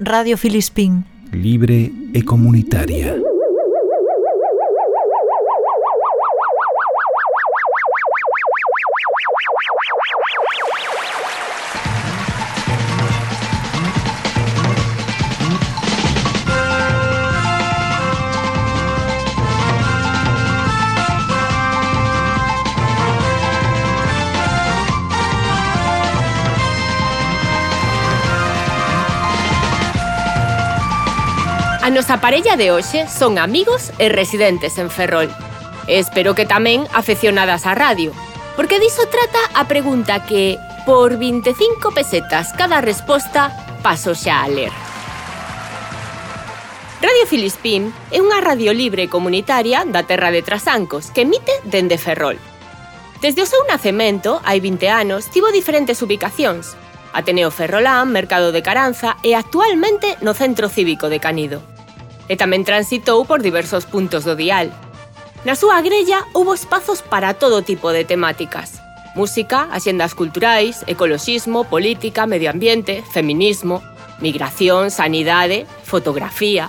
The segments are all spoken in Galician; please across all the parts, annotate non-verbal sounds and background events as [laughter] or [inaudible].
Radio Filispín. Libre e comunitaria. A nosa parella de hoxe son amigos e residentes en Ferrol. Espero que tamén afeccionadas á radio, porque diso trata a pregunta que, por 25 pesetas cada resposta, paso xa a ler. Radio Filispín é unha radio libre comunitaria da terra de Trasancos que emite dende Ferrol. Desde o seu nacemento, hai 20 anos, tivo diferentes ubicacións. Ateneo Ferrolán, Mercado de Caranza e actualmente no Centro Cívico de Canido e tamén transitou por diversos puntos do dial. Na súa grella houbo espazos para todo tipo de temáticas. Música, axendas culturais, ecoloxismo, política, medio ambiente, feminismo, migración, sanidade, fotografía...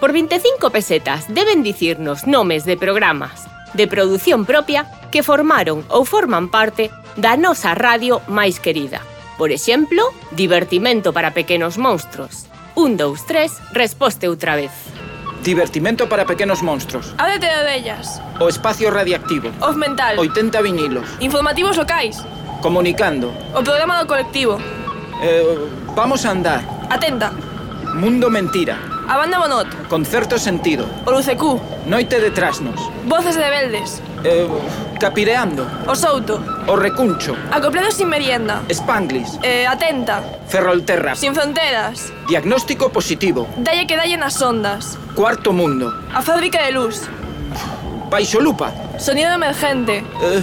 Por 25 pesetas deben dicirnos nomes de programas de produción propia que formaron ou forman parte da nosa radio máis querida. Por exemplo, Divertimento para pequenos monstruos, Un, dous, tres, resposte outra vez. Divertimento para pequenos monstros. Ábrete de ellas. O espacio radiactivo. Off mental. 80 vinilos. Informativos locais. Comunicando. O programa do colectivo. Eh, vamos a andar. Atenta. Mundo Mentira. A banda Bonot. Concerto Sentido. O Lucecú. Noite de Trasnos. Voces de Beldes. Eh, capireando. O Souto. O Recuncho. Acoplados sin merienda. Spanglis. Eh, atenta. Ferrolterra. Sin fronteras. Diagnóstico positivo. Dalle que dalle nas ondas. Cuarto Mundo. A Fábrica de Luz. Paisolupa. Sonido emergente. Eh,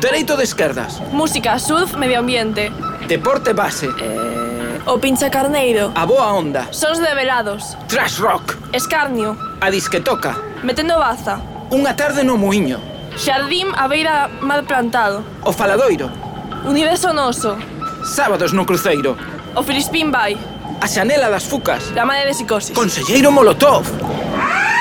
dereito de esquerdas. Música, surf, medio ambiente. Deporte base. Eh... O pincha carneiro. A boa onda. Sons de velados. Trash rock. Escarnio. A disquetoca. Metendo baza. Unha tarde no muiño. Xardín a beira mal plantado. O faladoiro. Universo noso. Sábados no cruceiro. O filispín vai. A xanela das fucas. La madre de psicosis Conselleiro Molotov. ¡Ah!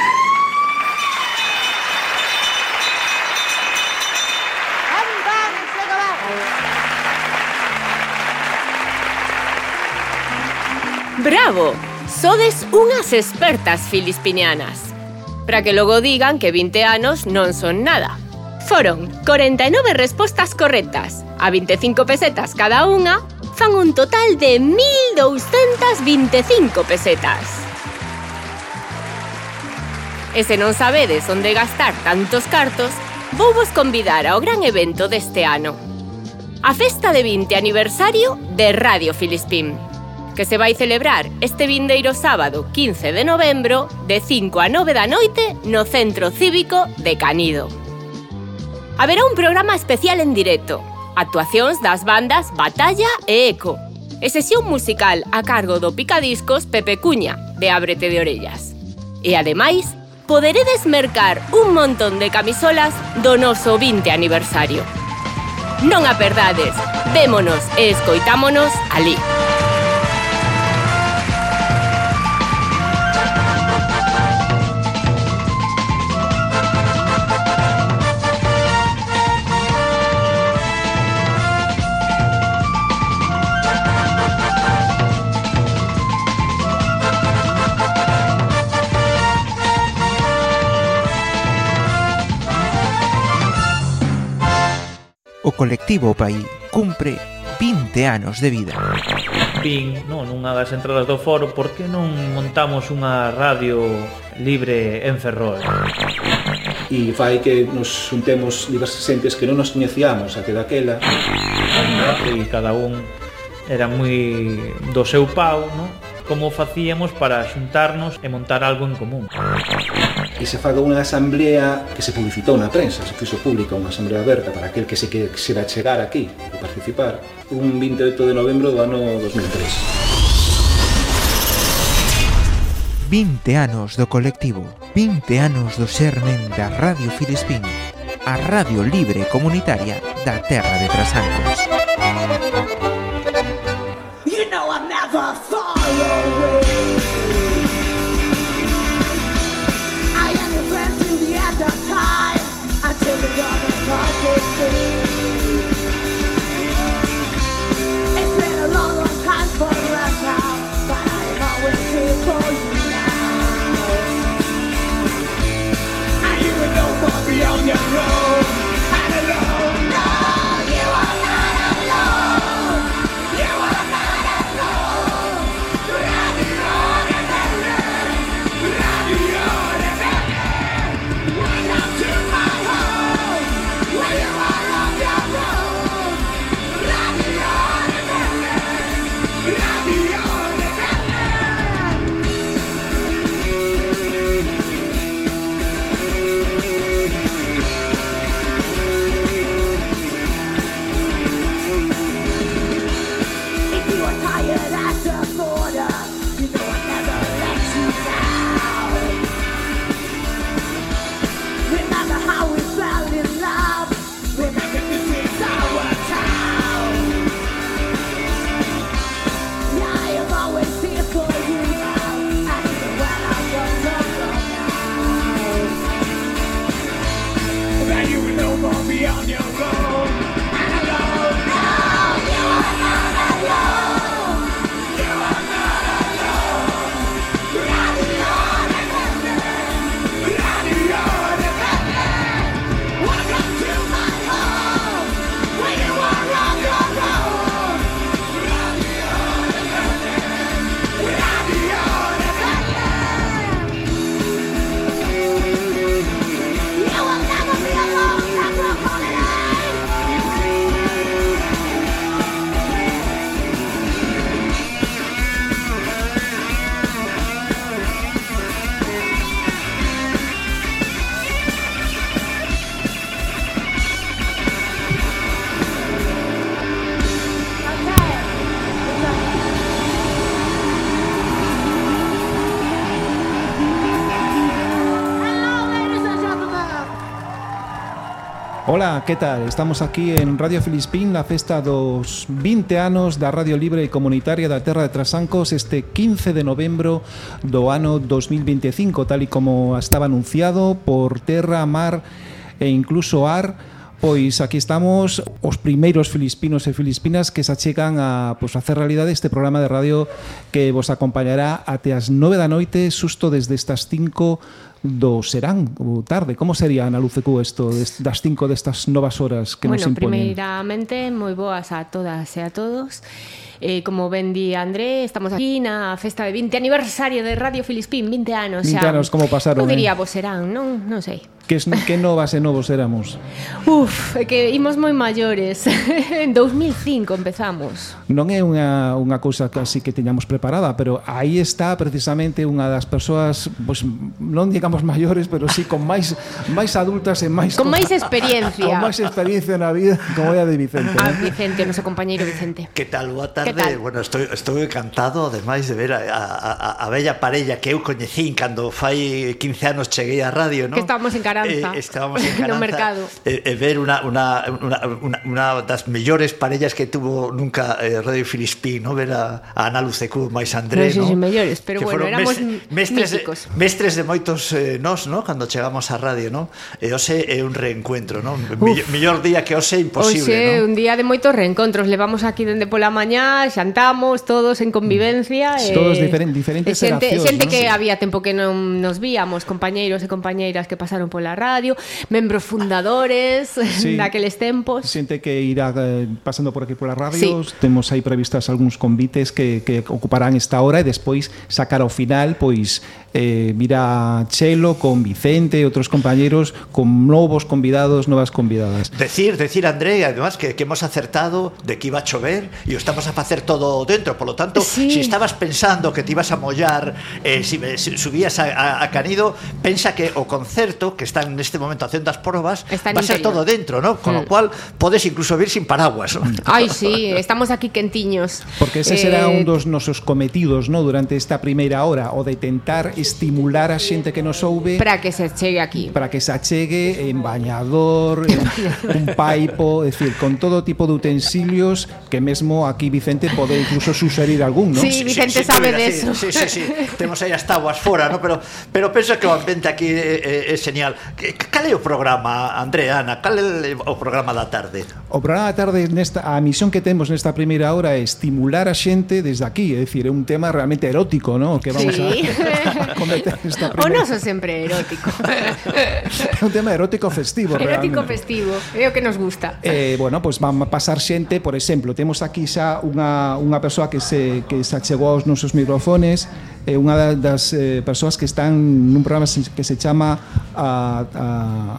Bravo! Sodes unhas expertas filispinianas. Para que logo digan que 20 anos non son nada. Foron 49 respostas correctas, a 25 pesetas cada unha, fan un total de 1.225 pesetas. E se non sabedes onde gastar tantos cartos, vou vos convidar ao gran evento deste ano. A festa de 20 aniversario de Radio Filispín que se vai celebrar este vindeiro sábado 15 de novembro de 5 a 9 da noite no Centro Cívico de Canido. Haberá un programa especial en directo, actuacións das bandas Batalla e Eco, e sesión musical a cargo do picadiscos Pepe Cuña, de Ábrete de Orellas. E ademais, poderedes mercar un montón de camisolas do noso 20 aniversario. Non a perdades, vémonos e escoitámonos ali. colectivo Pai cumpre 20 anos de vida. Vin, non, nunha das entradas do foro, por que non montamos unha radio libre en Ferrol? E fai que nos xuntemos diversas xentes que non nos coñecíamos até daquela. E cada un era moi do seu pau, non? Como facíamos para xuntarnos e montar algo en común que se faga unha asamblea que se publicitou na prensa, se fixo pública unha asamblea aberta para aquel que se quixera chegar aquí e participar un 28 de novembro do ano 2003. 20 anos do colectivo, 20 anos do xermen da Radio Filispín, a radio libre comunitaria da terra de Trasancos. You know I'm never far away. gonna fight this thing Ola, que tal? Estamos aquí en Radio Filispín na festa dos 20 anos da Radio Libre e Comunitaria da Terra de Trasancos este 15 de novembro do ano 2025, tal e como estaba anunciado por Terra, Mar e incluso Ar, Pois aquí estamos os primeiros filispinos e filispinas que se achegan a pois, hacer realidade este programa de radio que vos acompañará até as 9 da noite, susto desde estas 5 do serán ou tarde? Como sería, Ana Luce Cu, isto das cinco destas novas horas que bueno, nos imponen? Bueno, primeiramente, moi boas a todas e a todos. Eh, como ben di André, estamos aquí na festa de 20 aniversario de Radio Filispín, 20 anos xa. 20 anos, como pasaron, Eu diría, eh? vos serán, non, non sei. Que, que novas e novos éramos? Uf, é que imos moi maiores. [laughs] en 2005 empezamos. Non é unha, unha cousa casi que teñamos preparada, pero aí está precisamente unha das persoas, pois, non digamos maiores, pero sí con máis máis adultas e máis... Con máis [laughs] experiencia. con máis experiencia na vida, como é a de Vicente. A ¿eh? Vicente, o noso compañeiro Vicente. Que tal, boa tarde. Tal? Bueno, estou, estou encantado, ademais, de ver a, a, a, a bella parella que eu coñecín cando fai 15 anos cheguei á radio, non? Que estamos en Caranza eh, estábamos en [laughs] Caranza, no mercado e eh, ver una, una, una, una, una das mellores parellas que tuvo nunca eh, Radio Filispín, no ver a, a Ana Lucecú máis André, non? Sei no? Se mellores, pero que bueno, éramos mes, mestres, míticos. mestres de moitos eh, nós, no? Cando chegamos á radio, no? E hoxe é un reencuentro, non? Mellor día que hoxe imposible, hoxe, no? un día de moitos reencontros, levamos aquí dende pola mañá, xantamos todos en convivencia mm. e todos diferen, diferentes xente, xente ¿no? que sí. había tempo que non nos víamos, compañeiros e compañeiras que pasaron pola da radio, membros fundadores ah, sí. daqueles tempos. Xente que irá eh, pasando por aquí pola radio, sí. temos aí previstas algúns convites que, que ocuparán esta hora e despois sacar ao final pois eh, virá Chelo con Vicente e outros compañeros con novos convidados, novas convidadas. Decir, decir André, además que, que hemos acertado de que iba a chover e o estamos a facer todo dentro, por lo tanto, sí. si estabas pensando que te ibas a mollar eh, si, si subías a, a, a Canido, pensa que o concerto que están neste momento facendo as probas Está va a ser todo dentro, ¿no? Con mm. lo cual podes incluso vir sin paraguas. ¿no? [laughs] Ai, sí, estamos aquí quentiños. Porque ese eh... un dos nosos cometidos, ¿no? Durante esta primeira hora, o de tentar estimular a xente que nos ouve para que se chegue aquí para que se achegue en bañador en un paipo, é dicir, con todo tipo de utensilios que mesmo aquí Vicente pode incluso sugerir algún, non? Sí, Vicente sí, sí, sabe de sí, eso. Sí, sí, sí, temos aí as tabuas fora, ¿no? pero pero penso que o ambiente aquí eh, eh, é, é, é señal. Cal é o programa, André, Ana? Cal é o programa da tarde? O programa da tarde nesta a misión que temos nesta primeira hora é estimular a xente desde aquí, é dicir, é un tema realmente erótico, ¿no? Que vamos sí. a [laughs] cometeis [laughs] na primeira. O noso sempre erótico. [laughs] é un tema erótico festivo, Erótico realmente. festivo, é o que nos gusta. Eh, bueno, pois pues, van a pasar xente, por exemplo, temos aquí xa unha, unha persoa que se, que se achegou aos nosos microfones, é unha das eh, persoas que están nun programa que se chama a, a,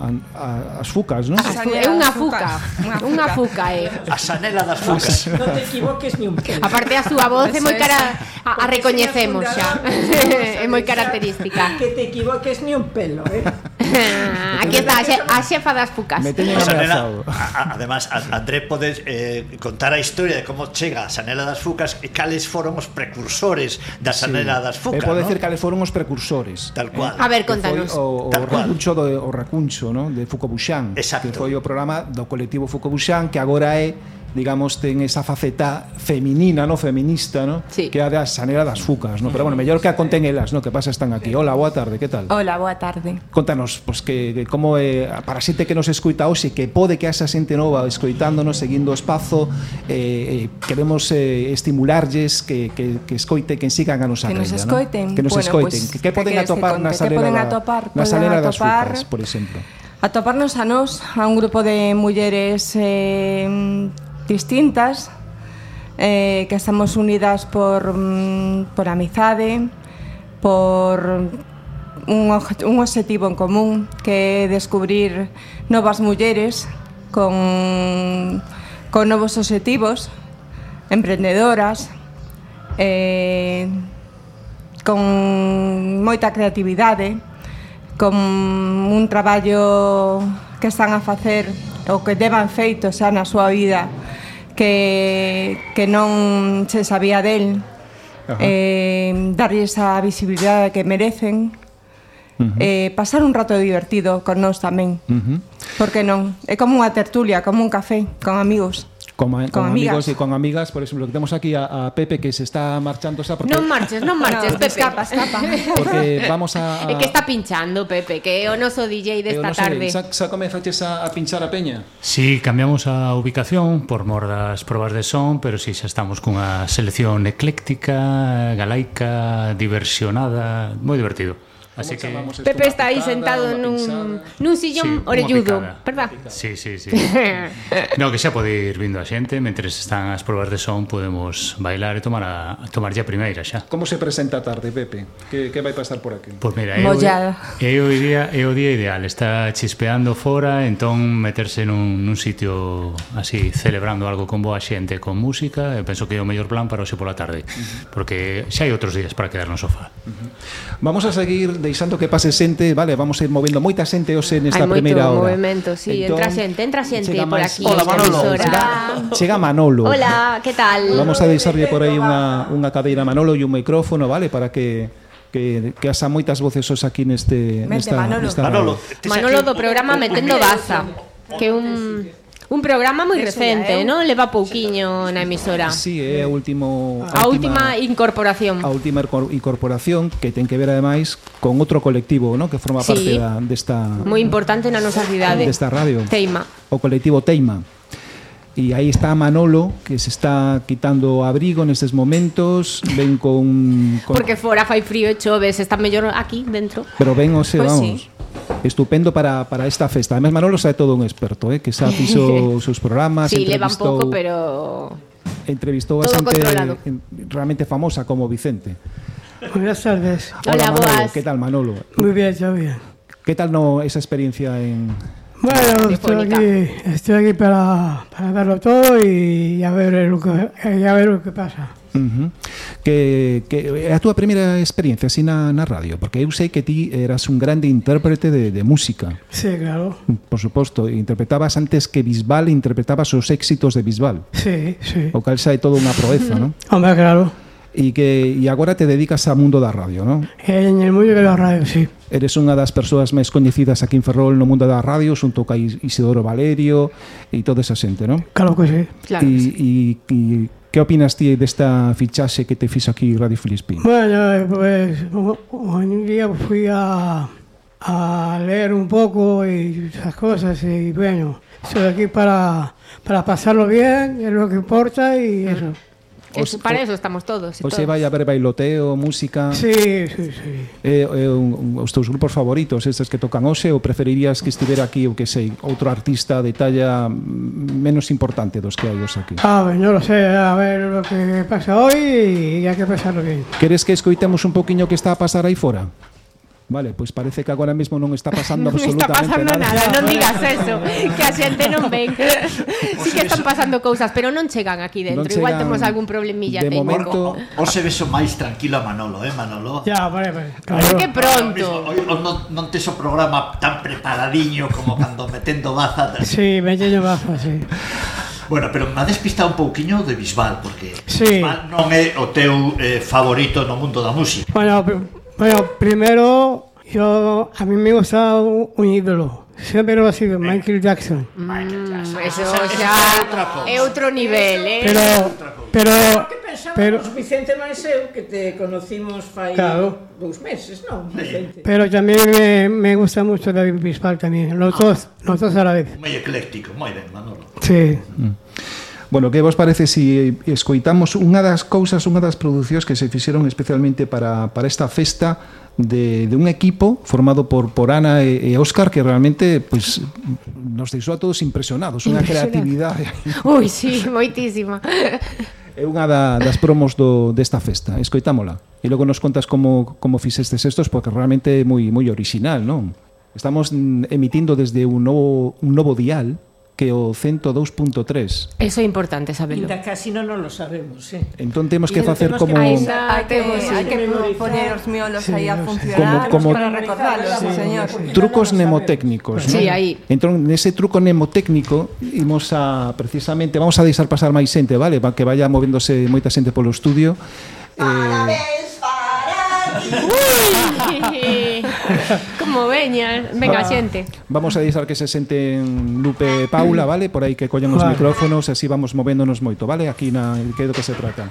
a, a as fucas, non? É unha fuca, unha fuca, é. A sanela das fucas. Non te equivoques ni un pelo. Aparte a súa voz é moi cara a, a recoñecemos xa. [laughs] [laughs] é moi característica. Que te equivoques ni un pelo, eh. [laughs] Aquí está a xefa das fucas. Me teñen a, Además, André podes eh, contar a historia de como chega a sanela das fucas e cales foron os precursores da sanela sí. das das Foca, E eh, pode decir no? cales foron os precursores. Tal eh, cual. Eh? A ver, contanos. O, o, Tal cual. Racuncho do, o Racuncho, no? de Foucault Exacto. Que foi o programa do colectivo Foucault que agora é digamos, ten esa faceta feminina, no feminista, no? Sí. que é a da sanera das fucas, no? pero bueno, mellor que a conten elas, no? que pasa están aquí. Hola, boa tarde, que tal? Hola, boa tarde. Contanos, pois pues, que, que como é, eh, para xente que nos escoita hoxe, que pode que haxa xente nova escoitándonos, seguindo o espazo, eh, eh, queremos eh, estimularlles que, que, que escoite, que sigan a nosa que nos escoiten. No? Que nos bueno, escoiten. Pues, que, que poden atopar na salera, que atopar? na salera atopar... das fucas, por exemplo? Atoparnos a nós, a un grupo de mulleres eh, distintas eh, que estamos unidas por, mm, por amizade, por un, un objetivo en común que é descubrir novas mulleres con, con novos objetivos, emprendedoras, eh, con moita creatividade, con un traballo que están a facer ou que deban feito xa na súa vida que, que non se sabía del Ajá. eh, darlle esa visibilidade que merecen Uh -huh. eh, pasar un rato divertido con nós tamén. Uh -huh. Por que non? É como unha tertulia, como un café con amigos con, con, con amigos e con amigas, por exemplo, que temos aquí a, a Pepe que se está marchando xa porque Non marches, non marches, no, Pepe. Escapa, escapa. [laughs] Porque vamos a, a... É que está pinchando Pepe, que é o noso DJ desta de tarde. Xa, xa comezaches a, a pinchar a peña? Si, sí, cambiamos a ubicación por mor das probas de son, pero si sí, xa estamos cunha selección ecléctica, galaica, diversionada, moi divertido. Así que Pepe está aí sentado nun, nun sillón sí, orelludo, verdad? Sí, sí, sí. [laughs] no, que xa pode ir vindo a xente, mentre están as probas de son podemos bailar e tomar a, a tomar ya primeira xa. Como se presenta a tarde, Pepe? Que, que vai pasar por aquí? Pois pues mira, Mollada. É o día, é o día ideal, está chispeando fora, entón meterse nun, nun sitio así celebrando algo con boa xente, con música, eu penso que é o mellor plan para hoxe pola tarde, uh -huh. porque xa hai outros días para quedar no sofá. Uh -huh. Vamos a seguir de deixando que pase xente, vale, vamos a ir movendo moita xente hoxe nesta Hai primeira hora. Hai movimento, si, sí. Entón, entra xente, entra xente por aquí. Hola Manolo. Chega, chega Manolo. Hola, que tal? Vamos a deixarlle por aí unha, unha cadeira Manolo e un micrófono, vale, para que que, que asa moitas voces os aquí neste... Mete, nesta, Manolo. Nesta Manolo, Manolo do programa Metendo Baza, que un Un programa moi recente, non? Leva pouquiño na emisora. Sí, eh, é a último a, última, última incorporación. A última incorporación que ten que ver ademais con outro colectivo, non? Que forma sí, parte da desta Moi importante na nosa cidade. Desta eh. radio. Teima. O colectivo Teima. E aí está Manolo, que se está quitando o abrigo nestes momentos, ven con, con... Porque fora fai frío e chove, se está mellor aquí, dentro. Pero ven, o se, pues vamos. Sí. Estupendo para, para esta festa. Además Manolo sabe todo un experto, eh, que xa [laughs] fixo os seus programas, Sí, leva un pouco, pero entrevistou a todo xente controlado. eh, realmente famosa como Vicente. Buenas tardes. Hola, Manolo, boas. ¿qué tal Manolo? Muy bien, todo bien. ¿Qué tal no esa experiencia en Bueno, estoy aquí, estoy aquí para, para darlo todo y a ver lo que, y a ver lo que pasa. Uh -huh. que, que é a túa primeira experiencia así na, na radio porque eu sei que ti eras un grande intérprete de, de música Sí, claro Por suposto, interpretabas antes que Bisbal interpretabas os éxitos de Bisbal Sí, sí O cal xa é todo unha proeza, non? [laughs] Hombre, claro E que e agora te dedicas ao mundo da radio, non? En el mundo da radio, sí Eres unha das persoas máis coñecidas aquí en Ferrol no mundo da radio, xunto ca Isidoro Valerio e toda esa xente, non? Claro que sí. Claro e, que sí. E, e que opinas ti desta fichaxe que te fixo aquí Radio Filispín? Bueno, eh, pues un día fui a, a leer un poco y esas cosas y bueno, estoy aquí para, para pasarlo bien, es lo que importa y eso. Os, eso, para eso estamos todos. Os todos. vai a ver bailoteo, música... Sí, sí, sí. Eh, eh, un, os teus grupos favoritos, estes que tocan hoxe, ou preferirías que estivera aquí, o que sei, outro artista de talla menos importante dos que hai hoxe aquí? Ah, a ver, non lo sé, a ver o que pasa hoy e hai que pensarlo bien. Queres que escoitemos un poquinho que está a pasar aí fora? Vale, pois parece que agora mesmo non está pasando [laughs] non absolutamente está pasando nada. nada. Non digas [laughs] eso, que a xente non ven. [laughs] Pois sí que están pasando cousas, pero non chegan aquí dentro. Chegan, Igual temos algún problemilla de técnico. momento... Hoxe vexo máis tranquilo a Manolo, eh, Manolo? Ya, vale, vale. Claro. Que pronto. Mismo, non, non tes o programa tan preparadiño como cando metendo baza. Del... Sí, me lleño baza, sí. Bueno, pero me ha despistado un pouquiño de Bisbal, porque sí. Bisbal non é o teu eh, favorito no mundo da música. Bueno, pero bueno, primero yo a mí me gusta un, ídolo. Siempre lo ha sido Michael Jackson. Mm, eso xa é outro nivel, eh? Pero, pero, pero, Vicente Manseu, que te conocimos fai Claro. dous meses, non, Vicente? pero también me, me gusta mucho David Bisbal también. Los dos, los dos a la vez. Moi ecléctico, moi ben, Manolo. Sí. Bueno, que vos parece si escoitamos unha das cousas, unha das producións que se fixeron especialmente para, para esta festa de, de un equipo formado por, por Ana e, e Óscar que realmente pues, nos deixou a todos impresionados, unha creatividade. Ui, sí, moitísima. É unha da, das promos do, desta festa, escoitámola. E logo nos contas como, como fixestes estos, porque realmente é moi, moi original, non? Estamos emitindo desde un novo, un novo dial, que o 102.3. Eso é importante saberlo. Ainda casi non no lo sabemos, eh. Entón temos que entón facer como Ainda temos hai que poner os miolos sí, aí a funcionar como, como para recordalo, sí, señor. Trucos mnemotécnicos, sí, ¿no? aí. Entón nese truco mnemotécnico imos a precisamente vamos a deixar pasar máis xente, vale, para que vaya movéndose moita xente polo estudio. Parabéns eh... para ti. Eh. [laughs] [laughs] Como veñas. Venga, ah, xente. Vamos a deixar que se senten Lupe Paula, vale? Por aí que collen os vale. micrófonos e así vamos movéndonos moito, vale? Aquí na que do que se trata.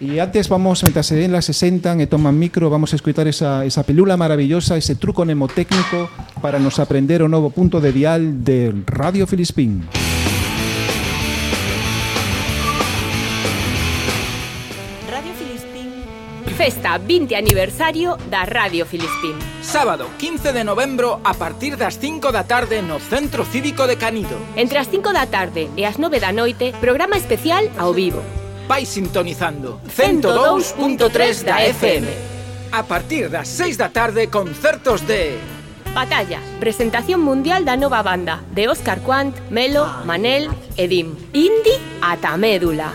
E antes vamos, mentre se den las se sentan e toman micro, vamos a escutar esa, esa pelula maravillosa, ese truco mnemotécnico para nos aprender o novo punto de dial de Radio Filispín. Música Festa 20 aniversario da Radio Filispín. Sábado, 15 de novembro, a partir das 5 da tarde no Centro Cívico de Canido. Entre as 5 da tarde e as 9 da noite, programa especial ao vivo. Vai sintonizando 102.3 da FM. A partir das 6 da tarde, concertos de... Batalla, presentación mundial da nova banda de Óscar Quant, Melo, Manel e Dim. Indie ata médula.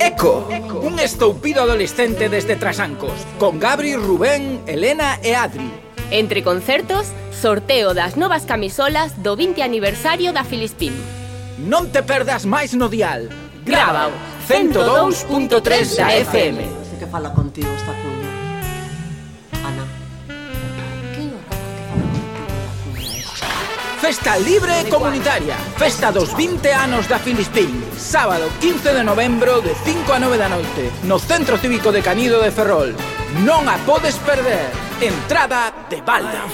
Eco, un estoupido adolescente desde Trasancos, con Gabri, Rubén, Elena e Adri. Entre concertos, sorteo das novas camisolas do 20 aniversario da Filispín. Non te perdas máis no dial. Grábao. 102.3 da FM. Se que fala contigo esta cuña. Festa Libre Comunitaria. Festa dos 20 anos da Filispín. Sábado 15 de novembro de 5 a 9 da noite No Centro Cívico de Canido de Ferrol. Non a podes perder. Entrada de balda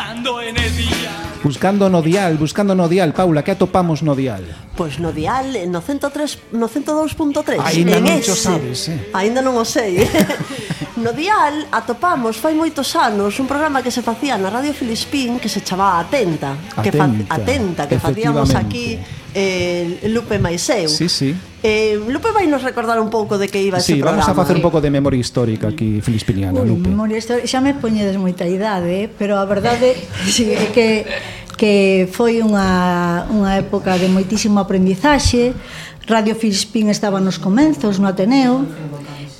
buscando en el día. Buscando no dial, buscando no dial, Paula, que atopamos no dial? Pois no dial eh, no 103 no 102.3. Ainda non ese, sabes, eh? Ainda non o sei. [laughs] No dial atopamos fai moitos anos un programa que se facía na Radio Filispín que se chamaba Atenta, Atenta que fa, Atenta que facíamos aquí eh, Lupe Maiseu. Sí, sí. Eh, Lupe vai nos recordar un pouco de que iba ese sí, programa. vamos a facer un eh? pouco de memoria histórica aquí filispiniana, Lupe. Memoria histórica, xa me poñedes moita idade, eh? pero a verdade [laughs] é que que foi unha, unha época de moitísimo aprendizaxe, Radio Filispín estaba nos comenzos, no Ateneo,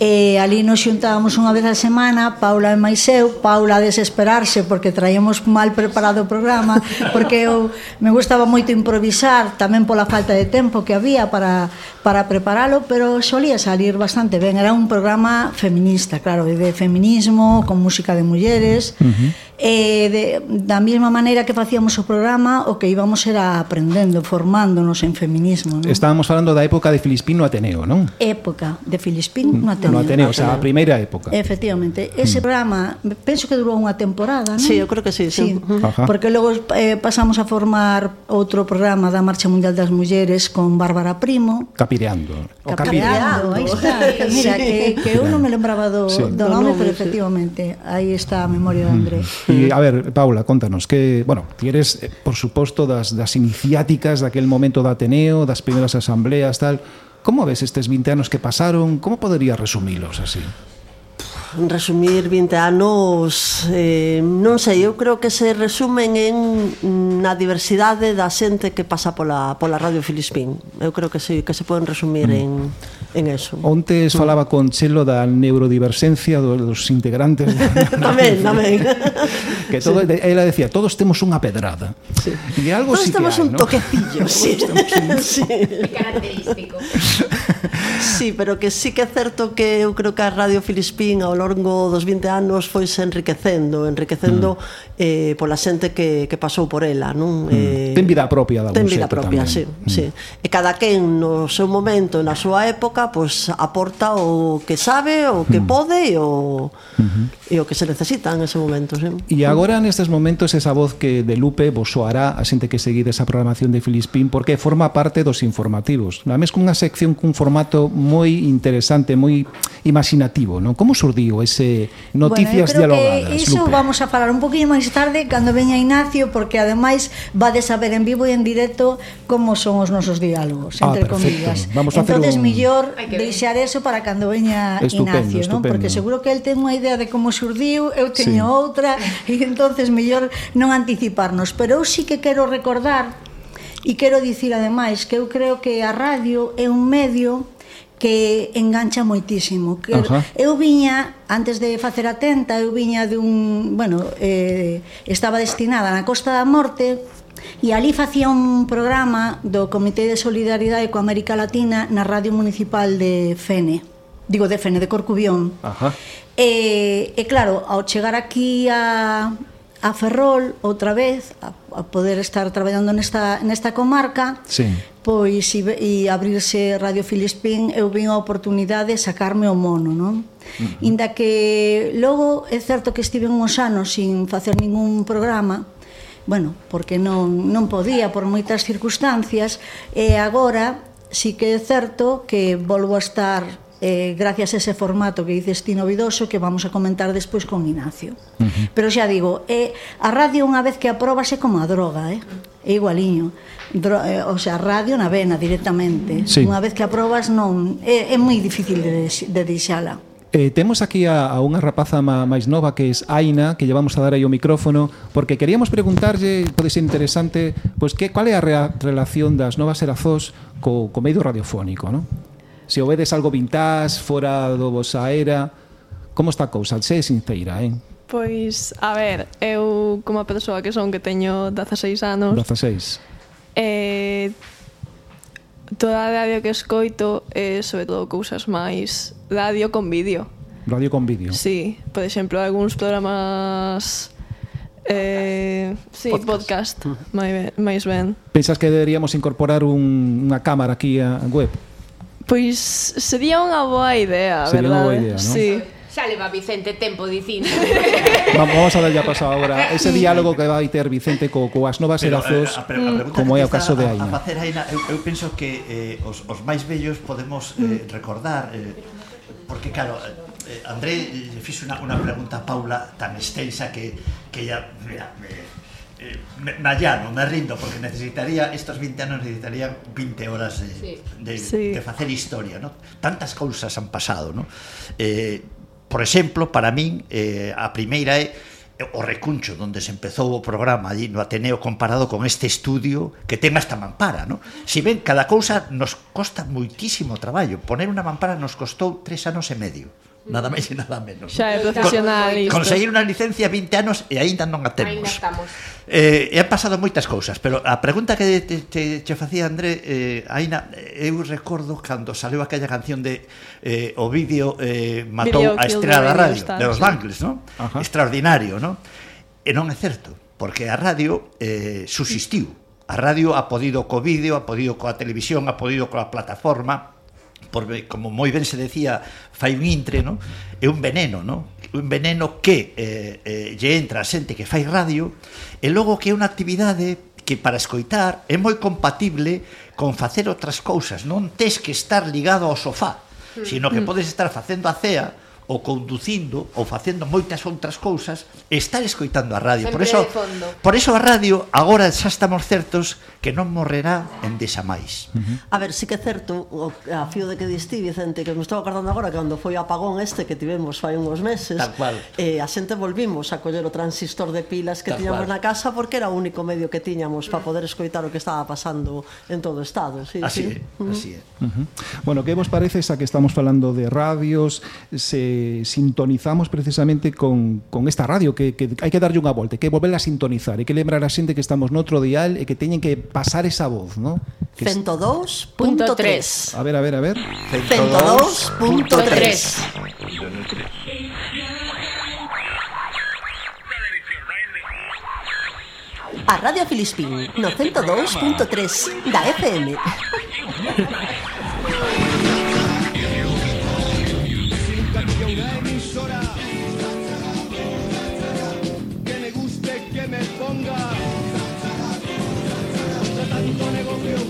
Eh, e ali nos xuntábamos unha vez a semana, Paula e máis eu, Paula a desesperarse porque traíamos mal preparado o programa, [laughs] porque eu me gustaba moito improvisar, tamén pola falta de tempo que había para, para preparalo, pero solía salir bastante ben. Era un programa feminista, claro, de feminismo, con música de mulleres, uh -huh E de, da mesma maneira que facíamos o programa, o que íbamos era aprendendo, formándonos en feminismo. Non? Estábamos falando da época de Filispín no Ateneo, non? Época de Filispín no Ateneo. No Ateneo, o sea, a primeira época. Efectivamente. Ese mm. programa, penso que durou unha temporada, non? Sí, eu creo que sí. sí. sí. Ajá. Porque logo eh, pasamos a formar outro programa da Marcha Mundial das Mulleres con Bárbara Primo. Capireando. O capireando, capireando. aí está. Mira, sí. que, que eu non me lembraba do, sí. do nome, pero efectivamente, aí está a memoria de André. Mm. E, a ver, Paula, contanos que, bueno, ti eres, eh, por suposto, das, das iniciáticas daquel momento da Ateneo, das primeiras asambleas, tal. Como ves estes 20 anos que pasaron? Como poderías resumilos así? resumir 20 anos eh, non sei, eu creo que se resumen en mm, na diversidade da xente que pasa pola, pola Radio Filispín eu creo que se, que se poden resumir mm. en en eso. Ontes mm. falaba con Chelo da neurodiversencia dos, dos integrantes. [laughs] tamén, tamén. que todo, sí. ela decía, todos temos unha pedrada. Sí. E algo todos sí temos que hai, un ¿no? toquecillo, sí. sí. Un... [laughs] sí. Característico. Sí, pero que sí que é certo que eu creo que a Radio Filispín ao longo dos 20 anos foise enriquecendo, enriquecendo mm. eh, pola xente que, que pasou por ela, non? Mm. Eh, ten vida propia de Ten vida propia, tamén. sí, mm. sí. E cada quen no seu momento, na súa época, pois pues, aporta o que sabe, o que mm. pode e o, mm -hmm. e o que se necesita en ese momento, sí. E agora nestes momentos esa voz que de Lupe vos soará a xente que seguide esa programación de Filispín porque forma parte dos informativos. Na mes cunha sección cun formato moi interesante, moi imaginativo, non? Como surdiu ese Noticias bueno, dialogadas? Que iso Lupe? vamos a falar un poquinho máis tarde cando veña Ignacio, porque ademais vades a ver en vivo e en directo como son os nosos diálogos, ah, entre perfecto. comillas. Vamos a Entonces, un... millor deixar eso para cando veña estupendo, Ignacio, non? Porque seguro que el ten unha idea de como surdiu, eu teño sí. outra, e entonces mellor non anticiparnos, pero eu sí que quero recordar E quero dicir ademais que eu creo que a radio é un medio que engancha moitísimo. Que Ajá. eu viña antes de facer a tenta, eu viña de un, bueno, eh estaba destinada na Costa da Morte e ali facía un programa do Comité de Solidariedade coa América Latina na Radio Municipal de Fene. Digo de Fene de Corcubión. Ajá. Eh. E, e claro, ao chegar aquí a a Ferrol outra vez a, a poder estar traballando nesta nesta comarca, sí pois e, e abrirse Radio Filispín eu vin a oportunidade de sacarme o mono, non? Uh. Inda que logo é certo que estive uns anos sin facer ningún programa, bueno, porque non, non podía por moitas circunstancias, e agora sí que é certo que volvo a estar eh, gracias a ese formato que dices ti novidoso que vamos a comentar despois con Ignacio. Uh -huh. Pero xa digo, eh, a radio unha vez que apróbase como a droga, eh? é igualiño. Dro eh, o sea, radio na vena directamente. Sí. Unha vez que aprobas non é, é moi difícil de, de deixala. Eh, temos aquí a, a unha rapaza máis nova que é Aina, que llevamos a dar aí o micrófono, porque queríamos preguntarlle, pode ser interesante, pois pues, que, cal é a rea, relación das novas erazós co, co medio radiofónico, non? se o vedes algo vintage, fora do vosa era, como está a cousa? é sinceira, eh? Pois, a ver, eu como persoa que son que teño 16 anos 16 eh, Toda a radio que escoito é eh, sobre todo cousas máis radio con vídeo Radio con vídeo? Sí, por exemplo, algúns programas Eh, sí, podcast, podcast máis ben. Pensas que deberíamos incorporar un, unha cámara aquí a web? Pois sería unha boa idea, sería verdade? Sería unha boa idea, non? Sí. Xa leva Vicente tempo dicindo. [laughs] Vamos a dar ya paso agora ese diálogo que vai ter Vicente co, coas novas pero, eh, a, a, a, como é o caso de Aina. A, a facer Aina, eu, eu penso que eh, os, os máis vellos podemos eh, recordar, eh, porque claro, eh, eh André eh, fixo unha, unha pregunta a Paula tan extensa que, que ella, mira, me, eh, na llano, me rindo porque necesitaría estos 20 anos necesitaría 20 horas de, sí. de, sí. de facer historia, ¿no? Tantas cousas han pasado, ¿no? Eh, por exemplo, para min eh, a primeira é eh, o recuncho onde se empezou o programa allí no Ateneo comparado con este estudio que ten esta mampara, no? Si ven, cada cousa nos costa muitísimo traballo. Poner unha mampara nos costou tres anos e medio nada máis e nada menos. Xa é profesional isto. Conseguir unha licencia 20 anos e aínda non a temos. Eh, e han pasado moitas cousas, pero a pregunta que te, te, te facía André, eh, Aina, eh, eu recordo cando saleu aquella canción de eh, o vídeo eh, matou video a estrela da radio, Star, de los sí. Bangles, ¿no? Ajá. Extraordinario, ¿no? E non é certo, porque a radio eh, subsistiu. A radio ha podido co vídeo, ha podido coa televisión, ha podido coa plataforma, porque como moi ben se decía, fai un intre, no? É un veneno, no? Un veneno que eh, eh, lle entra a xente que fai radio e logo que é unha actividade que para escoitar é moi compatible con facer outras cousas, non tes que estar ligado ao sofá, mm. sino que podes estar facendo a cea ou conducindo ou facendo moitas outras cousas, estar escoitando a radio. Sempre por eso, por eso a radio agora xa estamos certos que non morrerá en desa máis. Uh -huh. A ver, sí que é certo, o, a fío de que distí, Vicente, que me estou acordando agora que cando foi o apagón este que tivemos fai uns meses, Tal cual. Eh, a xente volvimos a coller o transistor de pilas que Tal tiñamos cual. na casa porque era o único medio que tiñamos para poder escoitar o que estaba pasando en todo o estado. Sí, así sí? é, así é. Uh -huh. Bueno, que vos parece xa que estamos falando de radios, se sintonizamos precisamente con, con esta radio, que, que hai que darlle unha volta, que volverla a sintonizar, e que lembrar a xente que estamos noutro dial e que teñen que pasar esa voz, ¿no? 102.3 A ver, a ver, a ver. 102.3 A Radio Filispín no 102.3 da FM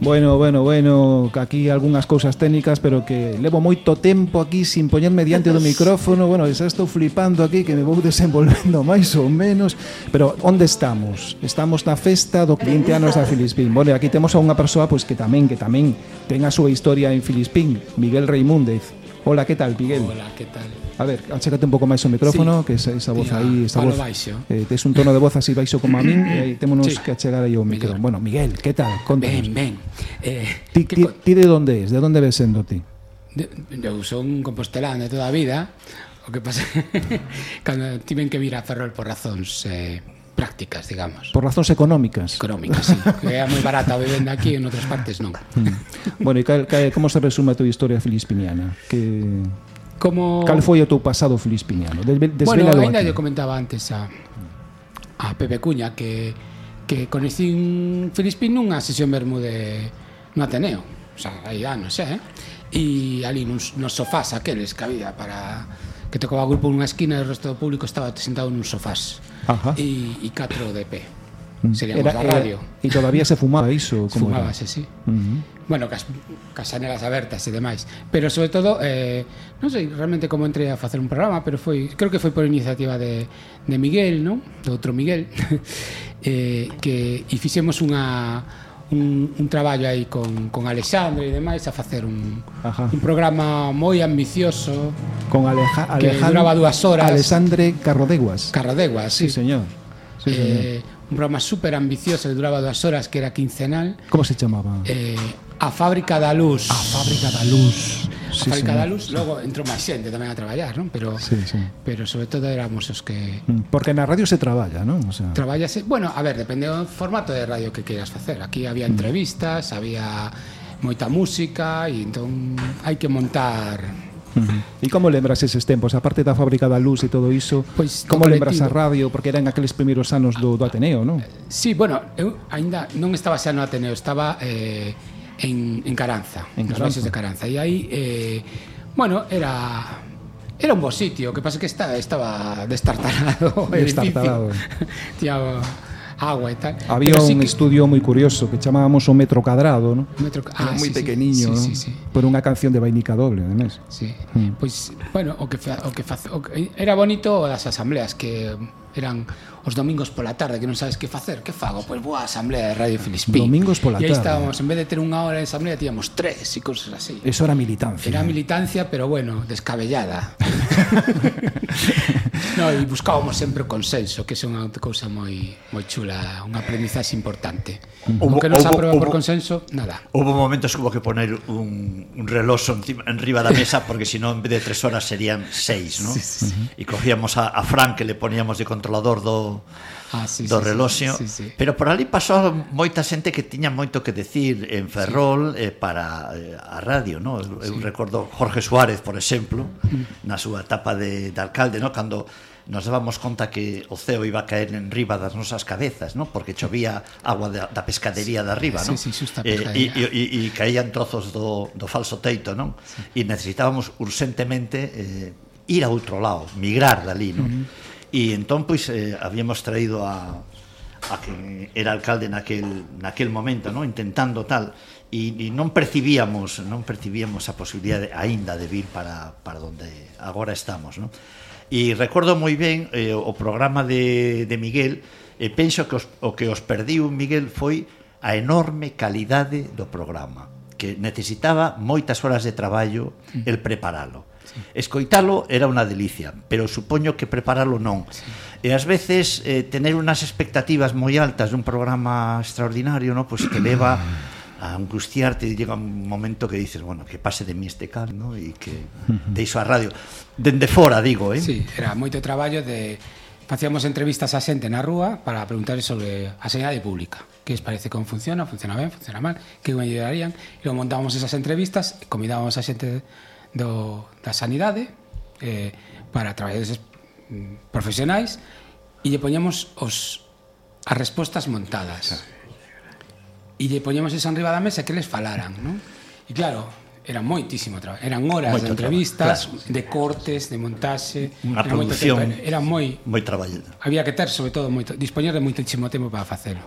Bueno, bueno, bueno, aquí algunhas cousas técnicas, pero que levo moito tempo aquí sin poñerme diante do micrófono. Bueno, xa estou flipando aquí que me vou [laughs] desenvolvendo máis ou menos, pero onde estamos? Estamos na festa do 20 anos da Filispín. Bueno, aquí temos a unha persoa pois que tamén que tamén ten a súa historia en Filispín, Miguel Reimúndez. Hola, que tal, Miguel? Hola, que tal? A ver, achécate un pouco máis o micrófono, sí. que esa, esa voz Mira, aí, esa voz. Baixo. Eh, tes un tono de voz así baixo como a min, e aí témonos sí. que achegar aí o micrófono. Bueno, Miguel, que tal? Contanos. Ben, ben. Eh, ti, ti, ti de onde és? De onde ves sendo ti? De, eu son compostelán de toda a vida, o que pasa [laughs] cando tiven que vir a Ferrol por razóns eh, prácticas, digamos. Por razóns económicas. Económicas, sí. Que é moi barata a vivenda aquí, en outras partes non. Mm. bueno, e cal, cal, como se resume a tua historia filispiniana? Que... Como... Cal foi o teu pasado filispiniano? Desve, bueno, ainda aquí. comentaba antes a, a Pepe Cuña que que conhecín Filispín nunha sesión mesmo de no Ateneo, o sea, aí ah, anos, xa, eh? E ali nos, nos sofás aqueles que había para que tocaba o grupo nunha esquina e o resto do público estaba sentado nun sofás. Ajá. E, e catro de pé. Mm. Seríamos era, da radio. E todavía se fumaba iso? Como Fumábase, era? sí. Uh -huh bueno, cas, cas xanelas abertas e demais. Pero sobre todo, eh, non sei realmente como entrei a facer un programa, pero foi, creo que foi por iniciativa de, de Miguel, non? De outro Miguel, [laughs] eh, que e fixemos unha un, un traballo aí con, con Alexandre e demais a facer un, Ajá. un programa moi ambicioso con Aleja, Alejandro, que duraba dúas horas Alexandre Carrodeguas Carrodeguas, sí, sí señor, sí, eh, señor. Eh, un programa super ambicioso que duraba dúas horas que era quincenal como se chamaba? Eh, A Fábrica da Luz. A Fábrica da Luz. Sí, a Fábrica sí, da Luz, logo entrou máis xente tamén a traballar, non? Pero sí, sí. pero sobre todo éramos os que mm, Porque na radio se traballa, non? O sea, traballase, bueno, a ver, depende do formato de radio que queiras facer. Aquí había mm. entrevistas, había moita música e entón hai que montar Uh. E como lembras eses tempos? A parte da fábrica da luz e todo iso, pois, como lembras a radio? Porque eran aqueles primeiros anos do, do Ateneo, non? Sí, bueno, eu aínda non estaba xa no Ateneo, estaba... Eh, en, en Caranza, en nos baixos de Caranza. E aí, eh, bueno, era era un bo sitio, que pasa que está, estaba destartalado. Destartalado. [laughs] Tía, agua e tal. Había pero un que... estudio moi curioso que chamábamos o metro cadrado, ¿no? Metro... Ah, Era moi sí, pequeniño, sí, sí, sí, ¿no? sí. por unha canción de Vainica Doble, además. Sí. Mm. Pois, pues, bueno, o que fa, o que fa, o que, era bonito as asambleas que eran os domingos pola tarde, que non sabes que facer, que fago? Pois vou á asamblea de Radio Filispín. Domingos pola tarde. E aí estábamos, en vez de ter unha hora de asamblea, tíamos tres e cousas así. Eso era militancia. Era militancia, pero bueno, descabellada. [laughs] no, e buscábamos sempre o consenso, que é unha cousa moi moi chula, unha aprendizaxe importante. Hubo, que non se aprueba por consenso, nada. Houve momentos que hubo que poner un, un reloxo enriba da mesa, porque senón en vez de tres horas serían seis, ¿no? Sí, sí, sí. E cogíamos a, a Fran, que le poníamos de controlador do, do, ah, sí, do sí, reloxo, sí, sí, sí. pero por ali pasou moita xente que tiña moito que decir en Ferrol sí. eh, para eh, a radio, no? eu, sí. eu recordo Jorge Suárez, por exemplo, na súa etapa de, de alcalde, no? cando nos dábamos conta que o ceo iba a caer en riba das nosas cabezas, ¿no? porque chovía agua da, da pescadería de arriba, sí, ¿no? sí, sí, eh, e, e, e caían trozos do, do falso teito, non? Sí. E necesitábamos urgentemente eh, ir a outro lado, migrar dali, non? Uh -huh E entón, pois, eh, habíamos traído a, a que era alcalde naquel, naquel momento, non? intentando tal, e, e non percibíamos non percibíamos a posibilidade aínda de vir para, para onde agora estamos. Non? E recordo moi ben eh, o programa de, de Miguel, e penso que os, o que os perdiu Miguel foi a enorme calidade do programa que necesitaba moitas horas de traballo mm. el preparalo Escoitalo era unha delicia, pero supoño que preparalo non. Sí. E ás veces eh, tener unas expectativas moi altas dun programa extraordinario, no? pois pues que leva a angustiarte e llega un momento que dices, bueno, que pase de mí este cal, no? E que deixo a radio dende fora, digo, eh? Sí, era moito traballo de facíamos entrevistas a xente na rúa para preguntar sobre a sanidade pública que les parece como funciona, funciona ben, funciona mal que me ayudarían, e logo montábamos esas entrevistas e convidábamos a xente do, da sanidade eh, para traballadores mm, profesionais e lle poñemos os, as respostas montadas. E lle poñemos eso enriba da mesa que les falaran, non? E claro, era moitísimo traballo. Eran horas moito de entrevistas, traballo, claro, de cortes, de montaxe, unha produción. Moito tempo, era moi moi traballado Había que ter sobre todo moito, dispoñer de moitísimo tempo para facelo.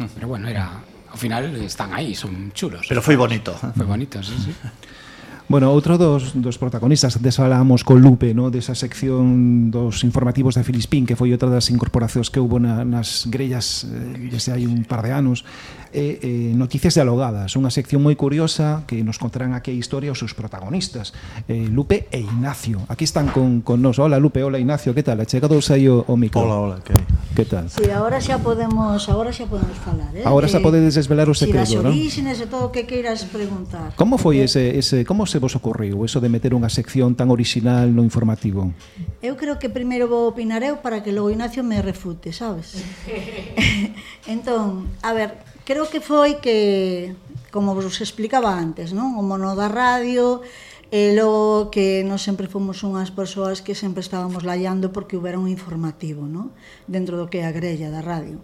Pero bueno, era ao final están aí, son chulos. Pero foi bonito. Eh. Foi bonito, sí, sí. Bueno, outro dos, dos protagonistas, antes falábamos con Lupe, no? desa sección dos informativos de Filispín, que foi outra das incorporacións que houve na, nas grellas, eh, desde hai un par de anos, eh, eh, Noticias Dialogadas, unha sección moi curiosa que nos contarán aquí a historia os seus protagonistas, eh, Lupe e Ignacio. Aquí están con, con nos. Hola Lupe, hola Ignacio, que tal? Achegados aí o, o micro. Hola, hola, que, que tal? Sí, agora xa podemos, agora xa podemos falar, eh? Agora xa podedes desvelar o secreto, si, non? Sí, das orígenes e todo o que queiras preguntar. Como foi ese, ese como se vos ocorreu eso de meter unha sección tan original no informativo? Eu creo que primeiro vou opinar eu para que logo Ignacio me refute, sabes? [laughs] entón, a ver, creo que foi que, como vos explicaba antes, non? o mono da radio, e logo que nós sempre fomos unhas persoas que sempre estábamos laiando porque houbera un informativo non? dentro do que é a grella da radio.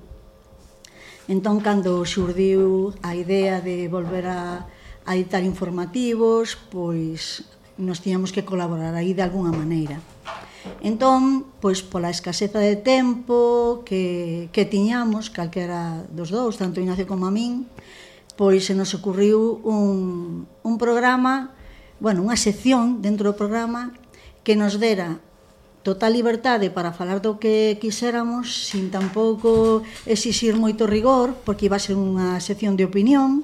Entón, cando xurdiu a idea de volver a, a editar informativos, pois nos tiñamos que colaborar aí de alguna maneira. Entón, pois pola escaseza de tempo que, que tiñamos, calquera dos dous, tanto Ignacio como a min, pois se nos ocurriu un, un programa, bueno, unha sección dentro do programa que nos dera total liberdade para falar do que quixéramos sin tampouco exixir moito rigor, porque iba a ser unha sección de opinión,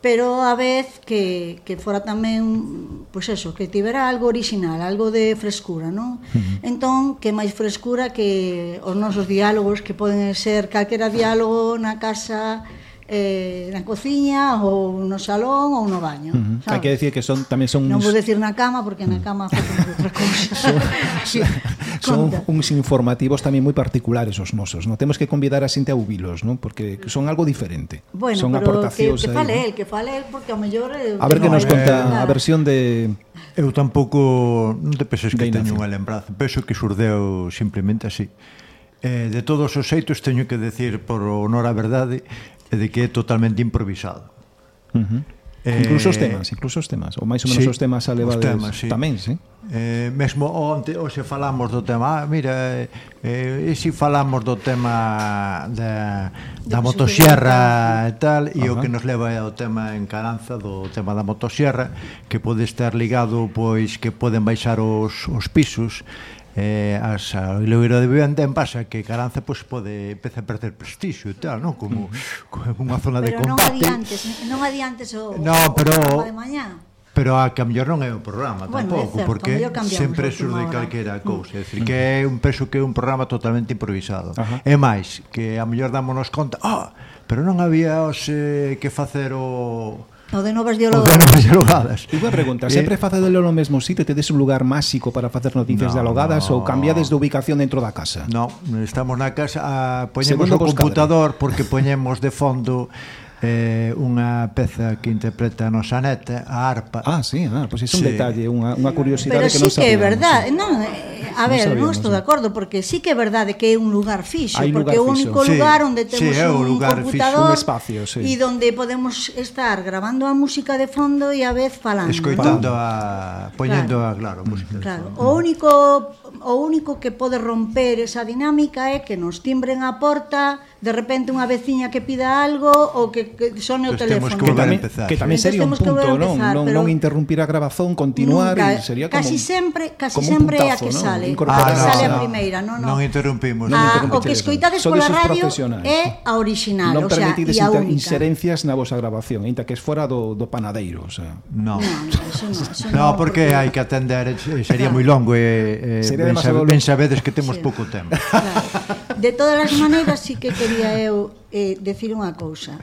pero a vez que, que fora tamén, pois pues eso, que tivera algo original, algo de frescura, non? Uh -huh. Entón, que máis frescura que os nosos diálogos, que poden ser calquera diálogo na casa, eh, na cociña ou no salón ou no baño. Uh -huh. Sabes? Hai que decir que son tamén son Non vou decir na cama porque na mm. cama facemos outra cousa. [laughs] son, son uns informativos tamén moi particulares os nosos, non temos que convidar a xente a ouvilos, non? Porque son algo diferente. Bueno, son pero aportacións que, que fale el, que fale el porque ao mellor eh, A ver no, que nos eh, conta eh, a versión de Eu tampouco non te penses que teño unha lembranza, penso que surdeu simplemente así. Eh, de todos os xeitos teño que decir por honor á verdade e de que é totalmente improvisado. Uh -huh. Eh, incluso os temas, incluso os temas, ou máis ou menos sí, os temas a levades temas, sí. tamén, sí. Eh, mesmo onte, hoxe falamos do tema, ah, mira, eh, eh e si falamos do tema da, da motosierra e tal, e o que nos leva ao tema en Caranza, do tema da motosierra, que pode estar ligado, pois, que poden baixar os, os pisos, eh, as, a ileira de vivenda en pasa que Caranza pois, pode empeza a perder prestixio e tal, non? Como, como unha zona pero de combate. Pero non adiantes, non adiantes o, no, o, pero, o de mañá. Pero a que mellor non é o programa bueno, tampouco, certo, porque sempre surde calquera mm. cousa, é dicir, que mm. é un peso que é un programa totalmente improvisado. Ajá. É máis que a mellor dámonos conta, ah, oh, pero non había hoxe eh, que facer o O de novas dialogadas. No de novas dialogadas. Tuve a pregunta, eh, sempre facedelo no mesmo sitio? Tedes un lugar máxico para facer noticias no, dialogadas no, ou cambiades de ubicación dentro da casa? No, estamos na casa, a, poñemos Segundo o computador porque poñemos de fondo eh, unha peza que interpreta a nosa neta, a arpa. Ah, sí, ah, pois pues iso é sí. un detalle, unha, unha curiosidade Pero que sí non sabíamos. Pero sí que é verdade, non, eh, a ver, non, non estou de acordo, porque sí que é verdade que é un lugar fixo, Hay porque é o único fixo. lugar sí, onde temos sí, un, lugar computador fixo, un espacio, sí. e onde podemos estar grabando a música de fondo e a vez falando. Escoitando ¿no? a... poñendo claro. a, claro, música. Claro. O único o único que pode romper esa dinámica é que nos timbren a porta, de repente unha veciña que pida algo ou que, que sone o teléfono. Que, tamén, que tamén sería un punto, non, non, non interrumpir a grabazón, continuar, nunca, sería como Casi sempre, casi como sempre puntazo, é a que sale, ¿no? ah, que no, sale no, a primeira, non, non. Non interrumpimos. Ah, non o que escoitades pola radio é a original, non o sea, e a única. inserencias na vosa grabación, aínda que es fora do, do panadeiro, o sea. Non. Non, no, no, [laughs] porque hai que atender, sería moi longo e, e sería ben, demasiado ben sabedes que temos sí. pouco tempo. [laughs] Claro. De todas as maneiras, sí que quería eu eh, decir unha cousa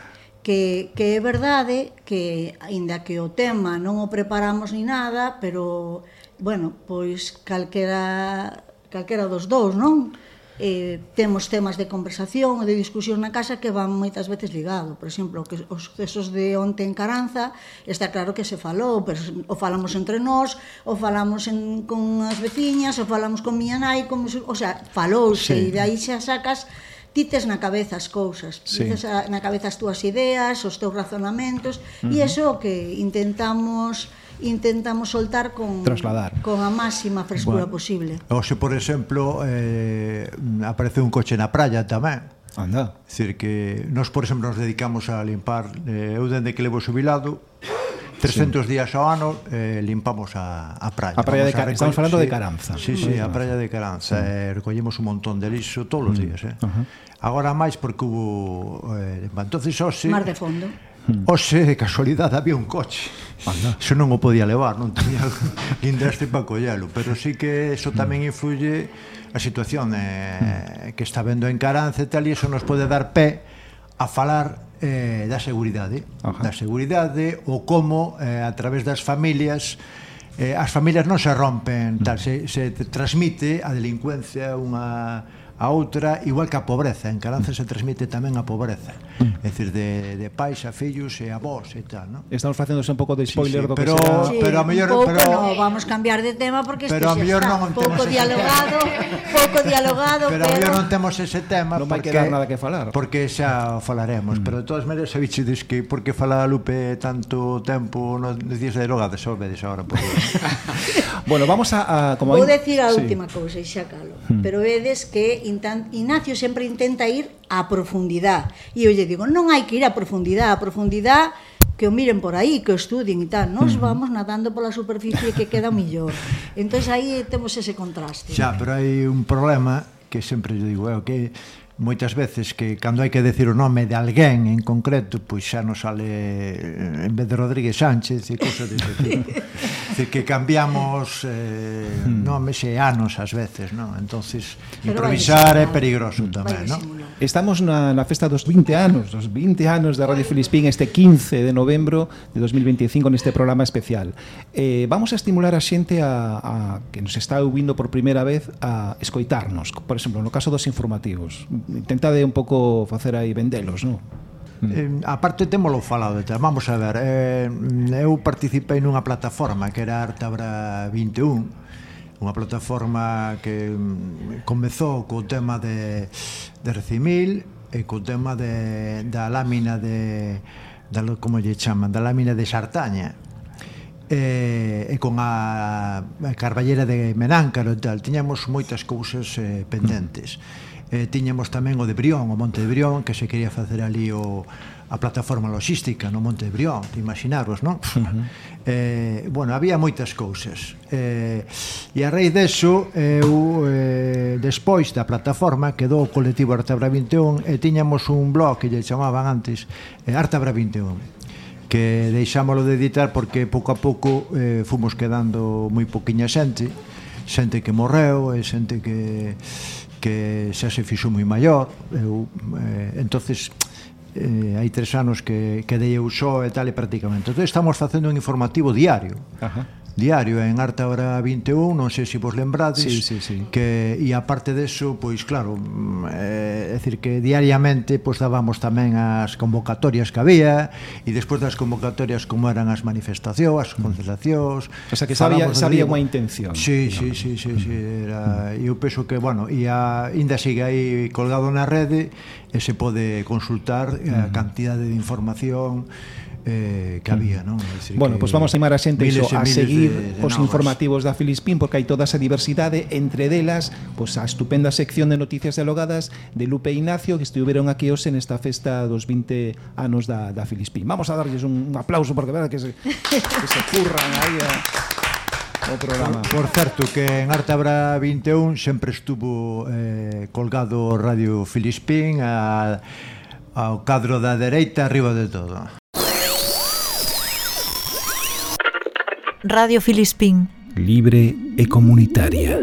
que, que é verdade que, aínda que o tema non o preparamos ni nada, pero, bueno, pois calquera, calquera dos dous, non? eh, temos temas de conversación ou de discusión na casa que van moitas veces ligado. Por exemplo, que os sucesos de onte en Caranza, está claro que se falou, pero o falamos entre nós, o falamos en, con as veciñas, o falamos con miña nai, con, o sea, falouse sí. e de aí xa sacas tites na cabeza as cousas, sí. tites a, na cabeza as túas ideas, os teus razonamentos, uh -huh. e iso que intentamos intentamos soltar con trasladar con a máxima frescura bueno. posible. Oxe, por exemplo, eh, aparece un coche na praia tamén. Anda. Dicir que nos, por exemplo, nos dedicamos a limpar eh, eu dende que levo xubilado 300 sí. días ao ano eh, limpamos a, a praia. A praia Vamos de Caranza, estamos falando sí, de Caranza. Sí, sí, a praia de Caranza. Sí. Eh, recollemos un montón de lixo todos os mm. días, eh. Uh -huh. Agora máis porque hubo eh, entonces hoxe Mar de fondo. Oxe, de casualidade, había un coche. Eso non o podía levar, non tenía [laughs] guindastre para collelo. Pero sí que eso tamén mm. influye a situación eh, que está vendo en Carance e tal, e eso nos pode dar pé a falar eh, da seguridade. Ajá. Da seguridade, o como, eh, a través das familias, eh, as familias non se rompen, mm. tal, se, se transmite a delincuencia unha a outra, igual que a pobreza. En Caranza se transmite tamén a pobreza é dicir, de, de pais a fillos e a vós e tal, non? Estamos facéndose un pouco de spoiler sí, sí, do pero, que será... Sí, pero a mellor... Pero, no, vamos cambiar de tema porque pero xa mellor non pouco dialogado, [laughs] pouco dialogado, pero... Pero a mellor non temos ese tema non porque... Non quedar nada que falar. Porque xa falaremos, mm. pero de todas maneiras a biche dis que por que fala Lupe tanto tempo no decías de droga, desolvedes agora por [laughs] Bueno, vamos a... a como Vou decir a última sí. cousa, e xa calo, mm. pero vedes que Ignacio sempre intenta ir a profundidade. E eu lle digo, non hai que ir a profundidade, a profundidade que o miren por aí, que o estudien e tal. Nos vamos nadando pola superficie que queda millor. Entón aí temos ese contraste. Xa, pero hai un problema que sempre lle digo, é o que moitas veces que cando hai que decir o nome de alguén en concreto, pois xa non sale eh, en vez de Rodríguez Sánchez e cousas desse tipo. [laughs] decir, que cambiamos eh, hmm. nomes e anos ás veces, non? Entonces, Pero improvisar é peligroso tamén, non? Estamos na, na festa dos 20 anos, dos 20 anos da Radio Filispín este 15 de novembro de 2025 neste programa especial. Eh, vamos a estimular a xente a, a que nos está ouvindo por primeira vez a escoitarnos, por exemplo, no caso dos informativos. Intentade un pouco facer aí vendelos, non? Eh, aparte parte témolo falado, tal. vamos a ver, eh, eu participei nunha plataforma que era Artabra 21, unha plataforma que comezou co tema de, de recimil e co tema de, da lámina de da, como lle chaman, da lámina de xartaña. E, e con a, a carballera de Menáncaro e tal, tiñamos moitas cousas eh, pendentes. Mm eh, tiñamos tamén o de Brión, o Monte de Brión, que se quería facer ali o a plataforma logística no Monte de Brión, te imaginaros, non? Uh [laughs] -huh. eh, bueno, había moitas cousas. Eh, e a raíz deso, eu, eh, despois da plataforma, quedou o colectivo Artabra 21 e tiñamos un blog que lle chamaban antes eh, Artabra 21 que deixámolo de editar porque pouco a pouco eh, fomos quedando moi poquiña xente xente que morreu e xente que que xa se fixo moi maior eu, eh, entonces eh, hai tres anos que quedei eu só e tal e prácticamente entón estamos facendo un informativo diario. Ajá diario en Arte Hora 21, non sei se vos lembrades, sí, sí, sí. que e aparte deso, pois claro, mm, eh, é dicir que diariamente pois dábamos tamén as convocatorias que había e despois das convocatorias como eran as manifestacións, as mm. concentracións. O sea que sabía sabía unha intención. Sí, sí, sí, sí, sí, mm. era eu penso que bueno, e a ainda sigue aí colgado na rede e se pode consultar eh, a cantidade de información eh, que había, non? Decir, bueno, pois pues vamos a animar a xente miles, iso, a seguir de, de os novos. informativos da Filispín porque hai toda esa diversidade, entre delas pois pues, a estupenda sección de noticias dialogadas de Lupe e Ignacio que estiveron aquí hoxe nesta festa dos 20 anos da, da Filispín. Vamos a darles un, un aplauso porque verdad que se, que se curran aí a, o programa. Por, certo que en Artabra 21 sempre estuvo eh, colgado o Radio Filispín a ao cadro da dereita arriba de todo. Radio Filispín. Libre e comunitaria.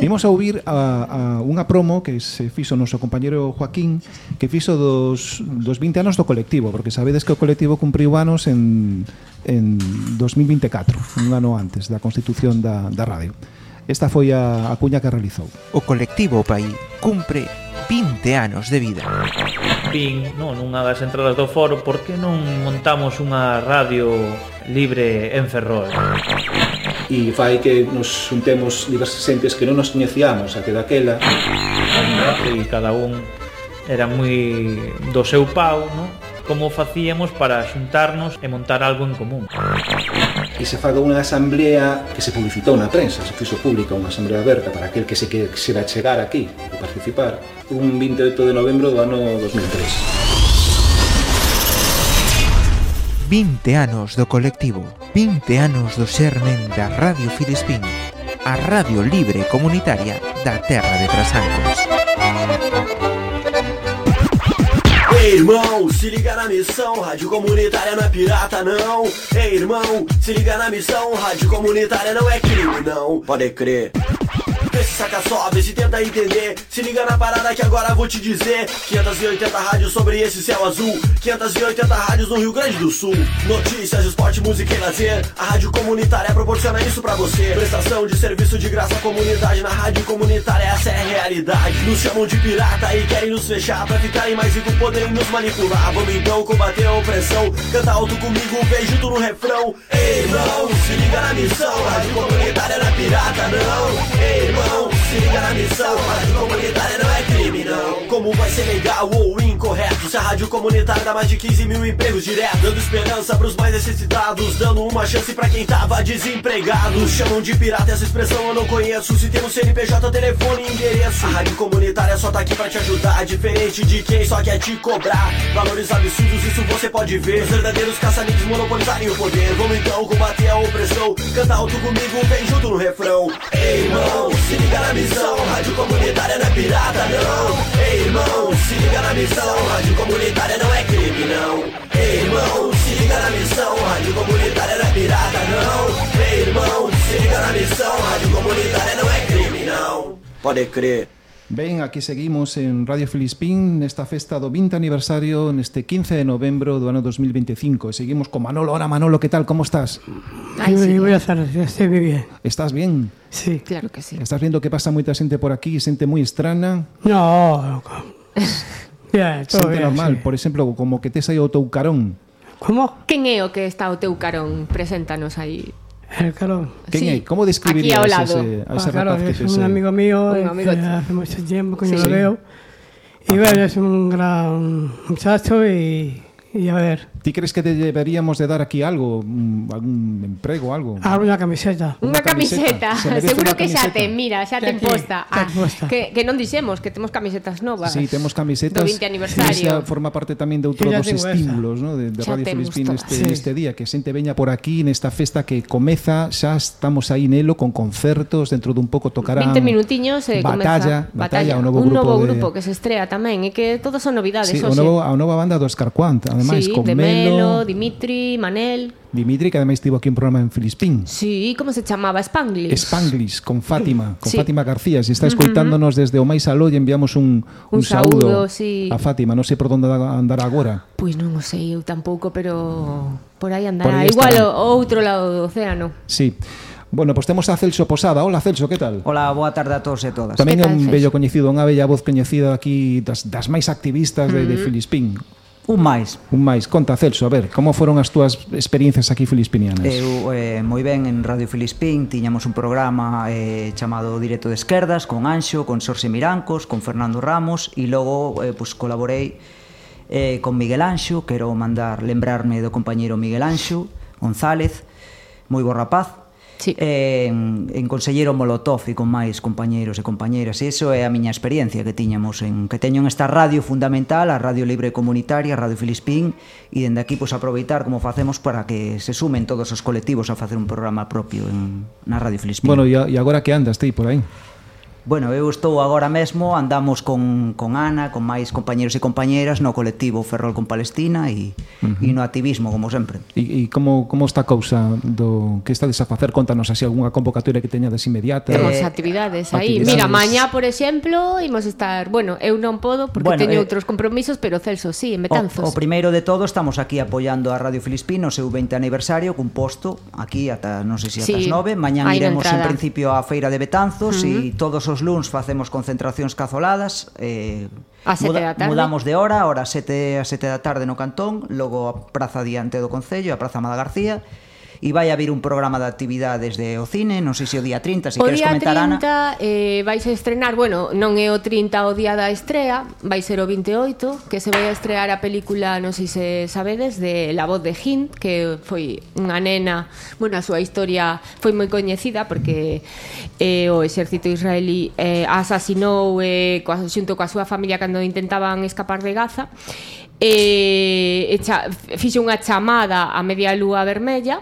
Imos a ouvir a, a unha promo que se fixo o noso compañero Joaquín que fixo dos, dos 20 anos do colectivo porque sabedes que o colectivo cumpriu anos en, en 2024 un ano antes da constitución da, da radio. Esta foi a, a cuña que realizou. O colectivo Pai cumpre 20 anos de vida. Pin, non, nunha das entradas do foro, por que non montamos unha radio libre en Ferrol? E fai que nos xuntemos diversas xentes que non nos coñecíamos até daquela. E cada un era moi do seu pau, non? como facíamos para xuntarnos e montar algo en común. Que se faga unha asamblea que se publicitou na prensa, se fixo pública unha asamblea aberta para aquel que se que se va chegar aquí e participar un 28 de novembro do ano 2003. 20 anos do colectivo, 20 anos do xermen da Radio Filispín, a radio libre comunitaria da terra de Trasancos. Ei, irmão, se liga na missão, rádio comunitária não é pirata, não. Ei, irmão, se liga na missão, rádio comunitária não é crime, não. Pode crer. Saca só, vê se tenta entender. Se liga na parada que agora vou te dizer. 580 rádios sobre esse céu azul. 580 rádios no Rio Grande do Sul. Notícias, esporte, música e lazer. A rádio comunitária proporciona isso pra você. Prestação de serviço de graça à comunidade. Na rádio comunitária, essa é a realidade. Nos chamam de pirata e querem nos fechar. Pra ficarem mais ricos, poderem nos manipular. Vamos então combater a opressão. Canta alto comigo, vem junto no refrão. Ei, irmão, se liga na missão. Rádio comunitária não é pirata, não. Ei, irmão, se liga na missão. Rádio comunitária não é crime, não. Como vai ser legal ou incorreto? Se a rádio comunitária dá mais de 15 mil empregos direto, dando esperança pros mais necessitados, dando uma chance pra quem tava desempregado. Chamam de pirata, essa expressão eu não conheço. Se tem um CNPJ, telefone e endereço. A rádio comunitária só tá aqui pra te ajudar. Diferente de quem só quer te cobrar. Valores absurdos, isso você pode ver. Os verdadeiros caça-níqueis monopolizarem o poder. Vamos então combater a opressão. Canta alto comigo, vem junto no refrão. Ei, irmão, se liga na missão. Rádio comunitária não é pirata, não. Ei, irmão, se liga na missão. Rádio comunitária não é crime, não. Ei, irmão, se liga na missão. Rádio comunitária não é pirata, não. Ei, irmão, se liga na missão. Rádio comunitária não é crime, não. Pode crer. Ben, aquí seguimos en Radio Filispín nesta festa do 20 aniversario neste 15 de novembro do ano 2025 e seguimos con Manolo. Hola Manolo, que tal? Como estás? Ay, sí. voy a estar, estoy muy bien. Estás bien? Sí. Claro que sí. Estás viendo que pasa moita xente por aquí, xente moi estrana? No, [laughs] yeah, xente bien, normal, sí. por exemplo, como que tes aí o teu carón. Como? Quen é o que está o teu carón? Preséntanos aí. El carón. Quen Sí, é? Como describirías lado. ese, a ese Ah, claro, que es un amigo mío Un eh, amigo que hace mucho tiempo que yo lo veo. Y bueno, es un gran muchacho y, y a ver, Ti crees que deberíamos de dar aquí algo, algún emprego, algo? Ah, una camiseta. Una, camiseta. Se Seguro una que camiseta. xa ten, mira, xa ten posta. Ah, que, que non dixemos que temos camisetas novas. Sí, temos camisetas. Do 20 aniversario. Esa forma parte tamén de outro sí, dos estímulos, esa. no? de, de xa Radio Filispín todas. este, sí. este día, que xente veña por aquí nesta festa que comeza, xa estamos aí nelo con concertos, dentro dun pouco tocarán 20 minutiños eh, batalla, comeza. batalla, batalla, o novo un grupo, novo de... grupo que se estrea tamén e eh, que todas son novidades, sí, o novo, a nova banda do Escarquant, ademais sí, con Mel Manelo, Dimitri, Manel... Dimitri, que ademais tivo aquí un programa en Filispín. Sí, como se chamaba? Spanglish. Spanglish, con Fátima, con sí. Fátima García. Si está escoitándonos uh -huh. desde o máis aló e enviamos un, un, un saúdo, saúdo sí. a Fátima. Non sei por onde andar agora. Pois non o sei eu tampouco, pero por aí andará. Aí Igual estará. o outro lado do océano. Sí. Bueno, pois pues temos a Celso Posada. Hola, Celso, que tal? Hola, boa tarde a todos e todas. Tamén é un bello coñecido, unha bella voz coñecida aquí das, das máis activistas de, uh -huh. de Filispín. Un máis. Un máis. Conta, Celso, a ver, como foron as túas experiencias aquí filispinianas? Eu, eh, moi ben, en Radio Filispín tiñamos un programa eh, chamado Directo de Esquerdas, con Anxo, con Sorse Mirancos, con Fernando Ramos, e logo eh, pues, colaborei eh, con Miguel Anxo, quero mandar lembrarme do compañeiro Miguel Anxo, González, moi bo rapaz, sí. eh, en, en Conselleiro Molotov e con máis compañeiros e compañeiras. E iso é a miña experiencia que tiñamos en que teño en esta radio fundamental, a Radio Libre Comunitaria, a Radio Filispín, e dende aquí pois aproveitar como facemos para que se sumen todos os colectivos a facer un programa propio en, na Radio Filispín. Bueno, e agora que andas ti por aí? Bueno, eu estou agora mesmo, andamos con, con Ana, con máis compañeros e compañeras no colectivo Ferrol con Palestina e, uh -huh. e no activismo, como sempre. E, e como, como está a cousa do que estades a facer? Contanos así algunha convocatoria que teñades inmediata. Temos eh, actividades aí. Actividades. Mira, mañá, por exemplo, imos estar... Bueno, eu non podo porque bueno, teño eh, outros compromisos, pero Celso sí, en Betanzos. O, o primeiro de todo, estamos aquí apoiando a Radio Filispín o seu 20 aniversario, cun posto aquí ata, non sei se ata sí, as 9. Mañá iremos en principio á Feira de Betanzos uh -huh. e todos os os luns facemos concentracións cazoladas eh, a sete da tarde. mudamos de hora, hora sete, a sete da tarde no Cantón logo a Praza Diante do Concello a Praza Amada García e vai haber un programa de actividades de o cine, non sei se o día 30, se o queres comentar, 30, Ana. O día 30 eh, vais a estrenar, bueno, non é o 30 o día da estrea, vai ser o 28, que se vai a estrear a película, non sei se sabedes, de La voz de Hind, que foi unha nena, bueno, a súa historia foi moi coñecida porque eh, o exército israelí eh, asasinou eh, coa, xunto coa súa familia cando intentaban escapar de Gaza e, e cha, fixe unha chamada a media lúa vermella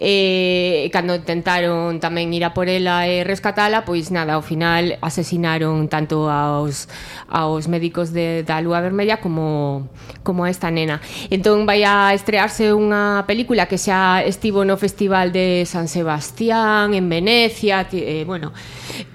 e cando intentaron tamén ir a por ela e rescatala, pois nada, ao final asesinaron tanto aos aos médicos de, da Lúa Vermella como como a esta nena. Entón vai a estrearse unha película que xa estivo no Festival de San Sebastián, en Venecia, que, eh, bueno,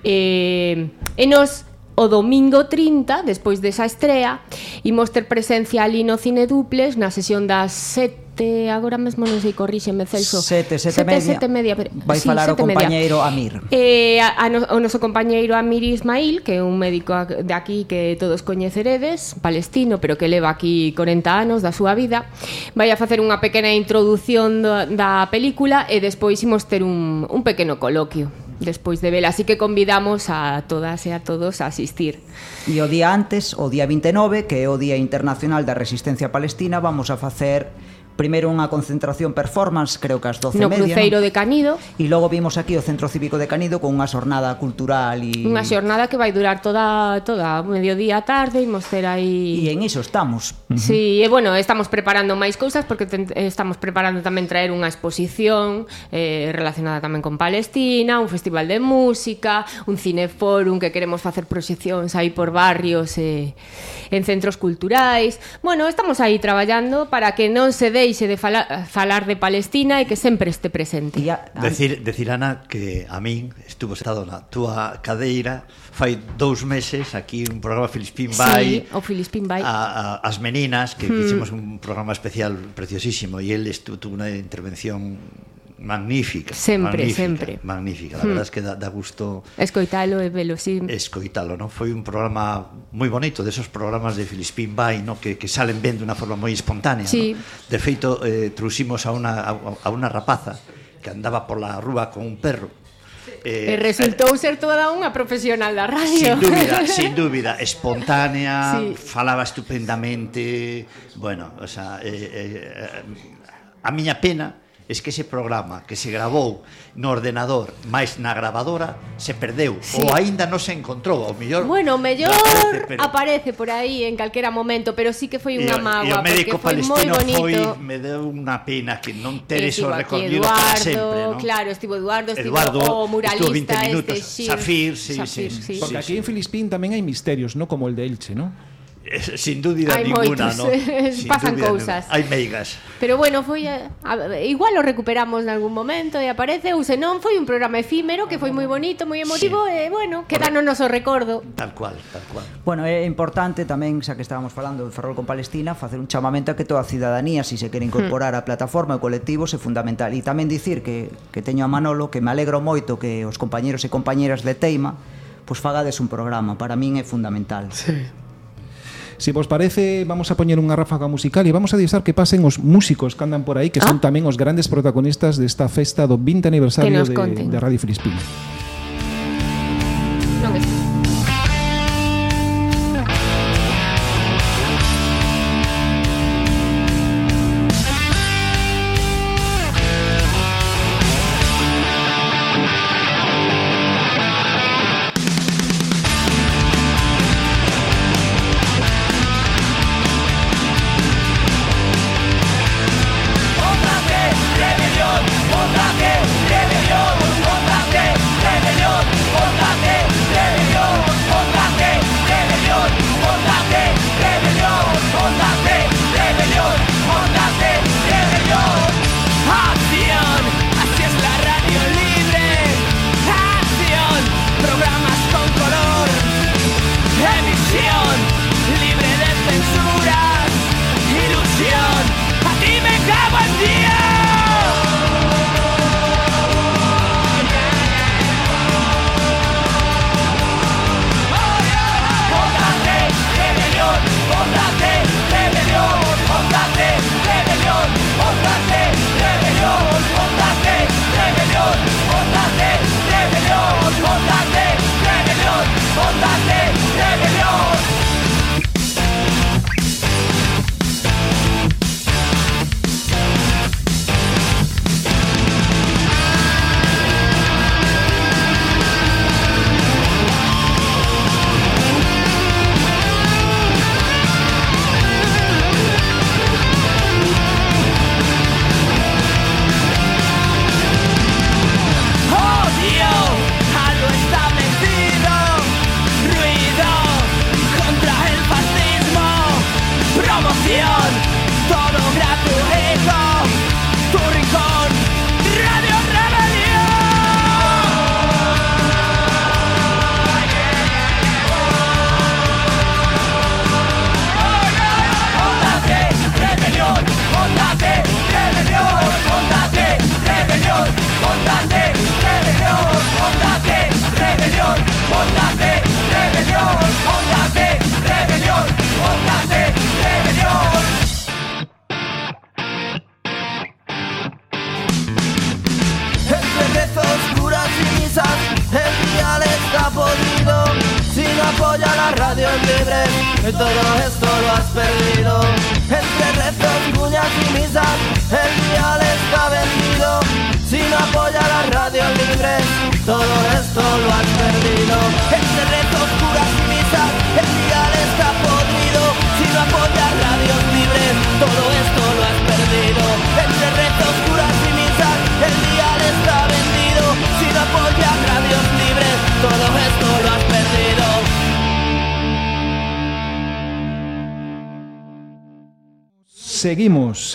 eh, e nos O domingo 30, despois desa estrea, imos ter presencia ali no Cine Duples na sesión das 7 sete, agora mesmo non sei, corríxeme, Celso. Sete, sete, sete media. Sete media pero, Vai sí, falar o compañeiro media. Amir. Eh, a, a, no, o noso compañeiro Amir Ismail, que é un médico de aquí que todos coñeceredes, palestino, pero que leva aquí 40 anos da súa vida, vai a facer unha pequena introdución da, da película e despois imos ter un, un pequeno coloquio despois de vela. Así que convidamos a todas e a todos a asistir. E o día antes, o día 29, que é o Día Internacional da Resistencia Palestina, vamos a facer primeiro unha concentración performance, creo que as 12 no media, Cruceiro no? de Canido. E logo vimos aquí o Centro Cívico de Canido con unha xornada cultural e... Unha xornada que vai durar toda toda mediodía tarde, imos ter aí... E en iso estamos. Sí, e bueno, estamos preparando máis cousas porque ten, estamos preparando tamén traer unha exposición eh, relacionada tamén con Palestina, un festival de música, un cineforum que queremos facer proxeccións aí por barrios e eh, en centros culturais. Bueno, estamos aí traballando para que non se dé deixe de falar, falar de Palestina e que sempre este presente. Ya, decir, decir, Ana, que a min estuvo sentado na túa cadeira fai dous meses aquí un programa Filispín Vai, sí, o Filispín Vai. A, a, as meninas, que, hmm. fixemos un programa especial preciosísimo e el estuvo, tuvo unha intervención magnífica. Sempre, magnífica, sempre. Magnífica, la hmm. verdad es que da, da gusto... Escoitalo e velo, sí. Escoitalo, non? Foi un programa moi bonito, desos programas de Filispín Bay, no? que, que salen ben de unha forma moi espontánea. Sí. No? De feito, eh, truximos a unha, a, a unha rapaza que andaba pola rúa con un perro, Eh, e resultou ser toda unha profesional da radio. Sin dúbida, [laughs] sin dúbida, espontánea, sí. falaba estupendamente, bueno, o sea, eh, eh, eh a miña pena es que ese programa que se grabou no ordenador máis na gravadora se perdeu sí. ou aínda non se encontrou, o mellor Bueno, mellor aparece, pero... aparece por aí en calquera momento, pero sí que foi unha mágoa porque foi moi bonito. Foi, me deu unha pena que non ter eso recordido Eduardo, para sempre, ¿no? Claro, estivo Eduardo, estivo Eduardo, o muralista 20 minutos, este Xir, Safir, sí, Safir, sí, sí, sí. Porque sí, aquí sí. en Filispín tamén hai misterios, no como el de Elche, non? sin dúbida Hai ninguna, moitos, no? [laughs] Sin pasan cousas. Hai meigas. Pero bueno, foi a, a, igual o recuperamos nalgún momento e aparece ou senón foi un programa efímero que foi moi bonito, moi emotivo sí. e bueno, queda no noso recordo. Tal cual, tal cual. Bueno, é importante tamén, xa que estábamos falando de Ferrol con Palestina, facer un chamamento a que toda a cidadanía, se si se quere incorporar á plataforma e colectivos, é fundamental. E tamén dicir que, que teño a Manolo que me alegro moito que os compañeros e compañeras de Teima pois pues, fagades un programa, para min é fundamental. Sí. Se vos parece, vamos a poñer unha ráfaga musical e vamos a deixar que pasen os músicos que andan por aí, que ah. son tamén os grandes protagonistas desta festa do 20 aniversario de, de Radio Filispín.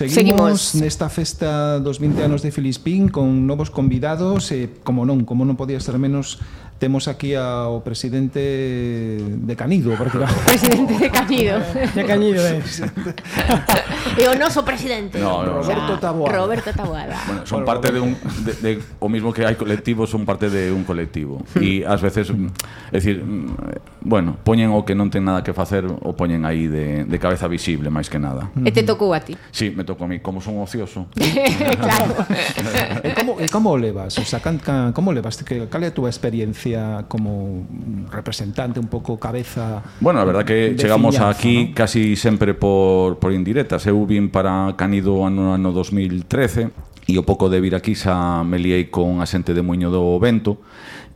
Seguimos, Seguimos nesta festa dos 20 anos de Filispín con novos convidados e, como non, como non podía ser menos, temos aquí ao presidente de Canido, por Presidente de Canido. De Canido, eh. [laughs] [laughs] E o noso presidente. No, no, Roberto Taboada. Roberto Taboada. Bueno, son parte de un de, de o mismo que hai colectivos, son parte de un colectivo. E ás hmm. veces, mm, é dicir, mm, bueno, poñen o que non ten nada que facer o poñen aí de, de cabeza visible máis que nada. E te tocou a ti? Sí, me tocou a mí, como son ocioso. [laughs] claro. [laughs] Eh, e como o levas? O sea, can, can, como levas? Que, cal é a túa experiencia como representante, un pouco cabeza... Bueno, a verdad que chegamos fiñanza, aquí ¿no? casi sempre por, por indirectas. Eu vim para Canido ano, ano 2013 e o pouco de vir aquí xa me liei con a xente de Muño do Vento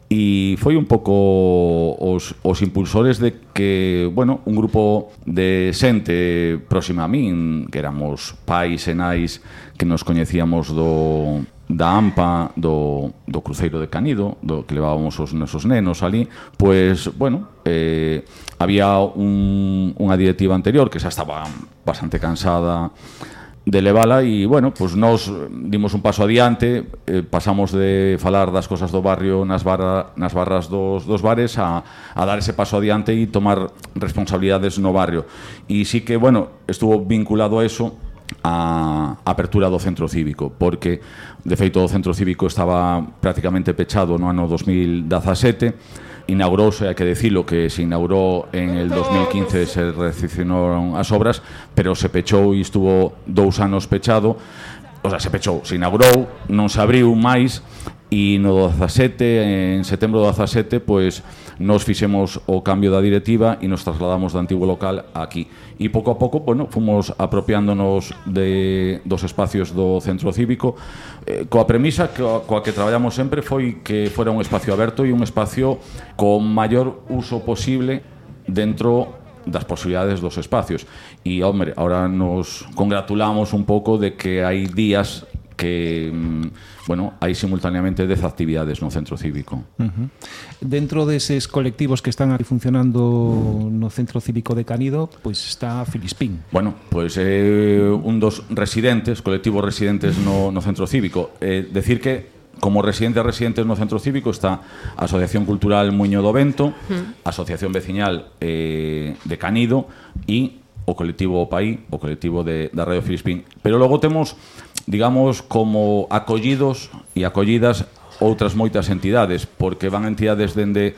e foi un pouco os, os impulsores de que, bueno, un grupo de xente próxima a min, que éramos pais e nais que nos coñecíamos do, da AMPA do, do Cruceiro de Canido, do que levábamos os nosos nenos ali, pois, bueno, eh, había un, unha directiva anterior que xa estaba bastante cansada de levala e, bueno, pois nos dimos un paso adiante, eh, pasamos de falar das cosas do barrio nas, barra, nas barras dos, dos bares a, a dar ese paso adiante e tomar responsabilidades no barrio. E sí que, bueno, estuvo vinculado a eso a apertura do centro cívico, porque de feito o centro cívico estaba prácticamente pechado no ano 2017, inaugurouse, hai que dicilo que se inaugurou en el 2015 se recepcionaron as obras, pero se pechou e estuvo dous anos pechado, o sea, se pechou, se inaugurou, non se abriu máis, e no 17, en setembro do 17, pois nos fixemos o cambio da directiva e nos trasladamos do antigo local aquí. E pouco a pouco, bueno, fomos apropiándonos de, dos espacios do centro cívico eh, coa premisa que, coa que traballamos sempre foi que fora un espacio aberto e un espacio con maior uso posible dentro das posibilidades dos espacios. E, hombre, ahora nos congratulamos un pouco de que hai días que... Mm, bueno, hai simultaneamente 10 actividades no centro cívico. Uh -huh. Dentro deses colectivos que están aquí funcionando no centro cívico de Canido, pois pues está Filispín. Bueno, pois pues, eh, un dos residentes, colectivos residentes no, no centro cívico. Eh, decir que como residentes residentes no centro cívico está a Asociación Cultural Muño do Vento, a Asociación Veciñal eh, de Canido e o colectivo Paí, o colectivo de, da Radio Filispín. Pero logo temos digamos, como acollidos e acollidas outras moitas entidades, porque van entidades dende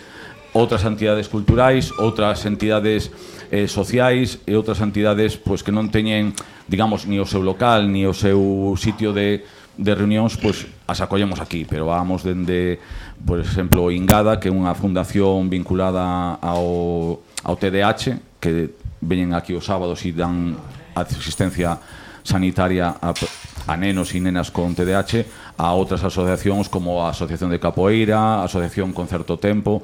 outras entidades culturais, outras entidades eh, sociais e outras entidades pois que non teñen, digamos, ni o seu local, ni o seu sitio de de reunións pois as acollemos aquí, pero vamos dende, por exemplo, Ingada, que é unha fundación vinculada ao ao TDH, que veñen aquí os sábados e dan asistencia sanitaria a a nenos e nenas con TDAH a outras asociacións como a Asociación de Capoeira, a Asociación Concerto tempo,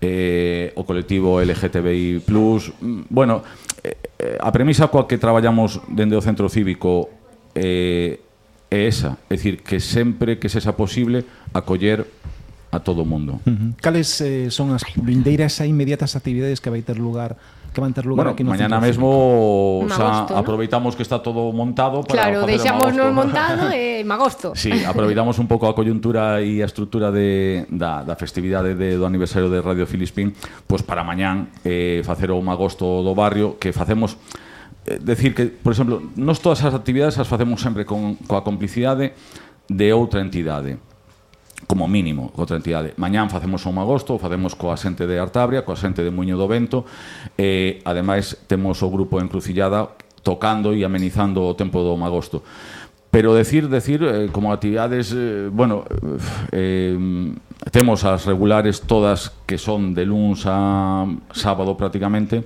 eh, o colectivo LGTBI+. Mm, bueno, eh, eh, a premisa coa que traballamos dende o centro cívico eh, é esa, é dicir, que sempre que sexa posible acoller a todo o mundo. Uh -huh. Cales eh, son as vindeiras e inmediatas actividades que vai ter lugar que van ter lugar bueno, aquí no mañana mesmo xa ¿no? aproveitamos que está todo montado para Claro, deixámonos montado e magosto. Sí, aproveitamos un pouco a coyuntura e a estrutura de, da, da festividade de, do aniversario de Radio Filispín pois pues para mañán eh, facer o magosto do barrio que facemos eh, decir que, por exemplo, non todas as actividades as facemos sempre con coa complicidade de outra entidade como mínimo, outra entidade. Mañán facemos un agosto, facemos coa xente de Artabria, coa xente de Muño do Vento, e ademais temos o grupo Encrucillada tocando e amenizando o tempo do magosto. Pero decir, decir, eh, como actividades, eh, bueno, eh, temos as regulares todas que son de luns a sábado prácticamente,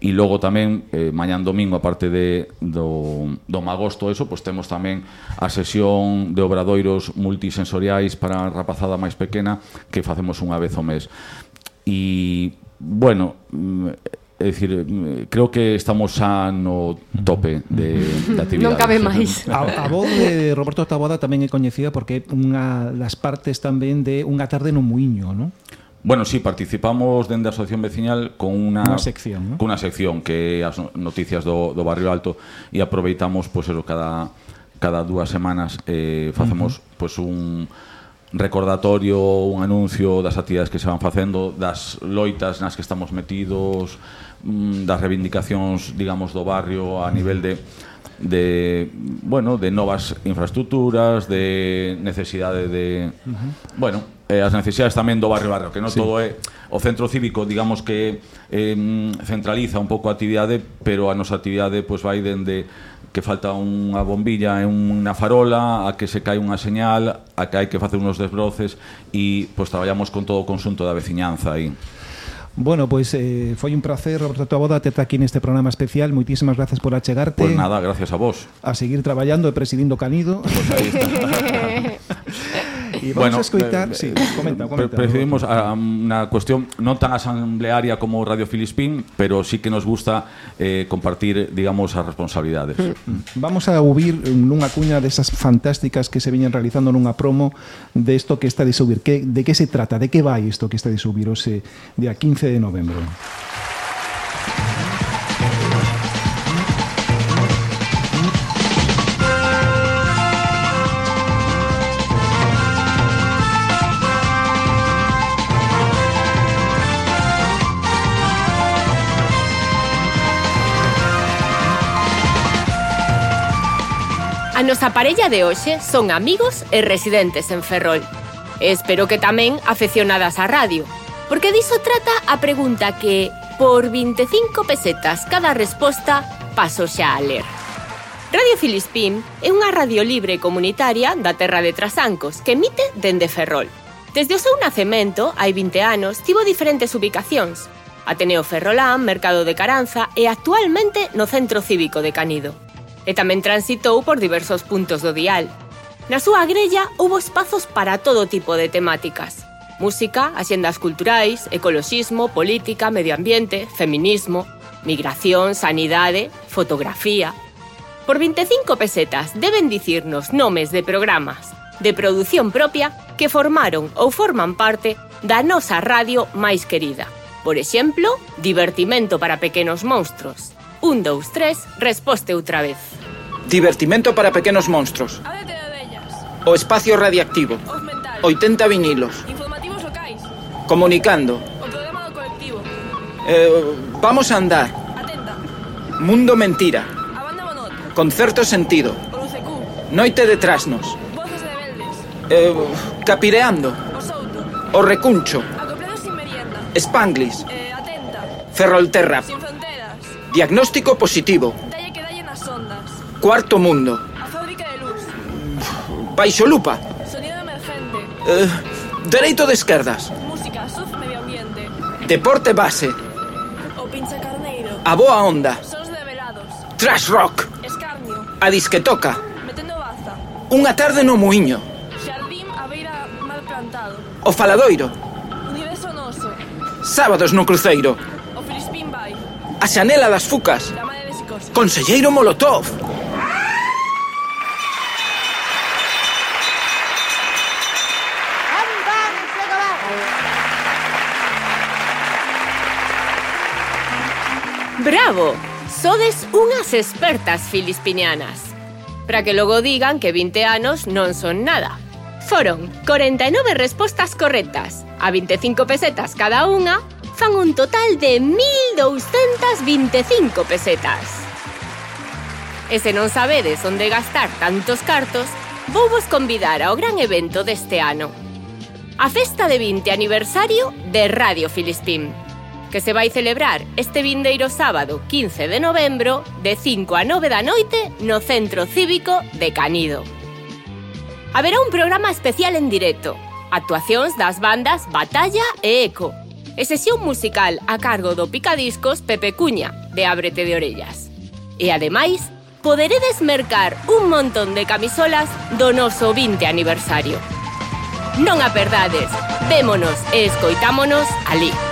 e logo tamén eh, mañán domingo aparte de do, do magosto eso, pois temos tamén a sesión de obradoiros multisensoriais para a rapazada máis pequena que facemos unha vez ao mes e bueno mm, é dicir, mm, creo que estamos xa no tope de, de actividade. Non cabe máis. A, a voz de Roberto Taboada tamén é coñecida porque é unha das partes tamén de unha tarde no muiño, non? Bueno, sí, participamos dende a Asociación Veciñal con unha sección, ¿no? con unha sección que as noticias do, do Barrio Alto e aproveitamos pois pues, eso cada cada dúas semanas eh, facemos uh -huh. pois pues, un recordatorio, un anuncio das actividades que se van facendo, das loitas nas que estamos metidos, mm, das reivindicacións, digamos, do barrio a nivel de de bueno, de novas infraestructuras, de necesidade de uh -huh. bueno, eh, as necesidades tamén do barrio barrio, que non sí. todo é o centro cívico, digamos que eh, centraliza un pouco a actividade, pero a nosa actividade pois vai dende que falta unha bombilla e unha farola, a que se cae unha señal, a que hai que facer unos desbroces e pois traballamos con todo o consunto da veciñanza aí. Bueno, pois pues, eh, foi un placer, Roberto Taboda, terte aquí neste programa especial. Moitísimas gracias por achegarte. Pois pues nada, gracias a vos. A seguir traballando e presidindo Canido. Pois pues aí está. [laughs] Vamos bueno, a escoitar, eh, sí, eh, comenta, comenta. Preferimos a unha cuestión non tan asamblearia como Radio Filispín, pero sí que nos gusta eh, compartir, digamos, as responsabilidades. Mm. Vamos a ouvir nunha cuña desas fantásticas que se viñen realizando nunha promo de isto que está de subir. Que, de que se trata? De que vai isto que está de subir? O se, de a 15 de novembro. Pois a parella de hoxe son amigos e residentes en Ferrol. Espero que tamén afeccionadas á radio, porque diso trata a pregunta que, por 25 pesetas cada resposta, paso xa a ler. Radio Filispín é unha radio libre e comunitaria da terra de Trasancos que emite dende Ferrol. Desde o seu nacemento, hai 20 anos, tivo diferentes ubicacións. Ateneo Ferrolán, Mercado de Caranza e actualmente no Centro Cívico de Canido e tamén transitou por diversos puntos do dial. Na súa grella houbo espazos para todo tipo de temáticas. Música, axendas culturais, ecoloxismo, política, medio ambiente, feminismo, migración, sanidade, fotografía... Por 25 pesetas deben dicirnos nomes de programas de produción propia que formaron ou forman parte da nosa radio máis querida. Por exemplo, Divertimento para pequenos monstruos, Un, dous, tres, resposte outra vez. Divertimento para pequenos monstros. O espacio radiactivo. 80 vinilos. Informativos locais. Comunicando. O programa do colectivo. Eh, vamos a andar. Atenta. Mundo mentira. A banda monot. Concerto sentido. O Noite de trasnos. Voces de beldes. Eh, capireando. O souto. O recuncho. Acoplado sin merienda. Spanglis. Eh, atenta. Ferrolterra. Sin Diagnóstico positivo. Dalle que dalle nas ondas. Cuarto mundo. A fábrica de luz. Baixo lupa. Sonido emergente. Eh, dereito de esquerdas. Música, surf, medio ambiente. Deporte base. O pincha carneiro. A boa onda. Sons de velados. Trash rock. Escarnio. A disquetoca. Metendo baza. Unha tarde no muiño. Xardín a beira mal plantado. O faladoiro. Universo noso. Sábados no cruceiro. A Xanela das Fucas. Conselleiro Molotov. Bravo! Sodes unhas expertas filispinianas. Para que logo digan que 20 anos non son nada. Foron 49 respostas correctas, a 25 pesetas cada unha fan un total de 1.225 pesetas. E se non sabedes onde gastar tantos cartos, vou vos convidar ao gran evento deste ano. A festa de 20 aniversario de Radio Filispín, que se vai celebrar este vindeiro sábado 15 de novembro de 5 a 9 da noite no Centro Cívico de Canido. Haberá un programa especial en directo, actuacións das bandas Batalla e Eco, e sesión musical a cargo do picadiscos Pepe Cuña, de Ábrete de Orellas. E ademais, poderedes mercar un montón de camisolas do noso 20 aniversario. Non a perdades, vémonos e escoitámonos ali.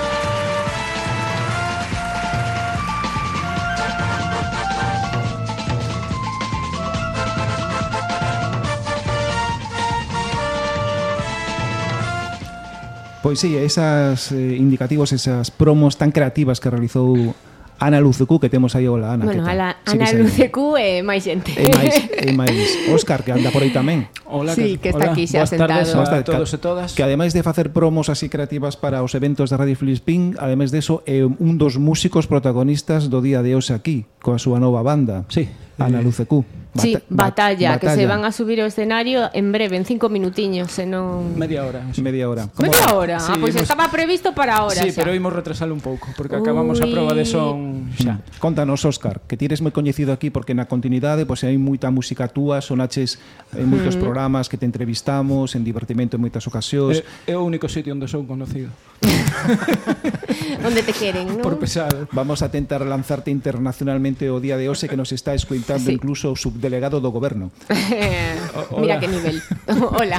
Pois sí, esas eh, indicativos, esas promos tan creativas que realizou Ana Lucecú, que temos aí, hola Ana Bueno, la, sí Ana sí Lucecú e eh, máis xente. E máis, e máis. Óscar, que anda por aí tamén. Hola, sí, que, que está hola. aquí xa Boas sentado. tardes a todos e todas. Que ademais de facer promos así creativas para os eventos de Radio Filispín Ademais deso, é eh, un dos músicos protagonistas do día de hoxe aquí Coa súa nova banda Sí. Ana Lucecú Bata sí, batalla, batalla, que se van a subir ao escenario en breve, en cinco minutiños, senón... Media hora. Media hora. Media hora? Sí, ah, pois pues estaba previsto para ahora Sí, xa. pero imos retrasalo un pouco, porque acabamos a prova de son xa. Mm. Contanos, Óscar, que ti eres moi coñecido aquí porque na continuidade pois pues, hai moita música túa, sonaches en moitos mm. programas que te entrevistamos, en divertimento en moitas ocasións. É, é o único sitio onde son conocido. [laughs] onde te queren, non? Por pesado. Vamos a tentar lanzarte internacionalmente o día de hoxe que nos está escoitando sí. incluso o sub subdelegado do goberno. [laughs] Mira que nivel. [laughs] Hola.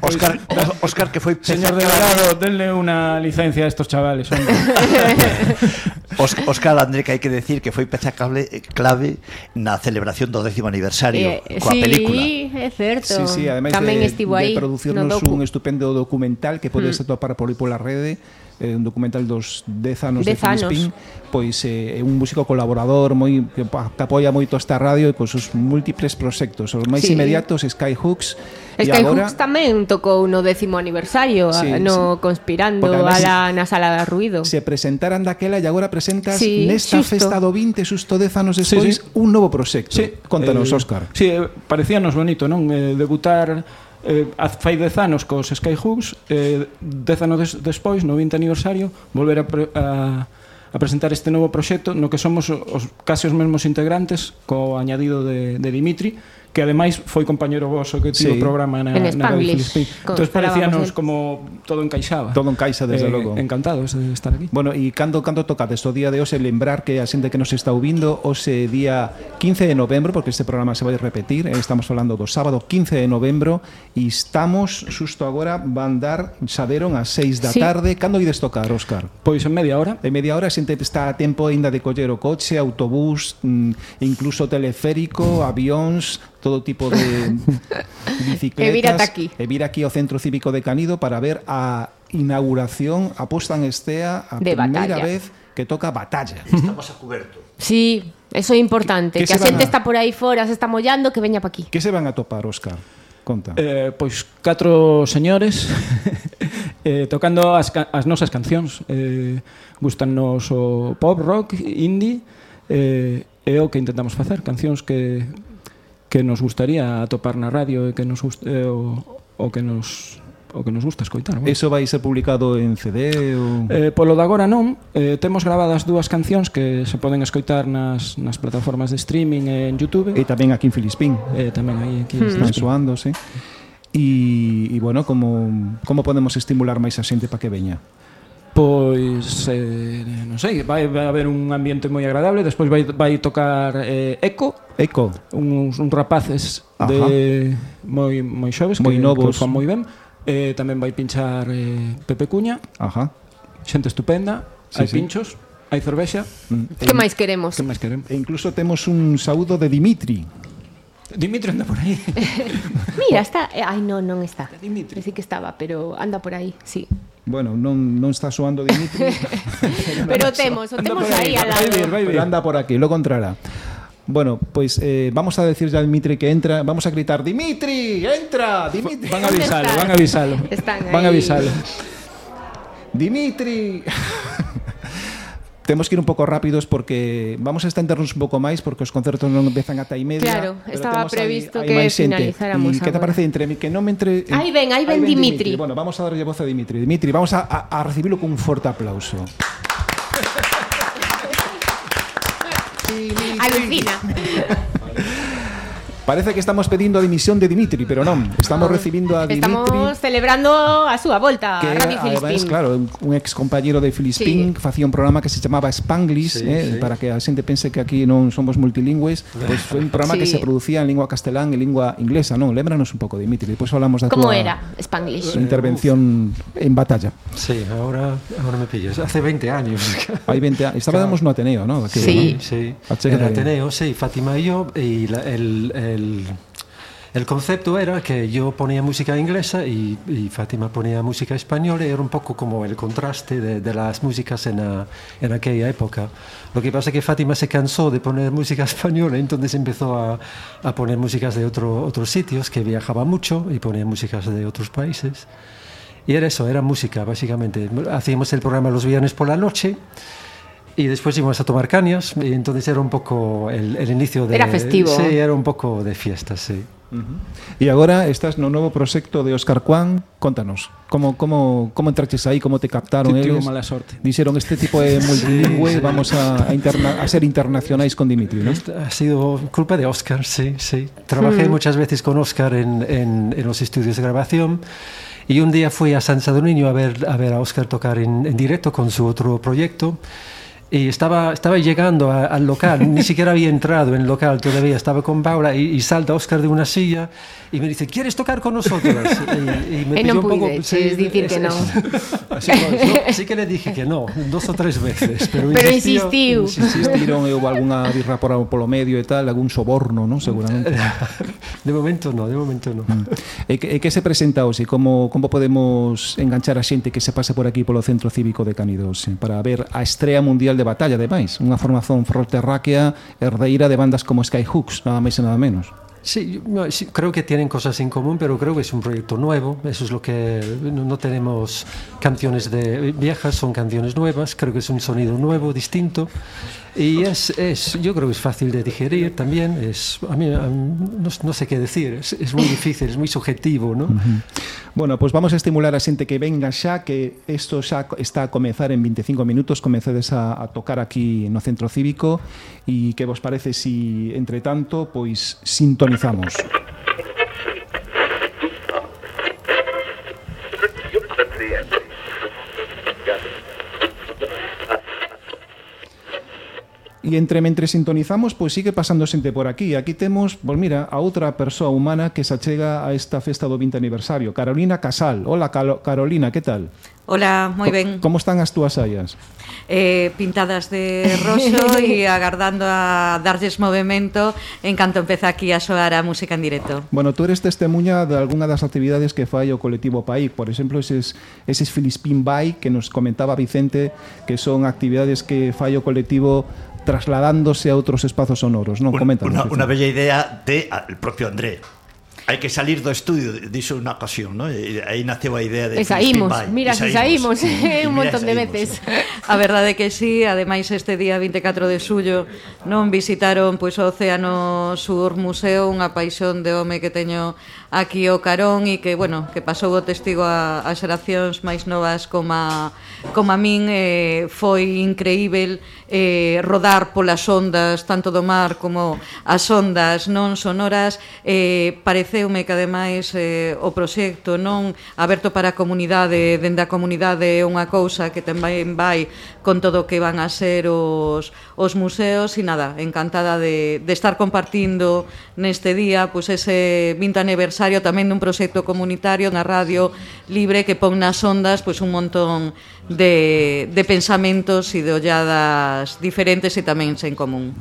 Óscar, Óscar que foi Señor delegado, denle unha licencia a estos chavales, hombre. [laughs] Óscar André que hai que decir que foi peza clave, clave na celebración do décimo aniversario eh, coa sí, película. Sí, é certo. Sí, sí, ademais Tamén de, estivo aí, de producirnos no docu. un estupendo documental que podes mm. atopar por pola rede eh, un documental dos 10 anos Dez de anos. Spin, pois eh, é eh, un músico colaborador moi que, que apoia moito esta radio e cos seus múltiples proxectos, os máis sí. inmediatos Skyhooks Skyhooks agora... tamén tocou no décimo aniversario sí, ah, no sí. conspirando a la, na sala de ruido. Se presentaran daquela e agora presentas sí, nesta xusto. festa do 20 xusto 10 anos despois sí, sí. un novo proxecto. Sí. Contanos, eh, Óscar. Sí, eh, parecíanos bonito, non? Eh, debutar eh, fai dez anos cos Skyhooks eh, dez anos des, despois, no 20 aniversario volver a, pre, a, a presentar este novo proxecto no que somos os, case os mesmos integrantes co añadido de, de Dimitri que ademais foi compañero voso que tivo sí. programa na, en Spanglish. Na entón parecíanos el... como todo encaixaba. Todo encaixa, desde eh, logo. Encantados de estar aquí. Bueno, e cando, cando tocades o día de hoxe, lembrar que a xente que nos está ouvindo, hoxe día 15 de novembro, porque este programa se vai repetir, eh, estamos falando do sábado 15 de novembro, e estamos, susto agora, van dar, xa deron, a 6 da sí. tarde. Cando ides tocar, Óscar? Pois en media hora. En media hora, a xente está a tempo ainda de coller o coche, autobús, mm, incluso teleférico, avións, todo tipo de [laughs] bicicletas. E vir ata aquí. E vir aquí ao Centro Cívico de Canido para ver a inauguración a posta en estea a de primeira batalla. vez que toca batalla. [laughs] Estamos a cuberto. Sí, eso é importante, que, que, que a xente a... está por aí fora, se está mollando, que veña pa aquí. Que se van a topar, Óscar? Conta. Eh, pois catro señores [laughs] eh, tocando as, as nosas cancións. Eh, gustannos o pop, rock, indie, eh, é o que intentamos facer, cancións que que nos gustaría atopar na radio e que nos eh, o, o que nos o que nos gusta escoitar. Bueno. Eso vai ser publicado en CD ou Eh, polo de agora non, eh, temos gravadas dúas cancións que se poden escoitar nas, nas plataformas de streaming e en YouTube. E tamén aquí en Filispín. Eh, tamén aí aquí mm. están soando, sí. E, e bueno, como como podemos estimular máis a xente para que veña? pois eh, non sei, vai, vai haber un ambiente moi agradable, despois vai vai tocar eh, Eco, Eco, uns, uns rapaces Ajá. de moi moi xoves moi que, novos. que fan moi ben. Eh, tamén vai pinchar eh, Pepe Cuña. Ajá. Xente estupenda, sí, hai sí. pinchos, hai cervexa. Mm. Que máis queremos? Que máis queremos? E incluso temos un saúdo de Dimitri. Dimitri anda por aí [laughs] Mira, está... eh, Ai, non, non está. Dimitri. Sí que estaba, pero anda por aí, sí. Bueno, non, non está soando Dimitri. [laughs] Pero temos, o temos aí al Vai lado. vir, vai vir. Anda por aquí, logo entrará. Bueno, pues eh, vamos a decir ya a Dimitri que entra. Vamos a gritar: ¡Dimitri! ¡Entra! ¡Dimitri! Van a ¿Dónde avisarlo, van a avisarlo. Están Van a ahí. avisarlo. ¡Dimitri! [laughs] Temos que ir un pouco rápidos porque vamos a estendernos un pouco máis porque os concertos non empezan ata aí media. Claro, estaba previsto aí, que aí finalizáramos. Mm, e que te parece entre que non me entre Aí ven, aí ven, ven Dimitri. Dimitri. Bueno, vamos a darlle voz a Dimitri. Dimitri, vamos a, a, a recibilo con un forte aplauso. Alucina. [laughs] Parece que estamos pedindo a dimisión de Dimitri, pero non, estamos recibindo a Dimitri Estamos celebrando a súa volta que a Radio además, claro, un, ex compañero de Filispín Sí. facía un programa que se chamaba Spanglish, Sí, eh, sí. para que a xente pense que aquí non somos multilingües, pois foi un programa que Sí. se producía en lingua castelán e lingua inglesa, non? Lembranos un pouco, Dimitri, depois falamos da Como era Spanglish? intervención en batalla. Sí, ahora, ahora me pillas. Hace 20 años. Hai 20 anos. Estábamos no Ateneo, ¿no? Aquello, Sí, ¿no? sí. En Ateneo, sí, Fátima y yo. Y la- el, el, el concepto era que yo ponía música inglesa y, y Fátima ponía música española. Y era un poco como el contraste de, las músicas en, en aquella época. Lo que pasa es que Fátima se cansó de poner música [laughs] española, entonces empezó a, a poner músicas de otro, otros sitios, que viajaba mucho y ponía músicas de otros países. Y era eso, era música, básicamente. Hacíamos el programa los viernes por la noche y después íbamos a tomar cañas y entonces era un poco el, el inicio de... Era festivo. Sí, era un poco de fiesta, sí. E agora estás no novo proxecto de Óscar Juan, contanos, como como como entraches aí, como te captaron tivo eles? mala sorte. Dixeron este tipo de multilingüe, vamos a a, interna, a ser internacionais con Dimitri, ¿no? Ha sido culpa de Oscar, sí, sí. Trabajé Mm. muchas veces con Oscar en, en- en los estudios de grabación y un día fui a San Sadurniño a ver a, ver a Oscar tocar en, en directo con su otro proyecto y estaba, estaba llegando a- al local, ni [laughs] siquiera había entrado en el local todavía, estaba con Paula y, y salta Oscar de una silla y me dice, ¿quieres tocar con nosotros? [laughs] Y, y me pilló non un poco... puideches dicir que non. [laughs] Así, no, sí que le dije que no, dos o tres veces, pero, Pero insistió. insistiu. Insistiron e houve algunha birra por, polo medio e tal, algún soborno, ¿no? Seguramente. De momento no, de momento no. E que, e que se presenta hoxe? Como, como podemos enganchar a xente que se pase por aquí polo Centro Cívico de Canidos para ver a estrea mundial de batalla, ademais, unha formación ferroterráquea herdeira de bandas como Skyhooks, nada máis e nada menos. Sí, no, sí, creo que tienen cosas en común, pero creo que es un proyecto nuevo. Eso es lo que no, no, tenemos canciones de viejas, son canciones nuevas. Creo que es un sonido nuevo, distinto. Y es, es yo creo que es fácil de digerir también. Es, a mí, no, no sé qué decir. Es, es muy difícil, es muy subjetivo, ¿no? Bueno, pues vamos a estimular a xente que venga xa, que isto xa co- está a comezar en 25 minutos, comecedes a, a tocar aquí no Centro Cívico e que vos parece si, entre tanto, pois sintonizamos. E entre mentre sintonizamos, pois sigue pasando xente por aquí. Aquí temos, pois mira, a outra persoa humana que se achega a esta festa do 20 aniversario, Carolina Casal. Hola, Calo Carolina, que tal? Hola, moi ben. Como están as túas saias? Eh, pintadas de roxo [laughs] e agardando a darlles movimento en canto empeza aquí a soar a música en directo. Bueno, tú eres testemunha de algunha das actividades que fai o colectivo PAI, por exemplo, eses, eses Filispín Bai que nos comentaba Vicente, que son actividades que fai o colectivo trasladándose a outros espazos sonoros, non? Comenta. Unha bella idea de ah, al propio André hai que salir do estudio, dixo unha ocasión, ¿no? E aí naceu a idea de... E saímos, [laughs] mira, se saímos, un montón de veces. A verdade que sí, ademais este día 24 de xullo non visitaron pois o Océano Sur Museo, unha paixón de home que teño aquí o Carón e que, bueno, que pasou o testigo a, a xeracións máis novas como a, como a min eh, foi increíble eh, rodar polas ondas tanto do mar como as ondas non sonoras eh, parece pareceume que ademais eh, o proxecto non aberto para a comunidade, dende a comunidade é unha cousa que tamén vai con todo o que van a ser os, os museos e nada, encantada de, de estar compartindo neste día pois ese 20 aniversario tamén dun proxecto comunitario na radio libre que pon nas ondas pois un montón de, de pensamentos e de olladas diferentes e tamén sen común.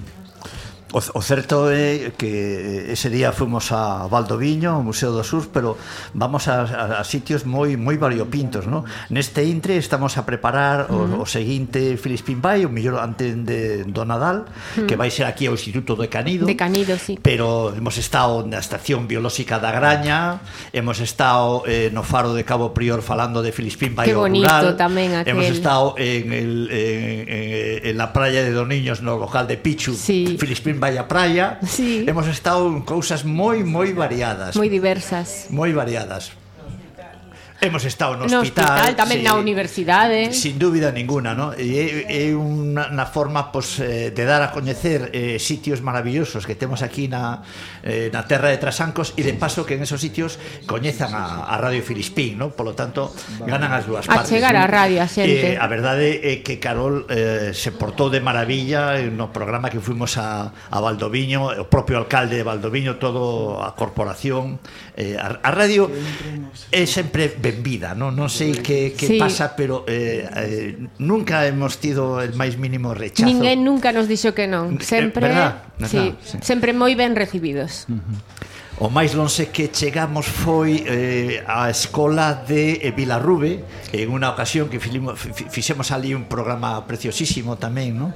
O, o certo é que ese día fomos a Valdoviño, ao Museo do Sur, pero vamos a, a, a sitios moi moi variopintos, ¿no? Neste intre estamos a preparar o, uh -huh. o seguinte Filispín Bay, o mellor antes de, do Nadal, uh -huh. que vai ser aquí ao Instituto de Canido. De Canido, sí. Pero hemos estado na Estación Biolóxica da Graña, hemos estado eh, no Faro de Cabo Prior falando de Filispín Bay Qué bonito rural. tamén aquel. Hemos estado en, el, en, en, en la playa de Doniños no local de Pichu, sí. Filispín en Valla Praia sí. hemos estado en cousas moi moi variadas. Moi diversas. Moi variadas. Hemos estado no, no hospital, hospital tamén sí, na universidade. Sin dúbida ninguna, ¿no? E é unha, na forma pois, pues, eh, de dar a coñecer eh, sitios maravillosos que temos aquí na, eh, na terra de Trasancos e de paso que en esos sitios coñezan a, a Radio Filispín, ¿no? Por lo tanto, ganan as dúas partes. A chegar a radio a xente. Eh, a verdade é que Carol eh, se portou de maravilla no programa que fuimos a, a Valdoviño, o propio alcalde de Valdoviño, todo a corporación. Eh, a, a radio é sempre benvida, non, non sei que, que sí. pasa, pero eh, eh, nunca hemos tido el máis mínimo rechazo. Ninguén nunca nos dixo que non, eh, sempre, eh, verdad, verdad, sí, sí. sempre moi ben recibidos. Uh -huh. O máis lonxe que chegamos foi eh, a escola de eh, Vilarrube En unha ocasión que filimo, fixemos ali un programa preciosísimo tamén non?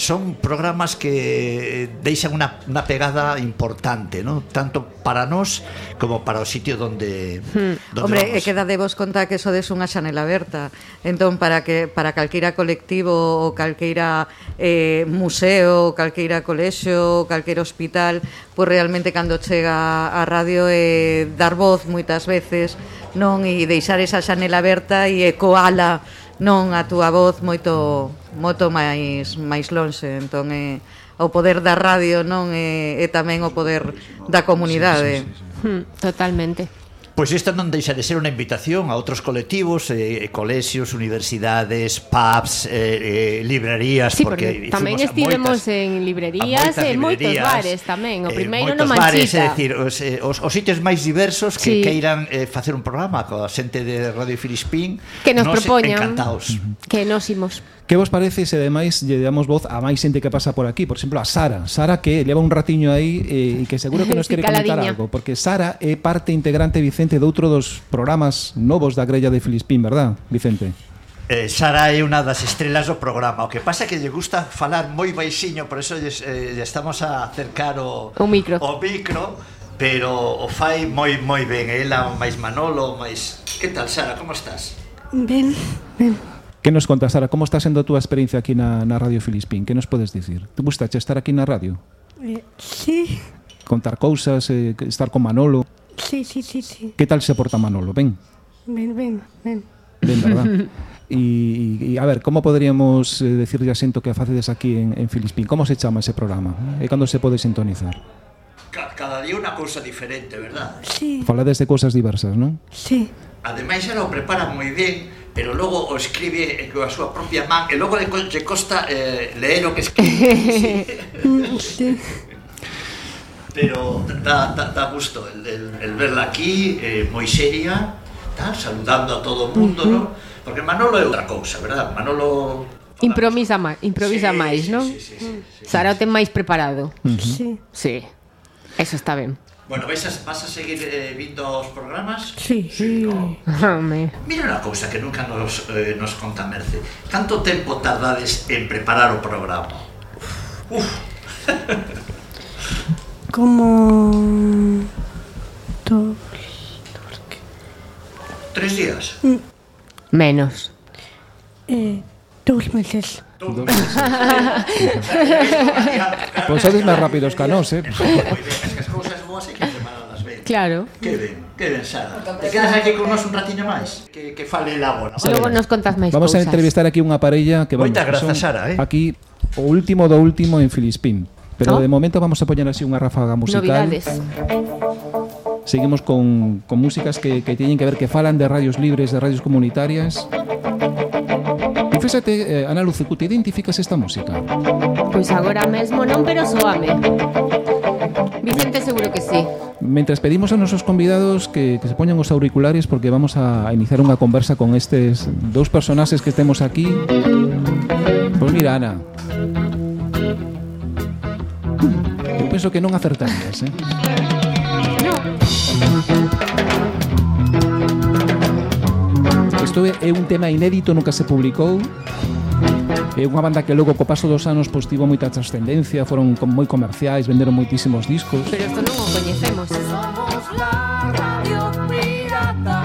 Son programas que eh, deixan unha, unha pegada importante non? Tanto para nós como para o sitio donde, hmm. donde Hombre, vamos. e que dadevos conta que sodes unha xanela aberta Entón, para que para calqueira colectivo ou calqueira eh, museo, calqueira colexo, calqueira hospital pois realmente cando chega a radio é dar voz moitas veces, non e deixar esa xanela aberta e ecoala non a túa voz moito moito máis máis lonxe, entón é o poder da radio, non é, eh, é tamén o poder da comunidade. Sí, sí, sí, sí. Totalmente. Pois esta non deixa de ser unha invitación a outros colectivos, eh, eh colexios, universidades, pubs, eh, eh, librerías, sí, porque, porque tamén estivemos moitas, en librerías, en moitos librerías, bares tamén, o eh, primeiro eh, no Manchita. Bares, é dicir, os, eh, os, os sitios máis diversos que sí. queiran eh, facer un programa coa xente de Radio Filispín, que nos, nos propoñan, encantados. que nos imos. Que vos parece se ademais lle damos voz a máis xente que pasa por aquí? Por exemplo, a Sara. Sara que leva un ratiño aí eh, e eh, que seguro que nos [laughs] quere comentar algo. Porque Sara é parte integrante Vicente de outro dos programas novos da grella de Filispín, verdad, Vicente? Eh, Sara é unha das estrelas do programa O que pasa é que lle gusta falar moi baixiño Por eso lle, eh, lle estamos a acercar o, o micro, o micro Pero o fai moi moi ben eh, Ela, o máis Manolo, o máis... Que tal, Sara, como estás? Ben, ben Que nos contas, Sara? Como está sendo a túa experiencia aquí na, na Radio Filispín? Que nos podes dicir? Te gusta estar aquí na radio? Eh, sí Contar cousas, eh, estar con Manolo Sí, sí, sí, sí. Que tal se porta Manolo? Ben. Ben, ben, ben. Ben, verdad? [laughs] E, e a ver, como poderíamos eh, decirle a xento que facedes aquí en, en Filispín? Como se chama ese programa? E cando se pode sintonizar? Ca, cada día unha cousa diferente, verdad? Sí. Falades de cousas diversas, non? Sí. Ademais, ela o prepara moi ben, pero logo o escribe coa súa propia man, e logo le, le costa eh, leer o que escribe. [laughs] sí. [laughs] sí pero da, da, da gusto el, el, el, verla aquí, eh, moi seria, tá, saludando a todo o mundo, uh -huh. Porque Manolo é outra cousa, verdad? Manolo... Improvisa máis, improvisa sí, máis, non? Sí, sí, sí, sí, sí, ten máis preparado. Uh -huh. Sí. Sí. Eso está ben. Bueno, vais a, vas a seguir eh, vindo os programas? Sí. sí. No. Mira unha cousa que nunca nos, eh, nos conta Merce. Canto tempo tardades en preparar o programa? Uf. [laughs] como dos, dos tres días mm. menos eh, dous meses Dos meses. pois sodes máis rápidos que a nós, eh? As cousas boas é que semanas ben. Claro. Que ben, que ben, Sara. Te quedas aquí con nós un ratiño máis? Que, que fale el agua. ¿no? Logo nos contas máis Vamos cousas. a entrevistar aquí unha parella que vamos... Moitas grazas, Sara, eh? Aquí, o último do último en Filispín. Pero de momento vamos a poñer así unha ráfaga musical. Novidades. Seguimos con, con músicas que, que teñen que ver que falan de radios libres, de radios comunitarias. E fíxate, eh, Ana Lucecu, te identificas esta música? Pois agora mesmo non, pero soame. Vicente seguro que sí. Mientras pedimos a nosos convidados que, que se poñan os auriculares porque vamos a iniciar unha conversa con estes dous personaxes que temos aquí. Pois mira, Ana. Eu penso que non acertarías, eh? Isto é un tema inédito, nunca se publicou. É unha banda que logo co paso dos anos pois tivo moita trascendencia, foron moi comerciais, venderon moitísimos discos. Pero isto non o coñecemos. Somos la radio pirata.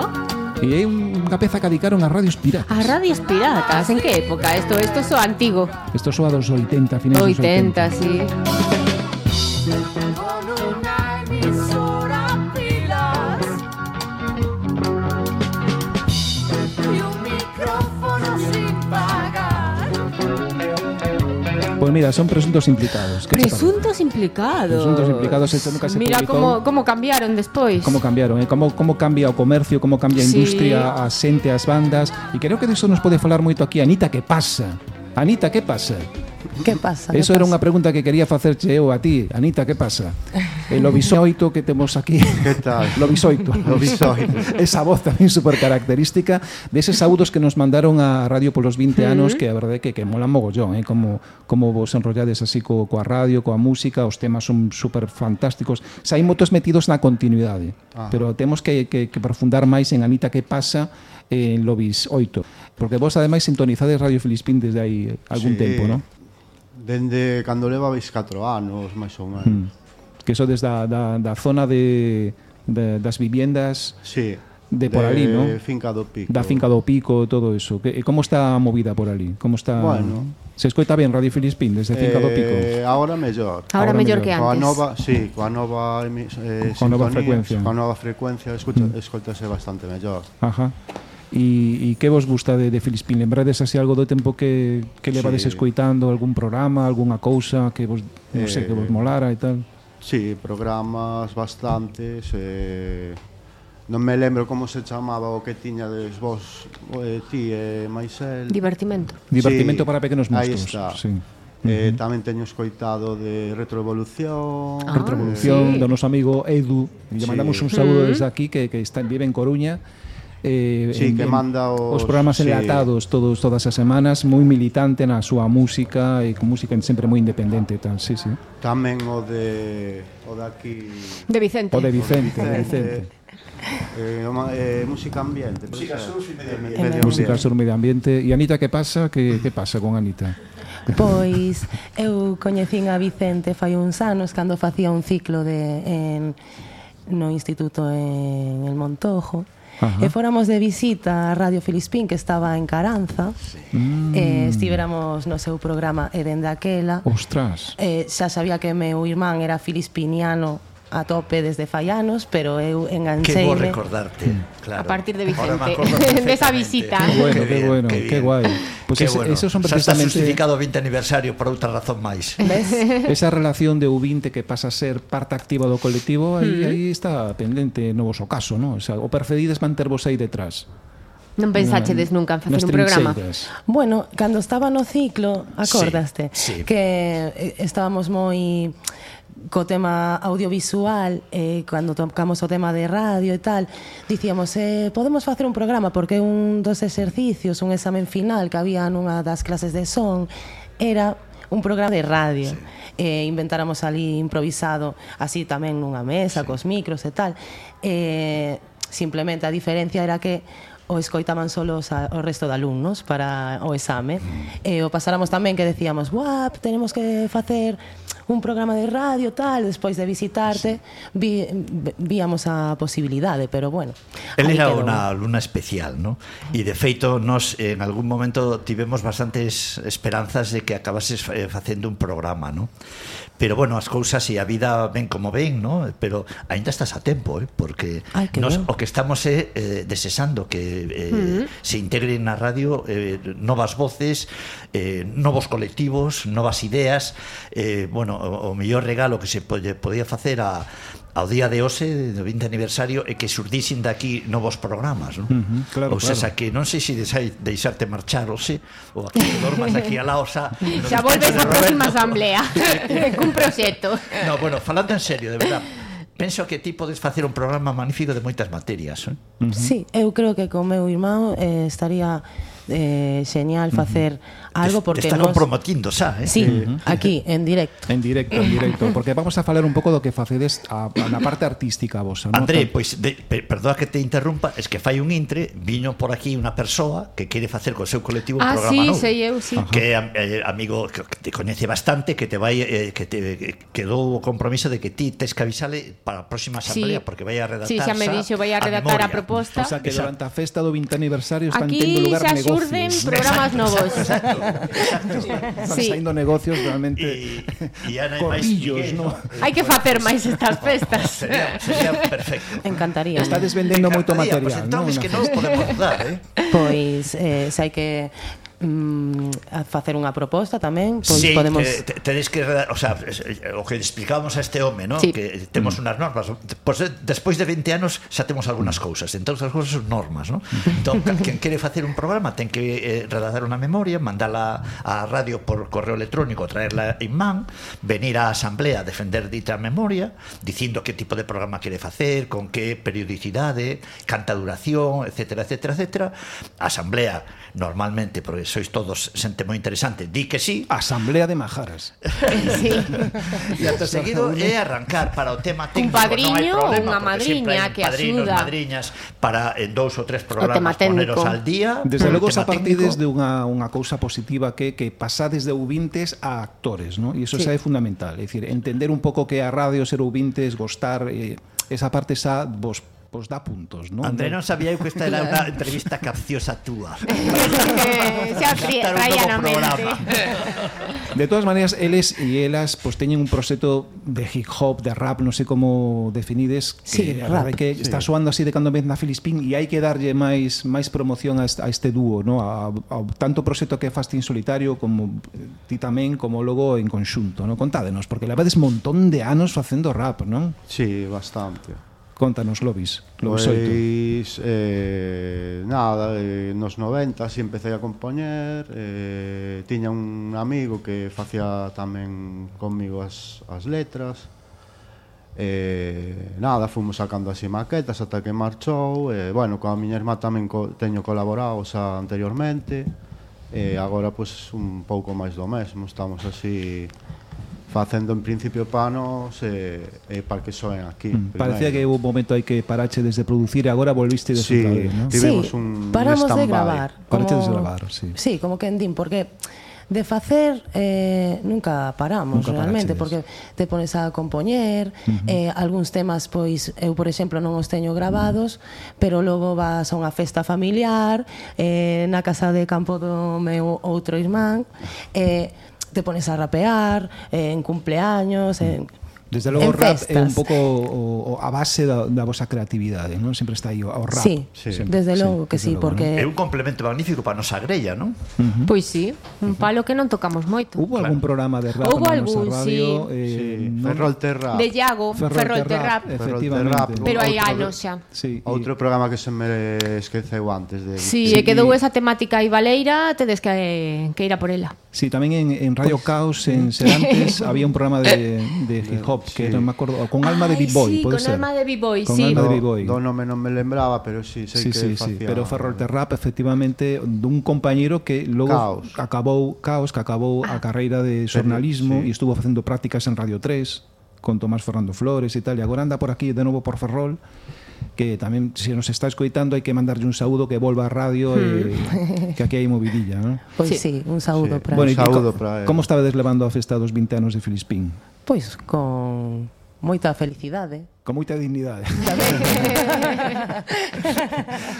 Oh. E é un unha peza que dedicaron a radios piratas. A radios piratas? En que época? Isto isto so antigo. Isto soa dos 80, finais 80, dos 80. 80, sí. mira, son presuntos implicados. Que presuntos implicados. Presuntos implicados, esto nunca se Mira publicou. como, como cambiaron despois. Como cambiaron, eh? como, como cambia o comercio, como cambia a industria, sí. a xente, as bandas. E creo que diso nos pode falar moito aquí Anita, que pasa? Anita, que pasa? [laughs] Que pasa? Eso era unha pregunta que quería facerche eu a ti, Anita, que pasa? El obisoito que temos aquí. Que tal? [laughs] Lobisoito. Lobisoito. [laughs] Esa voz tamén super característica deses saúdos que nos mandaron a Radio polos 20 anos, que a verdade que, que molan mogollón, eh? como, como vos enrollades así co, coa radio, coa música, os temas son super fantásticos. Saín motos metidos na continuidade, Ajá. pero temos que, que, que profundar máis en Anita que pasa en Lobis 8, porque vos ademais sintonizades Radio Filispín desde aí algún sí. tempo, non? Dende cando levabais 4 anos, máis ou menos. Mm. Que so desde da, da zona de, de das viviendas sí, de por de ali, non? Finca do Pico. Da Finca do Pico, todo iso. Que, como está a movida por ali? Como está... Bueno, Se escoita ben Radio Filispín desde Finca eh, do Pico. Eh, ahora mellor. Ahora, ahora mellor, que antes. Coa nova, sí, coa nova eh, coa sintonía, nova frecuencia. Coa nova frecuencia escuta, mm. escoitase bastante mellor. Ajá. E, e que vos gusta de, de Filispín? Lembrades así algo do tempo que, que levades sí. escoitando algún programa, algunha cousa que vos, non sei, que vos eh, molara e tal? Sí, programas bastantes eh, Non me lembro como se chamaba o que tiña des vos eh, ti e eh, Maisel Divertimento Divertimento sí, para pequenos monstruos Aí está sí. Eh, uh -huh. Tamén teño escoitado de Retroevolución ah, Retroevolución sí. do noso amigo Edu e Le sí. mandamos un saúdo uh -huh. desde aquí que, que está, vive en Coruña eh, sí, en, que manda os, os programas sí. enlatados todos todas as semanas, moi militante na súa música e con música sempre moi independente, tan, sí, sí. Tamén o de o de aquí de Vicente. O de Vicente, de Vicente. Eh, eh, eh música ambiente música sur e medio ambiente. Eh, ambiente música sur medio ambiente e Anita que pasa? que, que pasa con Anita? Pois eu coñecín a Vicente fai uns anos cando facía un ciclo de en, no instituto en el Montojo uh Ajá. e fóramos de visita a Radio Filispín que estaba en Caranza eh, mm. eh, estivéramos no seu programa e dende aquela Ostras. Eh, xa sabía que meu irmán era filispiniano a tope desde fai anos, pero eu enganchei. Que vou recordarte, mm. claro. A partir de Vicente, desa [laughs] de visita. Qué bueno, qué bueno, qué, que guai. Pues qué ese, bueno. esos son precisamente... Xa está justificado o 20 aniversario por outra razón máis. ¿Ves? [laughs] Esa relación de U20 que pasa a ser parte activa do colectivo, aí, mm. aí está pendente no voso caso, ¿no? O, sea, o perfedides mantervos aí detrás. Non pensachedes nunca en facer un programa? Bueno, cando estaba no ciclo, acordaste, sí, sí. que eh, estábamos moi co tema audiovisual, eh, cando tocamos o tema de radio e tal, dicíamos, eh, podemos facer un programa, porque un dos exercicios, un examen final que había nunha das clases de son, era un programa de radio. Sí. Eh, inventáramos ali improvisado, así tamén nunha mesa, sí. cos micros e tal. Eh, simplemente a diferencia era que o escoitaban solo os a, o resto de alumnos para o exame. E o pasáramos tamén que decíamos, "Guap, tenemos que facer un programa de radio tal, despois de visitarte, vi, víamos a posibilidade, pero bueno. Él era unha alumna especial, ¿no? E de feito nos en algún momento tivemos bastantes esperanzas de que acabases eh, facendo un programa, ¿no? pero bueno, as cousas e a vida ven como ven, ¿no? pero aínda estás a tempo, eh? porque Ay, nos, o que estamos é eh, desesando que eh, mm -hmm. se integren na radio eh, novas voces, eh, novos colectivos, novas ideas, eh, bueno, o, o mellor regalo que se pode, podía facer a ao día de hoxe do 20 aniversario e que surdisen daqui novos programas, non? Uh -huh, claro, ou claro. que non sei se desai deixarte marchar ou se ou aquí que dormas aquí [laughs] a Laosa. Xa volves á próxima asamblea [laughs] cun proxecto. No, bueno, falando en serio, de verdad. Penso que ti podes facer un programa magnífico de moitas materias, non? Eh? Uh -huh. Sí, eu creo que co meu irmão eh, estaría eh, xeñal facer uh -huh algo porque está nos... comprometindo xa, eh? Sí, eh, [laughs] aquí en directo. En directo, en directo, [laughs] porque vamos a falar un pouco do que facedes a, a na parte artística vosa, non? André, pois pues, perdoa que te interrumpa, es que fai un intre, viño por aquí unha persoa que quere facer co seu colectivo ah, un programa sí, novo. sei eu, sí. Que eh, amigo que te coñece bastante, que te vai eh, que te quedou o compromiso de que ti tes que avisale para a próxima asamblea sí. porque vai a redactar. Sí, xa me dixo, vai a redactar a, a proposta. O sea, que durante a festa do 20 aniversario están aquí tendo lugar negocios. Aquí xa xurden programas novos. Exacto sí. saindo negocios realmente e, e Ana, corrillos, no? Hai que facer máis estas festas. sería, sería perfecto. Encantaría. Estades vendendo moito material, ¿eh? pues, entón, no? es que non podemos dar, eh? Pois, eh, se hai que mm, a facer unha proposta tamén, pois sí, podemos eh, tedes que, o sea, o que explicábamos a este home, ¿no? Sí. Que temos mm. unhas normas, pois pues, despois de 20 anos xa temos algunhas cousas, entón as cousas son normas, ¿no? Entón, quen quere facer un programa ten que eh, redactar unha memoria, mandala a radio por correo electrónico, traerla en man, venir á asamblea a defender dita memoria, dicindo que tipo de programa quere facer, con que periodicidade, canta duración, etcétera, etcétera, etcétera. Asamblea normalmente porque sois todos xente moi interesante. Di que sí. Asamblea de Majaras. sí. [laughs] e ata seguido é arrancar para o tema técnico. Un padriño problema, ou unha madriña que padrinos, axuda. madriñas para en dous ou tres programas poneros al día. Desde logo xa partides de unha, unha cousa positiva que que pasades de ouvintes a actores, ¿no? E iso sí. xa é fundamental. É dicir, entender un pouco que a radio ser ouvintes, gostar, eh, esa parte xa vos pois dá puntos, non? André non sabía que esta era unha entrevista capciosa túa. [laughs] Eh, xa traía na mente. De todas maneras, eles e elas pues teñen un proxecto de hip hop, de rap, non sei como definides, que sí, rap, que sí. está soando así de cando vez na Filispín e hai que darlle máis máis promoción a este dúo, no? A, a, tanto proxecto que faz ti en solitario como eh, ti tamén, como logo en conxunto, no? Contádenos, porque levades montón de anos facendo rap, non? Sí, bastante. Contanos, Lobis, Lobis Pois, eh, nada, eh, nos 90 si empecé a compoñer eh, Tiña un amigo que facía tamén conmigo as, as letras eh, Nada, fomos sacando así maquetas ata que marchou eh, Bueno, coa miña irmá tamén co, teño colaborado xa anteriormente E eh, agora, pois, un pouco máis do mesmo Estamos así facendo en principio panos e, e para que soen aquí. Mm, parecía que hubo un momento aí que parache desde producir e agora volviste de sí, vez, ¿no? tivemos sí, un paramos un de gravar. Como, de gravar, sí. Sí, como que din, porque de facer eh, nunca paramos nunca realmente porque te pones a compoñer uh -huh. eh, algúns temas pois eu por exemplo non os teño grabados uh -huh. pero logo vas a unha festa familiar eh, na casa de campo do meu outro irmán e eh, te pones a rapear, eh, en cumpleaños, en, Desde logo o rap festas. é un pouco o, o, a base da, da vosa creatividade, non? Sempre está aí o, o rap. Sí, sí. Sempre. desde logo sí, que sí, porque... É un complemento magnífico para a nosa grella, non? Uh -huh. Pois sí, un palo que non tocamos moito. Hubo claro. algún programa de rap Hubo na algún, nosa radio? Sí. Eh, sí. Non? Ferrol Terra. De Iago, Ferrol, Terra. Efectivamente. Pero hai anos xa. Sí, Outro y... programa que se me esqueceu antes. De... Sí, sí, e quedou esa temática aí Valeira, tedes que, que ir a por ela. Sí, tamén en, en Radio Caos, en Serantes, [laughs] había un programa de, de hip hop Pop, sí. que non me acordo, con alma Ay, de B-Boy, sí, pode con ser. Alma de B-Boy, con sí. alma de B-Boy. Do, nome non me lembraba, pero sí, sei sí, que sí, facía. Sí. Pero Ferrol Terrap efectivamente dun compañeiro que logo Caos. acabou Caos, que acabou ah. a carreira de xornalismo e sí. estuvo facendo prácticas en Radio 3 con Tomás Fernando Flores e tal, e agora anda por aquí de novo por Ferrol que tamén se nos está escoitando hai que mandarlle un saúdo que volva a radio e hmm. [laughs] que aquí hai movidilla, non? Pois sí. un saúdo sí. para. Bueno, un saúdo para. Como estabades levando a festa dos 20 anos de Filispín? Pois con moita felicidade con moita dignidade. [laughs]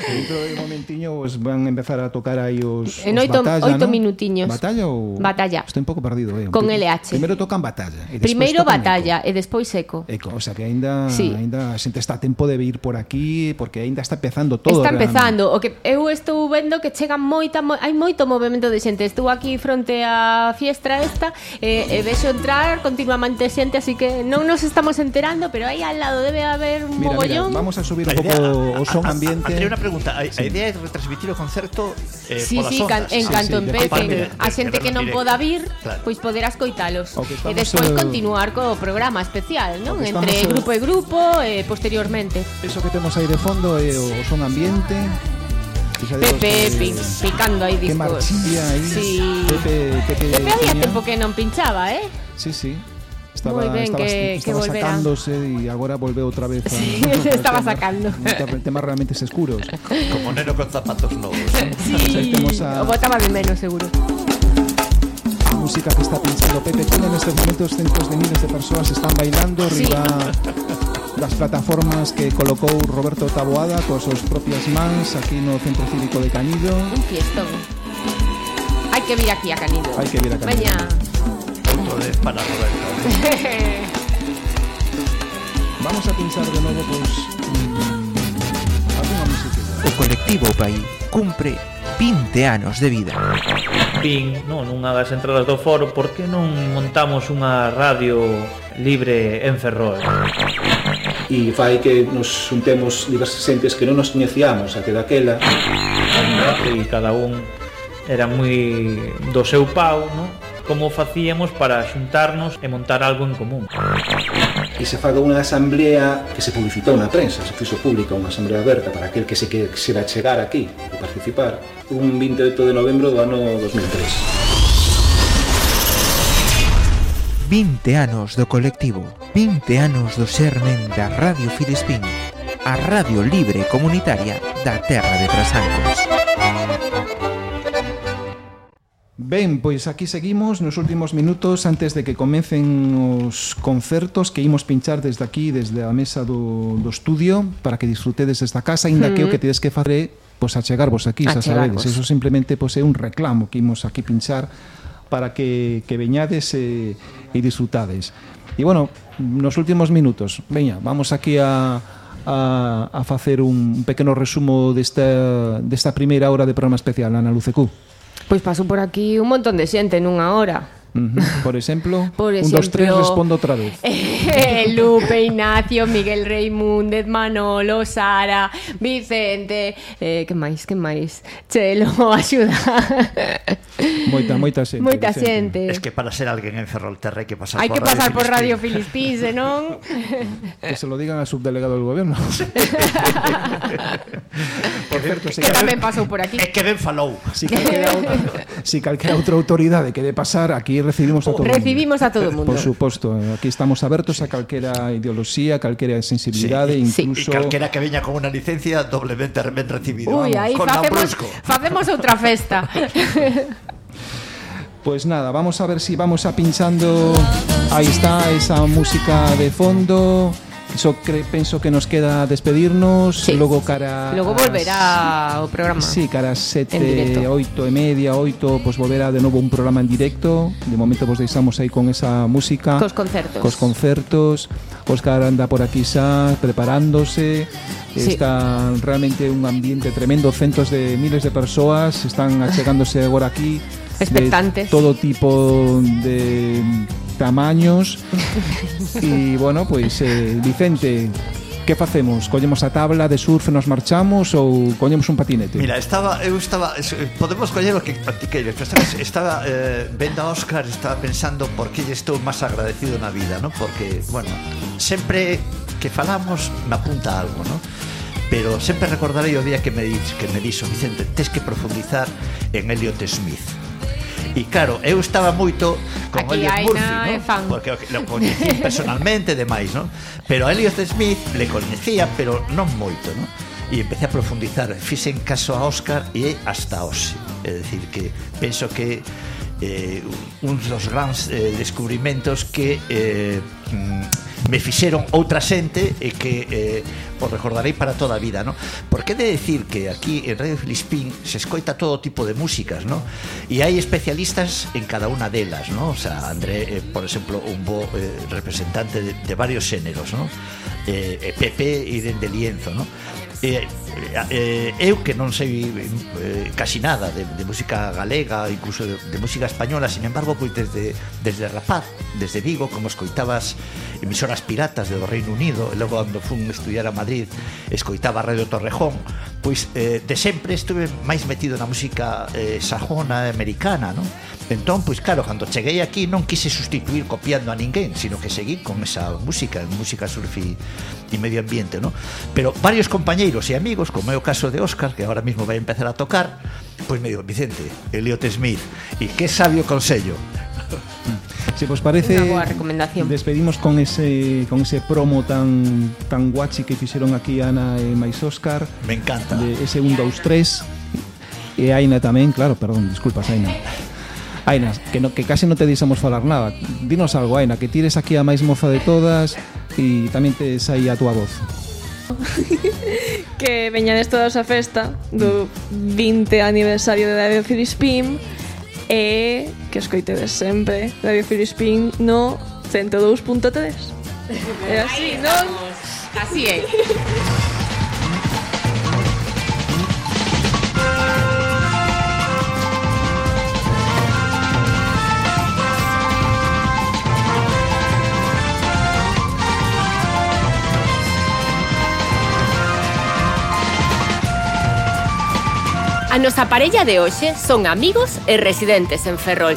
Dentro de momentiño os van empezar a tocar aí os, en os oito, batalla, oito ¿no? minutiños. Batalla ou... Batalla. Estou un pouco perdido. Eh? Con LH. Primeiro tocan batalla. E Primeiro batalla eco. e despois eco. Eco, o sea que ainda, sí. ainda a xente está a tempo de vir por aquí porque ainda está empezando todo. Está empezando. Realmente. O que eu estou vendo que chega moita, mo... hai moito movimento de xente. Estou aquí fronte á fiestra esta e, e vexo entrar continuamente xente, así que non nos estamos enterando, pero aí al lado debe haber un Mira, mira, mogollón. vamos a subir un A pouco idea- o son ambiente. André, unha pregunta. A, a idea é retransmitir o concerto eh, Sí, polas sí, can, ondas. en Sí, canto sí, compartir, a xente que non poda vir, Claro. pois poderás coitalos. O que E estamos, despois eh, continuar co programa especial, non? Entre estamos, eh, grupo e grupo e posteriormente. Eso que temos aí de fondo é o son ambiente. Pepe que- picando aí Que discos. marchilla aí. Sí. Pepe, Pepe, Pepe había tempo que non pinchaba, eh? Sí, sí. Estaba, ben, estaba, que- estaba que sacándose e agora volveu outra vez a, Sí, se [laughs] estaba sacando. temas realmente escuros. Como neno con zapatos novos. Sí, temos a- o botaba de menos, seguro. Música que está pinchando Pepe Cunha nestes momentos centos de miles de persoas están bailando Sí. riba das plataformas que colocou Roberto Taboada coas súas propias mans aquí no Centro Cívico de Canido. Un fiestón. Hai que vir aquí a Canido. Hai que vir a Canido. Joder, para Roberto. [laughs] Vamos a pensar de novo, pois, mm, Alguna música. O colectivo Pai cumpre 20 anos de vida. Vin, non, nunha das entradas do foro, por que non montamos unha radio libre en Ferrol? E fai que nos juntemos diversas xentes que non nos coñecíamos, a que daquela. E cada un era moi do seu pau, non? como facíamos para xuntarnos e montar algo en común. E se faga unha asamblea que se publicitou na prensa, se fixo pública unha asamblea aberta para aquel que se quixera chegar aquí e participar un 28 de novembro do ano 2003. 20 anos do colectivo, 20 anos do xermen da Radio Filispín, a radio libre comunitaria da terra de Trasancos. Ben, pois aquí seguimos nos últimos minutos antes de que comecen os concertos que imos pinchar desde aquí, desde a mesa do, do estudio, para que disfrutedes esta casa, ainda mm. que o mm-hmm. que tedes que facer é pois, achegarvos aquí, xa sabedes. Eso simplemente pois, é un reclamo que imos aquí pinchar para que, que veñades e, e disfrutades. E bueno, nos últimos minutos, veña, vamos aquí a, a, a facer un pequeno resumo desta, desta primeira hora de programa especial, Ana Lucecú. Pois pasou por aquí un montón de xente nunha hora. Uh. Por exemplo, [laughs] Por exemplo, un dos tres respondo outra vez. [laughs] Eh, Lupe, Ignacio, Miguel Reimúndez, Manolo, Sara, Vicente, eh, que máis, que máis? Chelo, [laughs] axuda. Moita, moita xente. Moita xente. Es que para ser alguén en Ferrolterra hai que pasar hai por que Radio pasar por Radio Filispín, non? Que se lo digan al subdelegado do goberno. por certo, que, que tamén pasou por aquí. É que ben falou. Si calquera outra, si calquera outra autoridade que de pasar aquí recibimos a todo Recibimos mundo. a todo o mundo. Por suposto, aquí estamos abertos sí. a calquera ideoloxía, calquera sensibilidade, sí. incluso... Sí. E calquera que veña con unha licencia doblemente ben recibido. Ui, aí facemos, facemos outra festa. [laughs] Pues nada, vamos a ver si vamos a pinchando. Ahí está esa música de fondo. Só cre, penso que nos queda despedirnos sí. Logo cara Logo volverá as, o programa. Sí, cara as sete, oito e media, oito Pois pues volverá de novo un programa en directo. De momento vos deixamos aí con esa música. Cos concertos. Cos concertos. Óscar anda por aquí xa preparándose. Sí. Está realmente un ambiente tremendo. Centos de miles de persoas Están achegándose agora aquí. Expectantes. De todo tipo de tamaños E, bueno, pois, eh, Vicente, que facemos? Collemos a tabla de surf, nos marchamos ou collemos un patinete? Mira, estaba, eu estaba podemos coller o que queiras, pero sabes, estaba eh, vendo a Óscar, estaba pensando por que lle estou máis agradecido na vida, ¿no? Porque, bueno, sempre que falamos me apunta algo, ¿no? Pero sempre recordarei o día que me dis, que me dixo Vicente, tes que profundizar en Elliot Smith E claro, eu estaba moito con Aquí Elliot Murphy, no? fan. porque lo coñecí [laughs] personalmente demais, no? Pero a Elliot Smith le coñecía, pero non moito, no? E empecé a profundizar, fixen caso a Oscar e hasta hoxe. É dicir, que penso que eh, un dos grandes eh, descubrimentos que eh, mm, me fixeron outra xente e que eh, os recordarei para toda a vida, ¿no? Porque de decir que aquí en Radio Filispín se escoita todo tipo de músicas, ¿no? E hai especialistas en cada unha delas, ¿no? O sea, André, eh, por exemplo, un bo eh, representante de, de varios xéneros, ¿no? Eh, eh Pepe e Dende Lienzo, ¿no? Eh, eh, eu que non sei eh, casi nada de, de música galega, incluso de, de música española, sin embargo, pois desde, desde rapaz, desde Vigo, como escoitabas emisoras piratas do Reino Unido, e logo cando fun estudiar a Madrid, escoitaba Radio Torrejón, pois eh, de sempre estuve máis metido na música eh, sajona e americana, non? Entón, pois claro, cando cheguei aquí non quise sustituir copiando a ninguén, sino que seguí con esa música, música surf e, e medio ambiente, non? Pero varios compañeiros e amigos amigos, como é o caso de Óscar, que ahora mismo vai empezar a tocar, pois me digo, Vicente, Elliot Smith, e que sabio consello. [laughs] Se vos parece, Una boa recomendación. despedimos con ese con ese promo tan tan guachi que fixeron aquí Ana e Mais Óscar. Me encanta. De ese 1, 2, 3. E Aina tamén, claro, perdón, disculpas Aina. Aina, que, no, que case non te dixemos falar nada. Dinos algo, Aina, que tires aquí a máis moza de todas e tamén tes aí a túa voz. [laughs] que veñades todos a festa do 20 aniversario de Radio Filispín e que escoitedes sempre Radio Filispín no 102.3. [laughs] É así, non? Así é. A nosa parella de hoxe son amigos e residentes en Ferrol.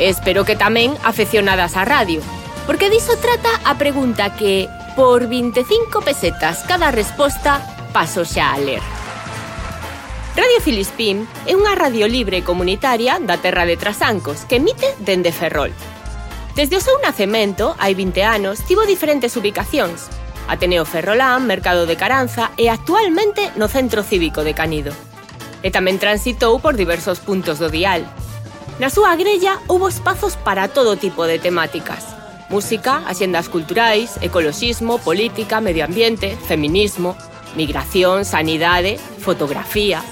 Espero que tamén afeccionadas á radio, porque diso trata a pregunta que, por 25 pesetas cada resposta, paso xa a ler. Radio Filispín é unha radio libre e comunitaria da terra de Trasancos que emite dende Ferrol. Desde o seu nacemento, hai 20 anos, tivo diferentes ubicacións, Ateneo Ferrolán, Mercado de Caranza e actualmente no Centro Cívico de Canido e tamén transitou por diversos puntos do dial. Na súa grella houbo espazos para todo tipo de temáticas. Música, axendas culturais, ecoloxismo, política, medio ambiente, feminismo, migración, sanidade, fotografía...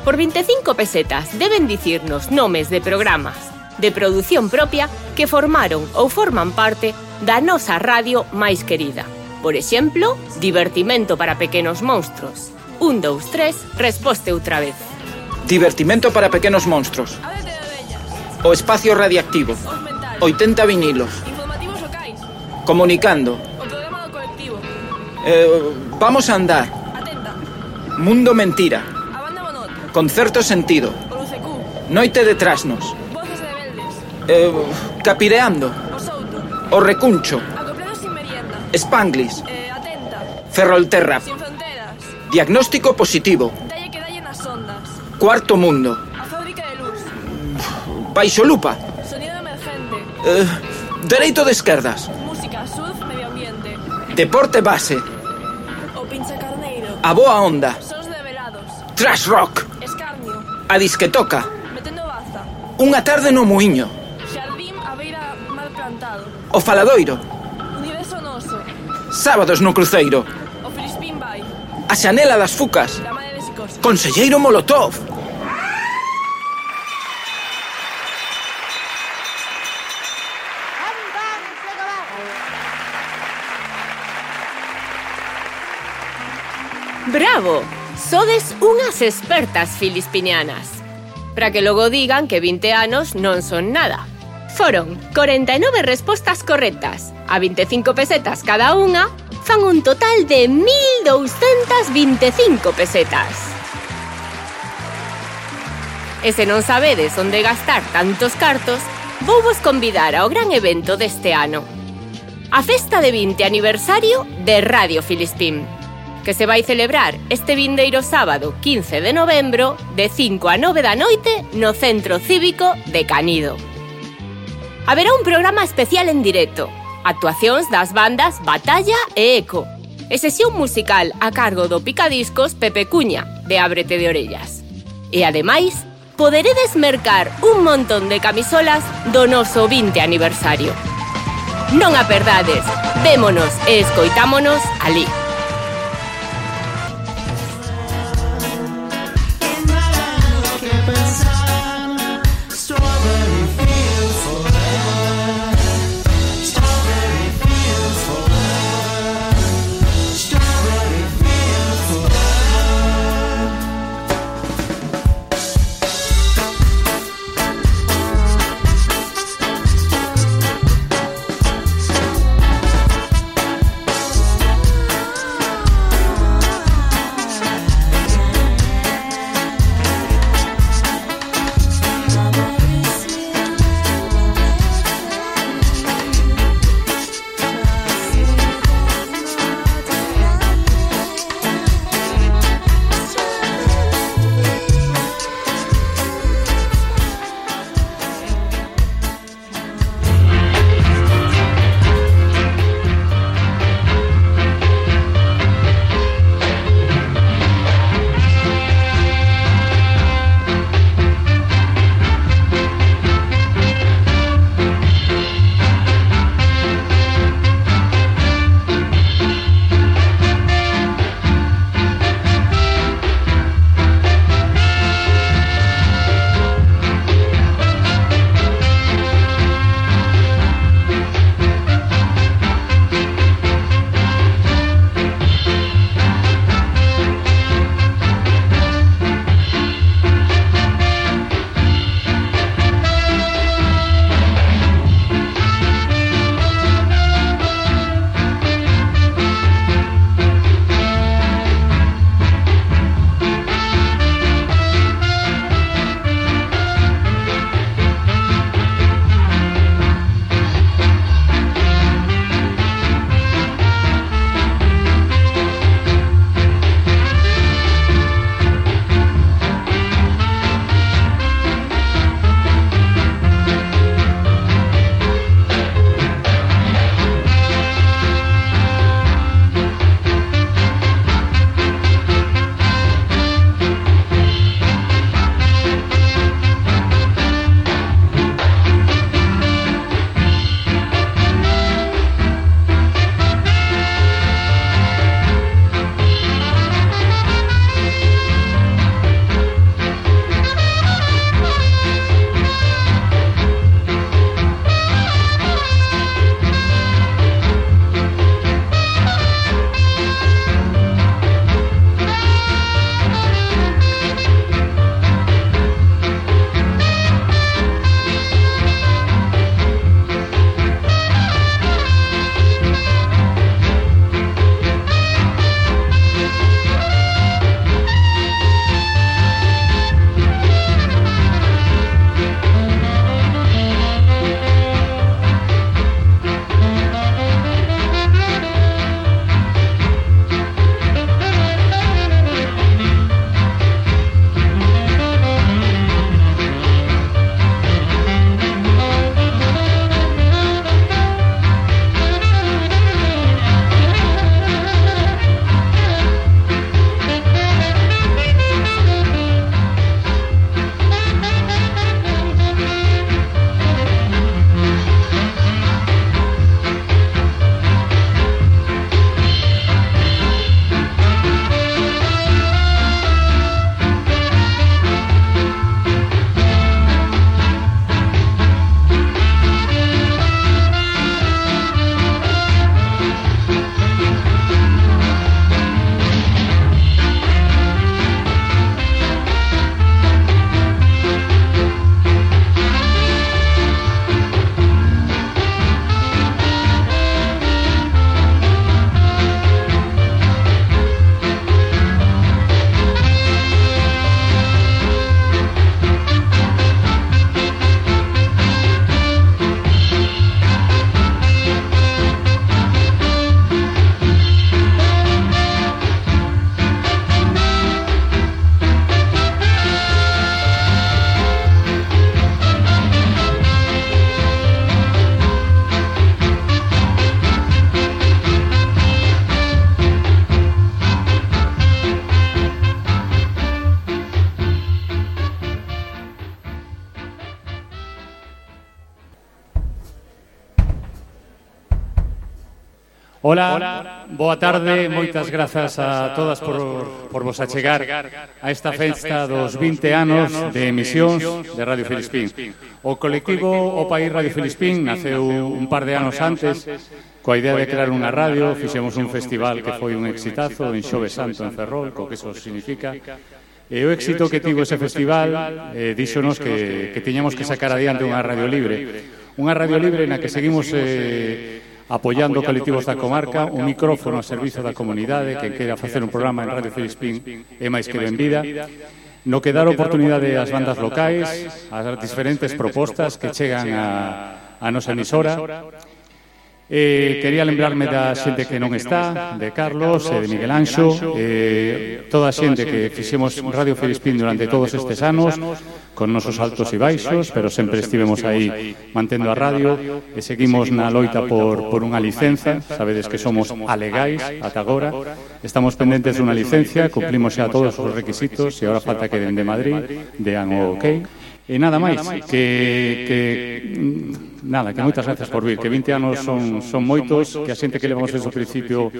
Por 25 pesetas deben dicirnos nomes de programas de produción propia que formaron ou forman parte da nosa radio máis querida. Por exemplo, Divertimento para pequenos monstruos, Un, dous, tres, resposte outra vez. Divertimento para pequenos monstros. O espacio radiactivo. 80 vinilos. Comunicando. O programa do colectivo. Eh, vamos a andar. Atenta. Mundo mentira. A banda monot. Concerto sentido. Noite de trasnos. Voces rebeldes. Eh, capireando. O souto. O recuncho. Sin merienda. Spanglis. Eh, atenta. Ferrolterra. Sin Diagnóstico positivo. Dalle que dalle nas ondas. Cuarto mundo. A fábrica de luz. Baixo lupa. Sonido emergente. Eh, dereito de esquerdas. Música, surf, medio ambiente. Deporte base. O pincha carneiro. A boa onda. Sons de velados. Trash rock. Escarnio. A disquetoca. Metendo baza. Unha tarde no muiño. Xardín a beira mal plantado. O faladoiro. Universo noso. Sábados no cruceiro. A Xanela das Fucas. Conselleiro Molotov. Bravo! Sodes unhas expertas filispinianas. Para que logo digan que 20 anos non son nada. Foron 49 respostas correctas, a 25 pesetas cada unha, fan un total de 1.225 pesetas. E se non sabedes onde gastar tantos cartos, vou vos convidar ao gran evento deste ano. A festa de 20 aniversario de Radio Filispín, que se vai celebrar este vindeiro sábado 15 de novembro de 5 a 9 da noite no Centro Cívico de Canido. Haberá un programa especial en directo, actuacións das bandas Batalla e Eco e sesión musical a cargo do picadiscos Pepe Cuña de Ábrete de Orellas. E ademais, poderedes mercar un montón de camisolas do noso 20 aniversario. Non a perdades, vémonos e escoitámonos ali. Ola, boa tarde, moitas grazas a todas por, por vos achegar a esta festa dos 20 anos de emisións de Radio Filispín. O colectivo O País Radio Filispín naceu un par de anos antes coa idea de crear unha radio, fixemos un festival que foi un exitazo en Xove Santo en Ferrol, co que eso significa, E o éxito que tivo ese festival eh, díxonos que, que tiñamos que sacar adiante unha radio libre. Unha radio libre na que seguimos eh, apoyando colectivos da comarca, un micrófono a servizo da comunidade, quen queira facer un programa en Radio Filispín é máis que benvida. No que dar oportunidade ás bandas locais, ás diferentes propostas que chegan a, a nosa emisora, Eh, quería lembrarme da xente que non está, de Carlos e de Miguel Anxo, eh, toda a xente que fixemos Radio Filispín durante todos estes anos, con nosos altos e baixos, pero sempre estivemos aí mantendo a radio, e seguimos na loita por, por unha licenza, sabedes que somos alegais ata agora, estamos pendentes dunha licencia, cumplimos xa todos os requisitos, e agora falta que den de Madrid, dean o ok, E nada máis, que, que nada, que moitas gracias por vir, que 20 anos son, son moitos, que a xente que levamos desde o principio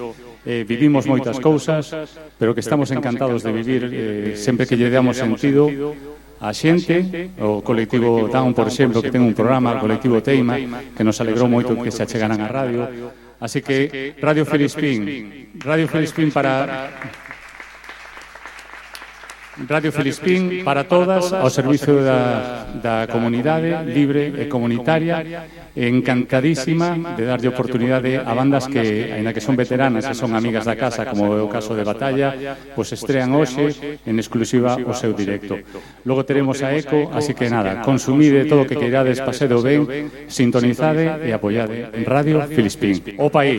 eh, vivimos moitas cousas, pero que estamos encantados de vivir eh, sempre que lle damos sentido a xente, o colectivo Down, por exemplo, que ten un programa, o colectivo Teima, que nos alegrou moito que se achegaran á radio, Así que Radio Felispín, Radio Felispín para Radio Filispín para todas ao servizo da, da comunidade libre e comunitaria encantadísima de darlle oportunidade a bandas que, aínda que son veteranas e son amigas da casa, como é o caso de Batalla, pois estrean hoxe en exclusiva o seu directo. Logo teremos a Eco, así que nada, consumide todo o que queirades, pasedo ben, sintonizade e apoiade Radio Filispín. O país.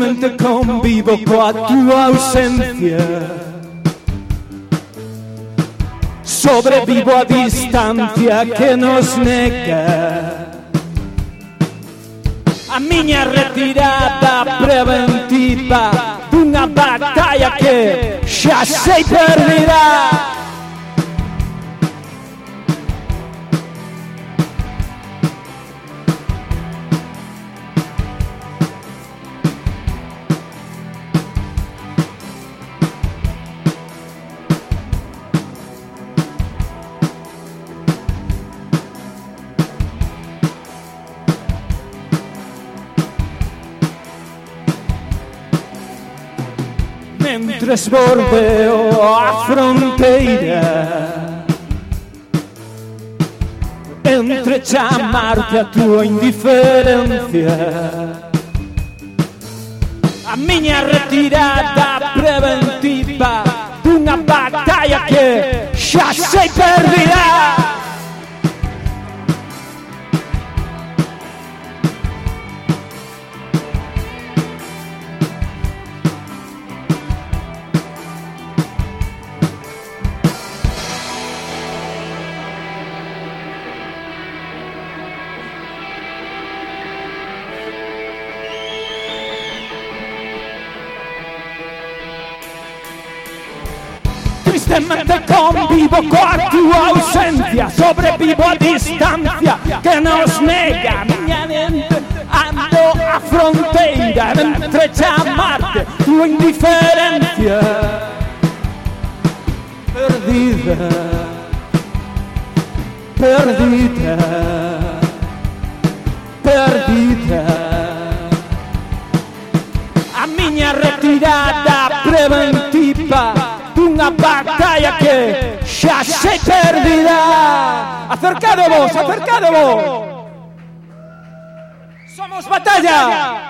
Tristemente convivo coa túa ausencia Sobrevivo a distancia que nos nega A miña retirada preventiva Dunha batalla que xa sei perdida desborde ou a fronteira. Entre chamarte a tua indiferencia. A miña retirada preventiva Dunha batalla que xa sei perdida Tristemente convivo coa tua ausencia Sobrevivo a distancia que nos nega Miña mente ando a fronteira Entre chamarte tua indiferencia Perdida Perdida Perdida A miña retirada preventiva se perdida. Acercadevos, acercadevos Somos batalla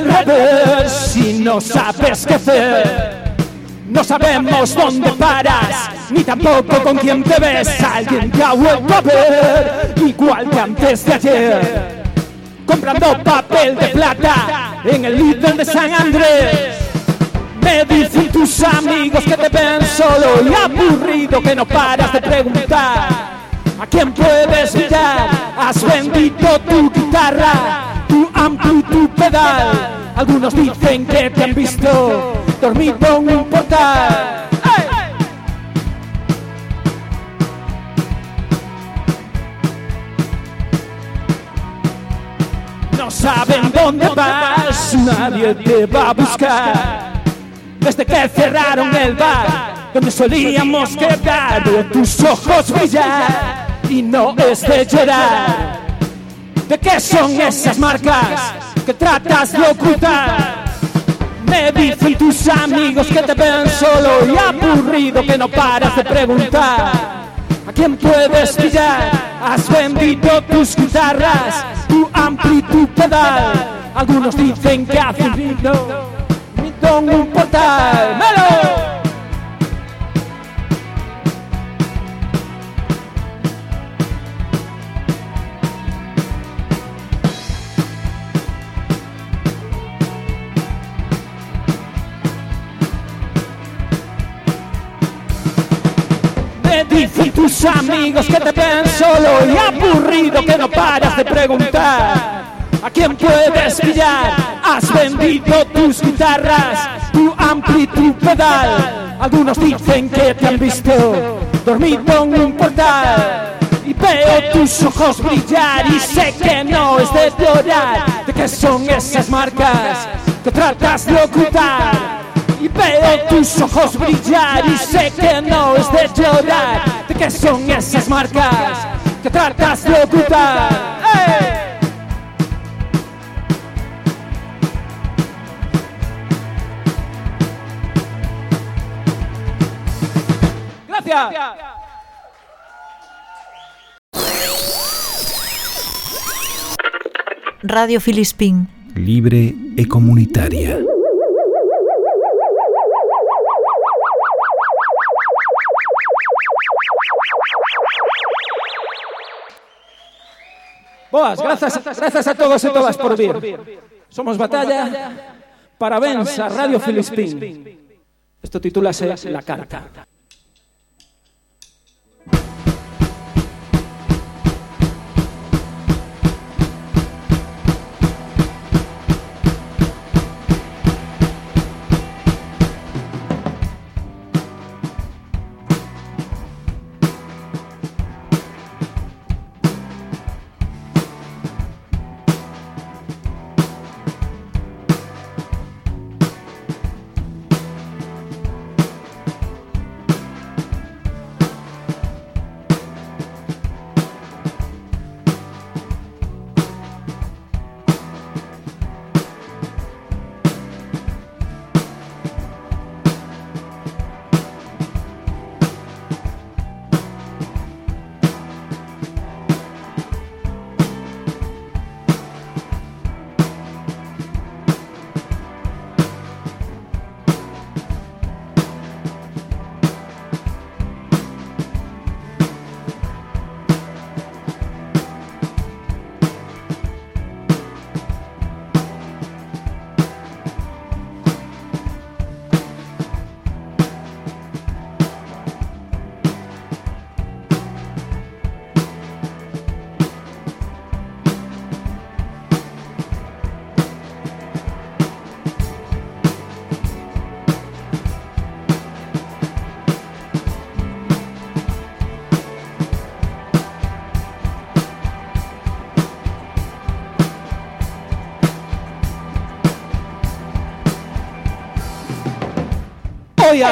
al revés si no sabes qué hacer. No sabemos dónde paras, ni tampoco con quién te ves. Alguien te ha a ver, igual que antes de ayer. Comprando papel de plata en el Lidl de San Andrés. Me dicen tus amigos que te ven solo y aburrido que no paras de preguntar. ¿A quién puedes mirar? Has vendido tu guitarra, tu ampli y tu pedal. Algunos dicen que te han visto dormido en un portal. No saben dónde vas, nadie te va a buscar. Desde que cerraron el bar, donde solíamos quedar, tus ojos brillar y no es de llorar. ¿De qué son esas marcas que tratas de ocultar? Me dicen tus amigos que te ven solo y aburrido que no paras de preguntar. ¿A quién puedes pillar? Has vendido tus guitarras, tu ampli y tu pedal. Algunos dicen que hace un un portal. ¡Melo! Tus amigos que te ven solo y aburrido que no paras de preguntar. ¿A quién puedes pillar? Has vendido tus guitarras, tu ampli tu pedal. Algunos dicen que te han visto dormido en un portal. Y veo tus ojos brillar y sé que no es de llorar. ¿De qué son esas marcas que tratas de ocultar? Y veo tus ojos brillar y sé que no es de llorar. ¿De qué son esas marcas que tratas de ocultar? Gracias. Radio Filispín. Libre e comunitaria. Boas, grazas, grazas a todos e todas por vir. Somos Batalla, parabéns a Radio Filispín. Isto titúlase La Carta.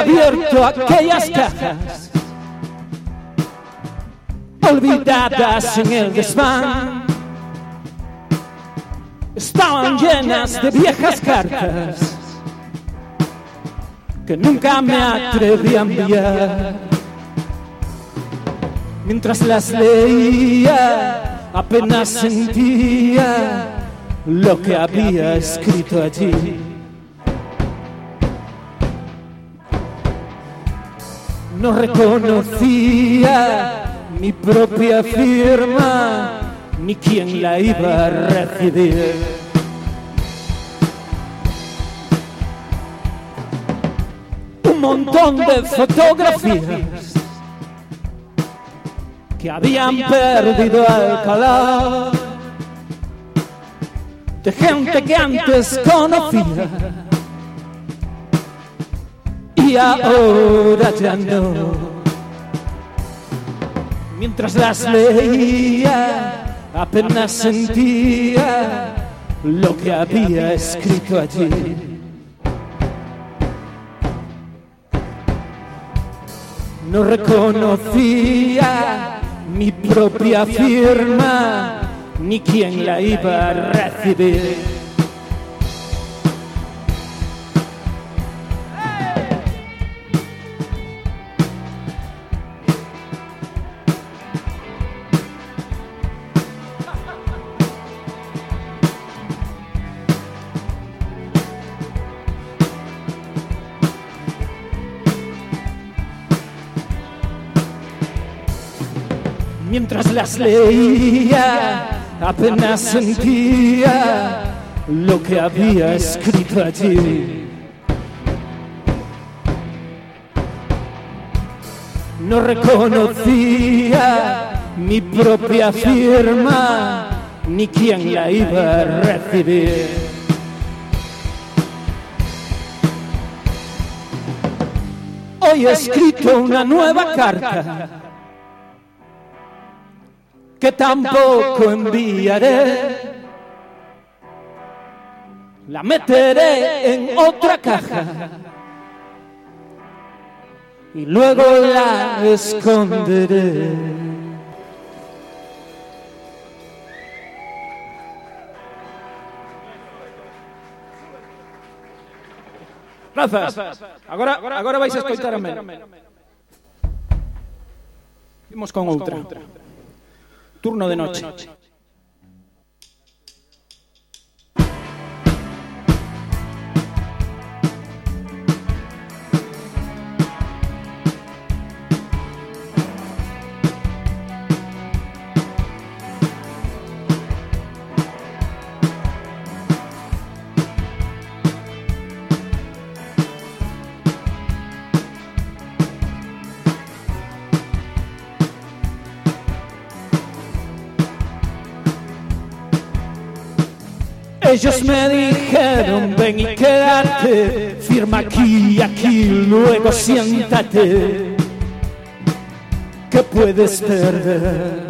Abierto aquellas cajas olvidadas en el desván. Estaban llenas de viejas cartas que nunca me atreví a enviar. Mientras las leía, apenas sentía lo que había escrito allí. No reconocía mi propia firma ni quién la iba a recibir. Un montón de fotografías que habían perdido al calar de gente que antes conocía y ahora ya no. Mientras las leía, apenas sentía lo que había escrito allí. No reconocía mi propia firma ni quién la iba a recibir. Mientras las leía, apenas sentía lo que había escrito allí. No reconocía mi propia firma ni quién la iba a recibir. Hoy he escrito una nueva carta que tampoco enviaré. La meteré en otra caja y luego la esconderé. Grazas. Agora, agora vais a escoitar a mí. Vimos con outra. Turno de noche. Ellos me dijeron, ven y quédate, firma aquí y aquí, luego siéntate, que puedes perder.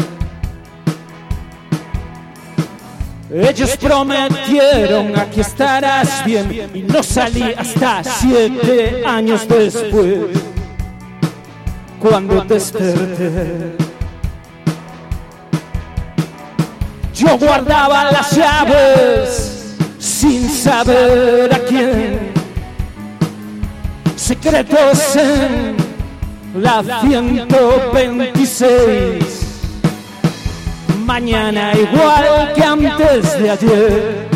Ellos prometieron, aquí estarás bien, y no salí hasta siete años después, cuando desperté. Yo guardaba las llaves sin saber a quién. Secretos en la 126. Mañana igual que antes de ayer.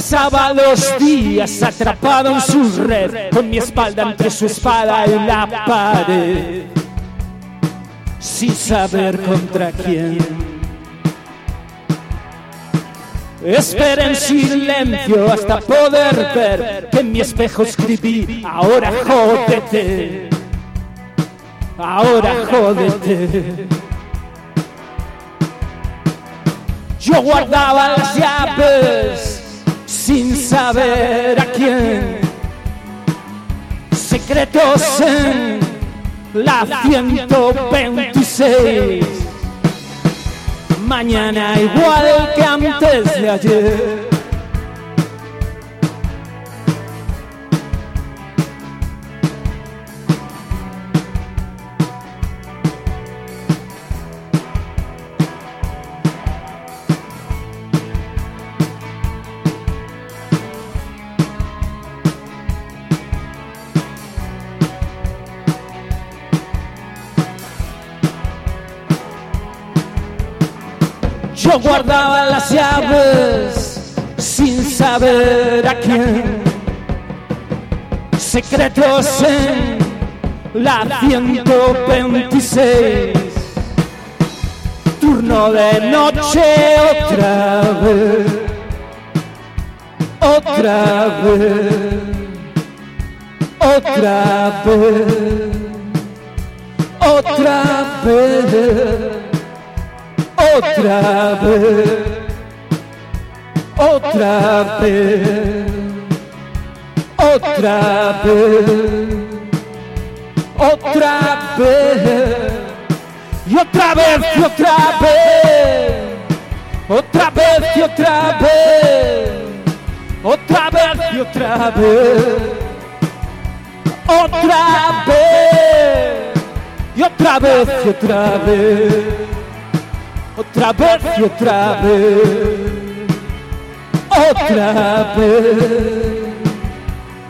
Pasaba los días atrapado en su red, con mi espalda entre su espada y la pared, sin saber contra quién. Esperé en silencio hasta poder ver que en mi espejo escribí, ahora jódete, ahora jódete. Yo guardaba las llaves sin saber a quién. Secretos en la 126. Mañana igual que antes de ayer. Yo guardaba las llaves sin saber a quién. Secretos en la 126. Turno de noche otra vez. Otra vez. Otra vez. Otra vez. Otra vez. Otra vez. Otra vez. Otra vez. Y otra vez y otra vez. Otra vez y otra vez. Otra vez y otra vez. Otra vez. Y otra vez y otra vez. Otra vez y otra vez. Otra vez.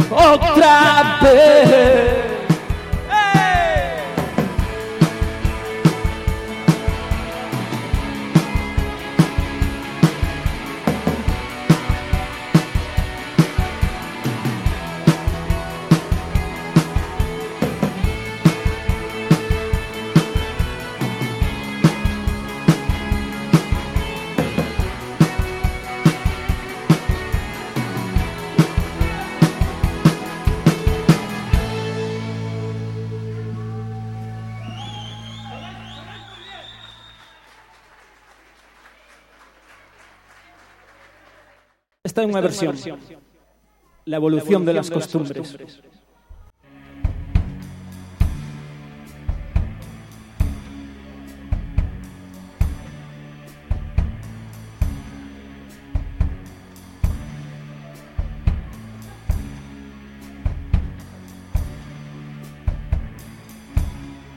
Otra vez. Esta é unha versión. La evolución de las costumbres.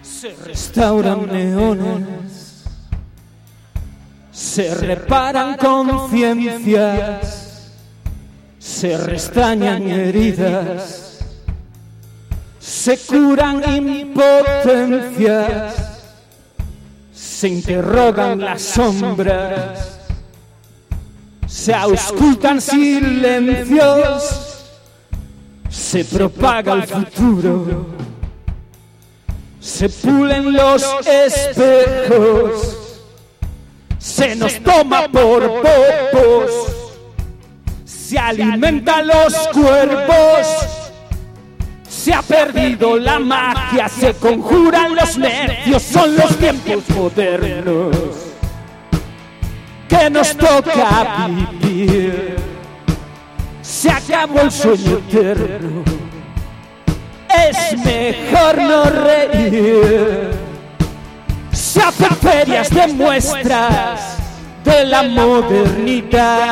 Se restauran neones, se reparan conciencias, se restañan heridas, se curan impotencias, se interrogan las sombras, se auscultan silencios, se propaga el futuro, se pulen los espejos, se nos toma por popos, se alimentan los cuerpos, se ha perdido la magia, se conjuran los nervios, son los tiempos modernos que nos toca vivir. Se acabó el sueño eterno, es mejor no reír. Se hacen ferias de muestras de la modernidad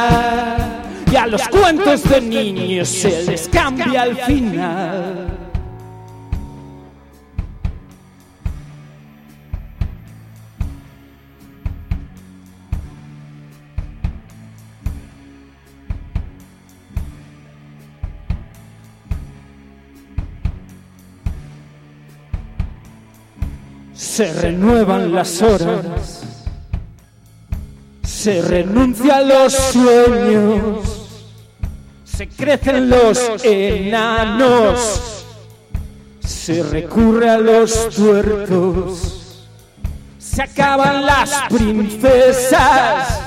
y a los cuentos de niños se les cambia al final. Se renuevan las horas, se renuncia a los sueños, se crecen los enanos, se recurre a los tuertos, se acaban las princesas,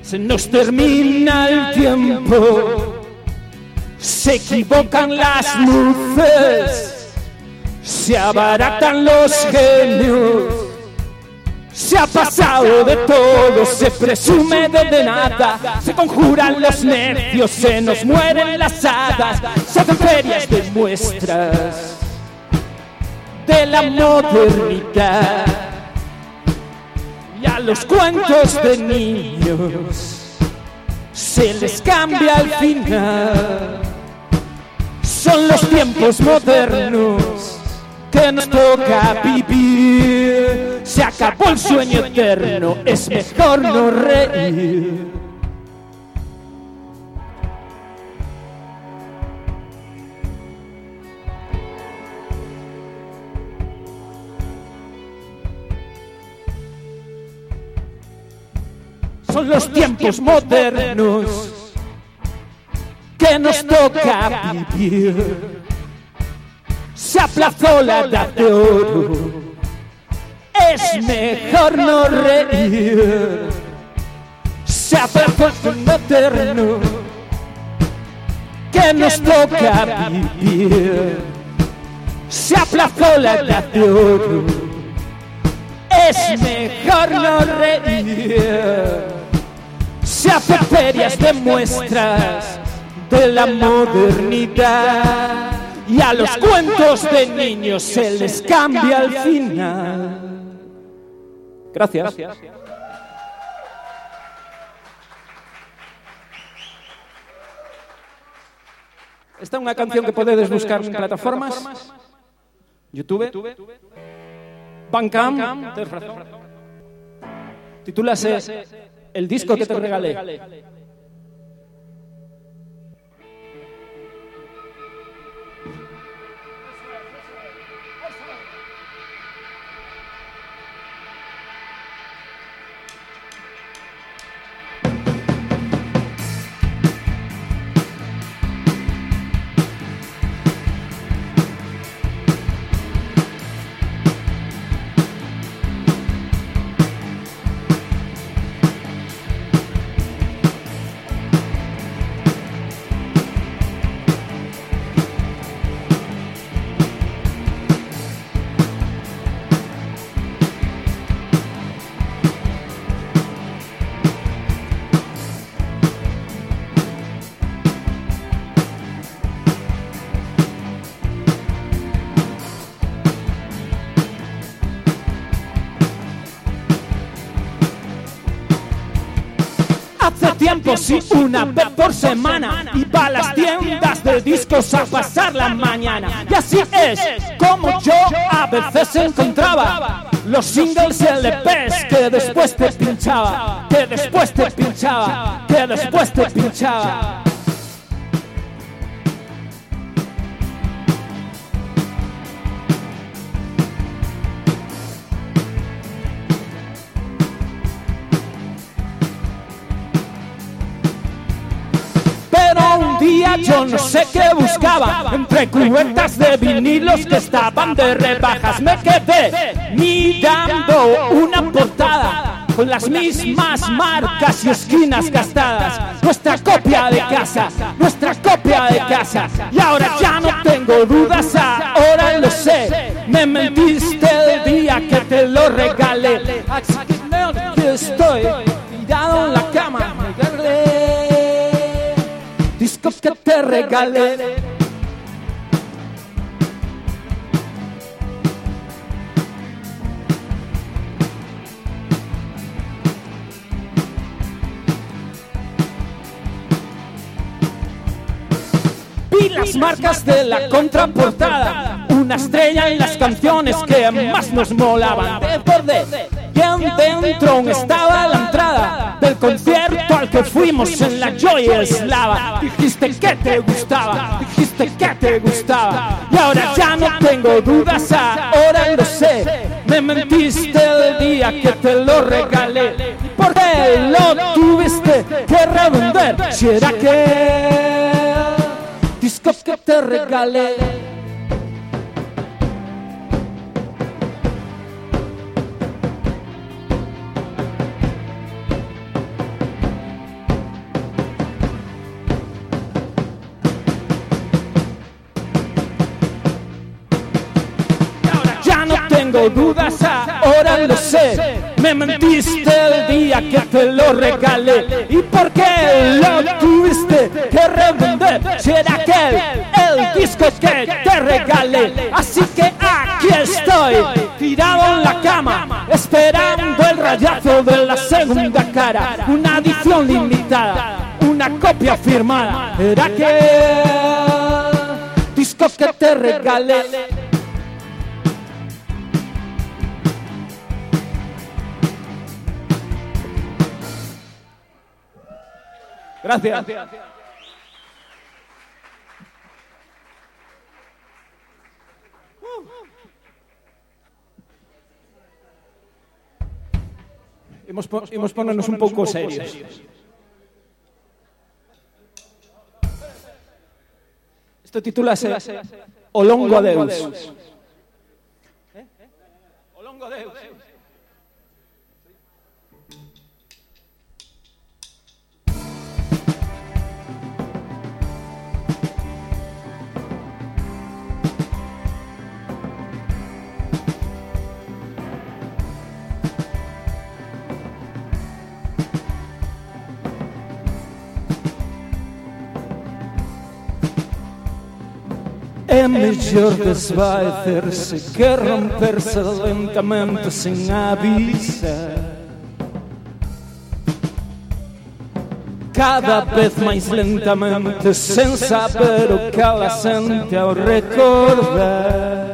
se nos termina el tiempo, se equivocan las luces se abaratan los genios. Se ha pasado de todo, se presume de, de nada, se conjuran los nervios, se nos mueren las hadas, se hacen ferias de muestras de la modernidad y a los cuentos de niños se les cambia al final. Son los tiempos modernos que nos toca vivir. Se acabó el sueño eterno, es mejor no reír. son los tiempos modernos que nos toca vivir. Se aplazó la edad de oro, es mejor no reír. Se aplazó el moderno que nos toca vivir. Se aplazó la edad de oro, es mejor no reír. Se hacen ferias de muestras de la modernidad y a los cuentos de niños se les cambia al final. Gracias. Esta é unha canción que podedes buscar en plataformas. YouTube. Bandcamp. Titúlase El disco que te regalé Sí, una vez por semana Iba a las tiendas de discos a pasar la mañana. Y así es como yo a veces encontraba Los singles y LPs que después te pinchaba Que después te pinchaba Que después te pinchaba yo no sé qué buscaba Entre cubetas de vinilos que estaban de rebajas Me quedé mirando una portada Con las mismas marcas y esquinas gastadas. Nuestra copia de casa, nuestra copia de casa. Y ahora ya no tengo dudas, ahora lo sé. Me mentiste el día que te lo regalé. Así estoy tirado en la cama que te regalé. Vi las marcas de la contraportada, una estrella en las canciones que más nos molaban. Recordé bien dentro aún estaba la entrada del concierto al que fuimos en la Joy Eslava. Dijiste que te gustaba, dijiste que te gustaba. Y ahora ya no tengo dudas, ahora lo sé. Me mentiste el día que te lo regalé. ¿Por qué lo tuviste que revender? Si era que disco que te regalé. Tengo dudas, ahora lo sé. Me mentiste el día que te lo regalé. ¿Y por qué lo tuviste que revender? Si era aquel el disco que te regalé. Así que aquí estoy, tirado en la cama, esperando el rayazo de la segunda cara. Una edición limitada, una copia firmada. Era aquel disco que te regalé. Gracias. Gracias. Hemos, po hemos ponernos un poco serios. Esto titúlase Olongo Deus. Olongo Deus. ¿Eh? ¿Eh? E me jordas que romperse lentamente sin avisar. Cada vez mais lentamente, sen saber o que ela sente ao recordar.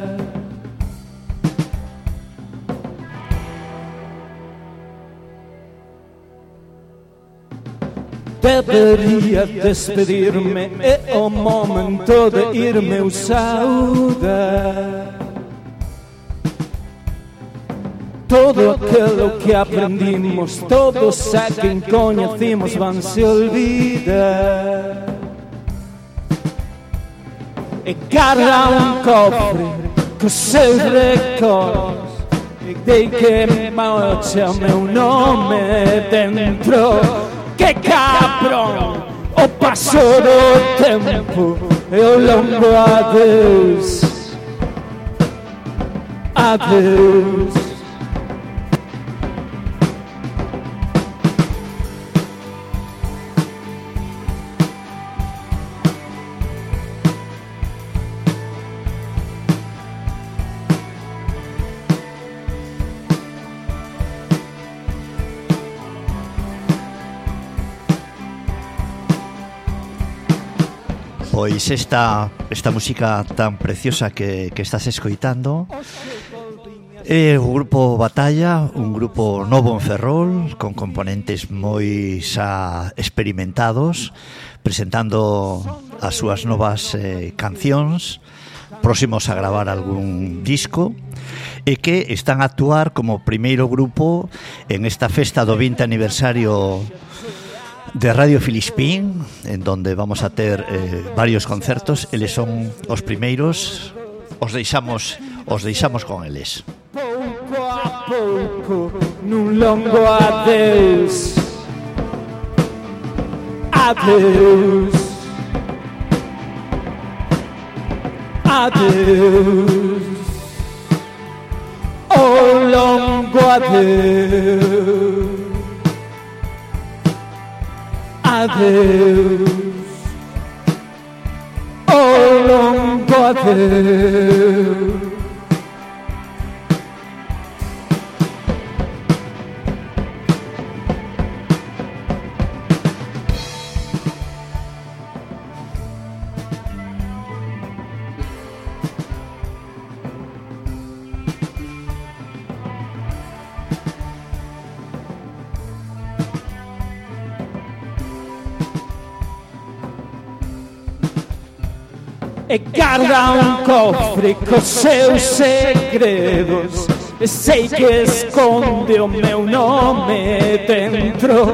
Deveria despedir-me e o momento de ir-me o. Todo aquilo que aprendimos, todos a quem conhecimos vão se olvidar. E cada um cofre que recordes, e de que marcha meu nome dentro que. O passo do tempo, eu lembro a Deus. A Deus. Pois esta, esta música tan preciosa que, que estás escoitando É o grupo Batalla, un grupo novo en Ferrol Con componentes moi xa experimentados Presentando as súas novas eh, cancións Próximos a gravar algún disco e que están a actuar como primeiro grupo en esta festa do 20 aniversario de Radio Filispín, en donde vamos a ter eh, varios concertos, eles son os primeiros, os deixamos, os deixamos con eles. Pouco a pouco, nun longo adeus. Adeus. Adeus. O longo adeus. others. Oh, long brothers. E guarda un cofre cos seus segredos. E sei que esconde o meu nome dentro.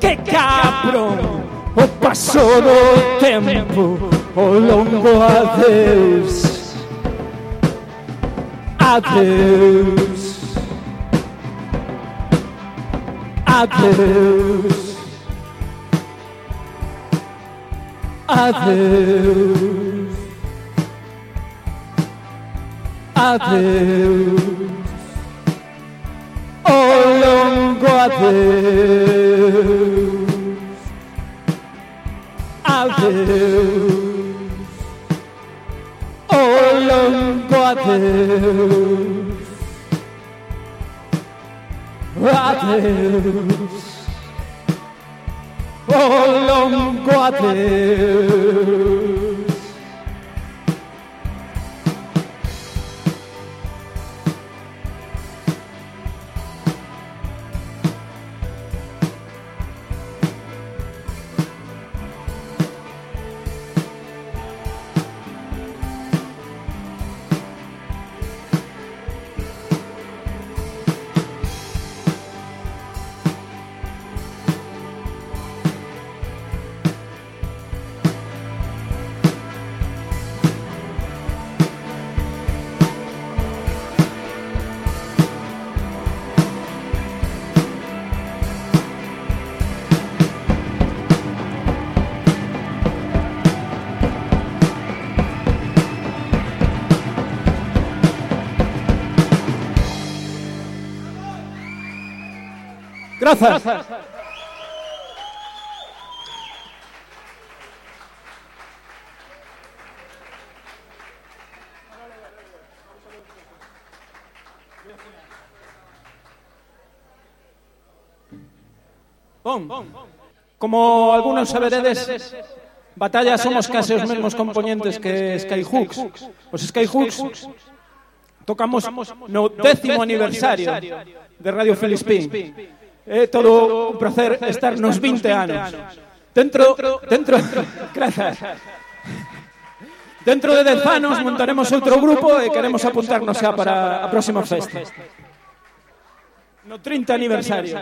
Que cabrón o paso do tempo o longo adeus. Adeus. Adeus. Adeus a Deus. Olongo a Deus. A Deus. Olongo a Deus. A Deus. Olongo a Deus. Grazas. Bon, como algunos saberedes, Batalla somos case os mesmos componentes que Skyhooks. Os Skyhooks tocamos no décimo aniversario de Radio Filispín. É todo un placer estar nos 20 anos. Dentro, dentro, grazas. Dentro de 10 anos montaremos outro grupo e queremos apuntarnos xa para a próxima festa. No 30 aniversario.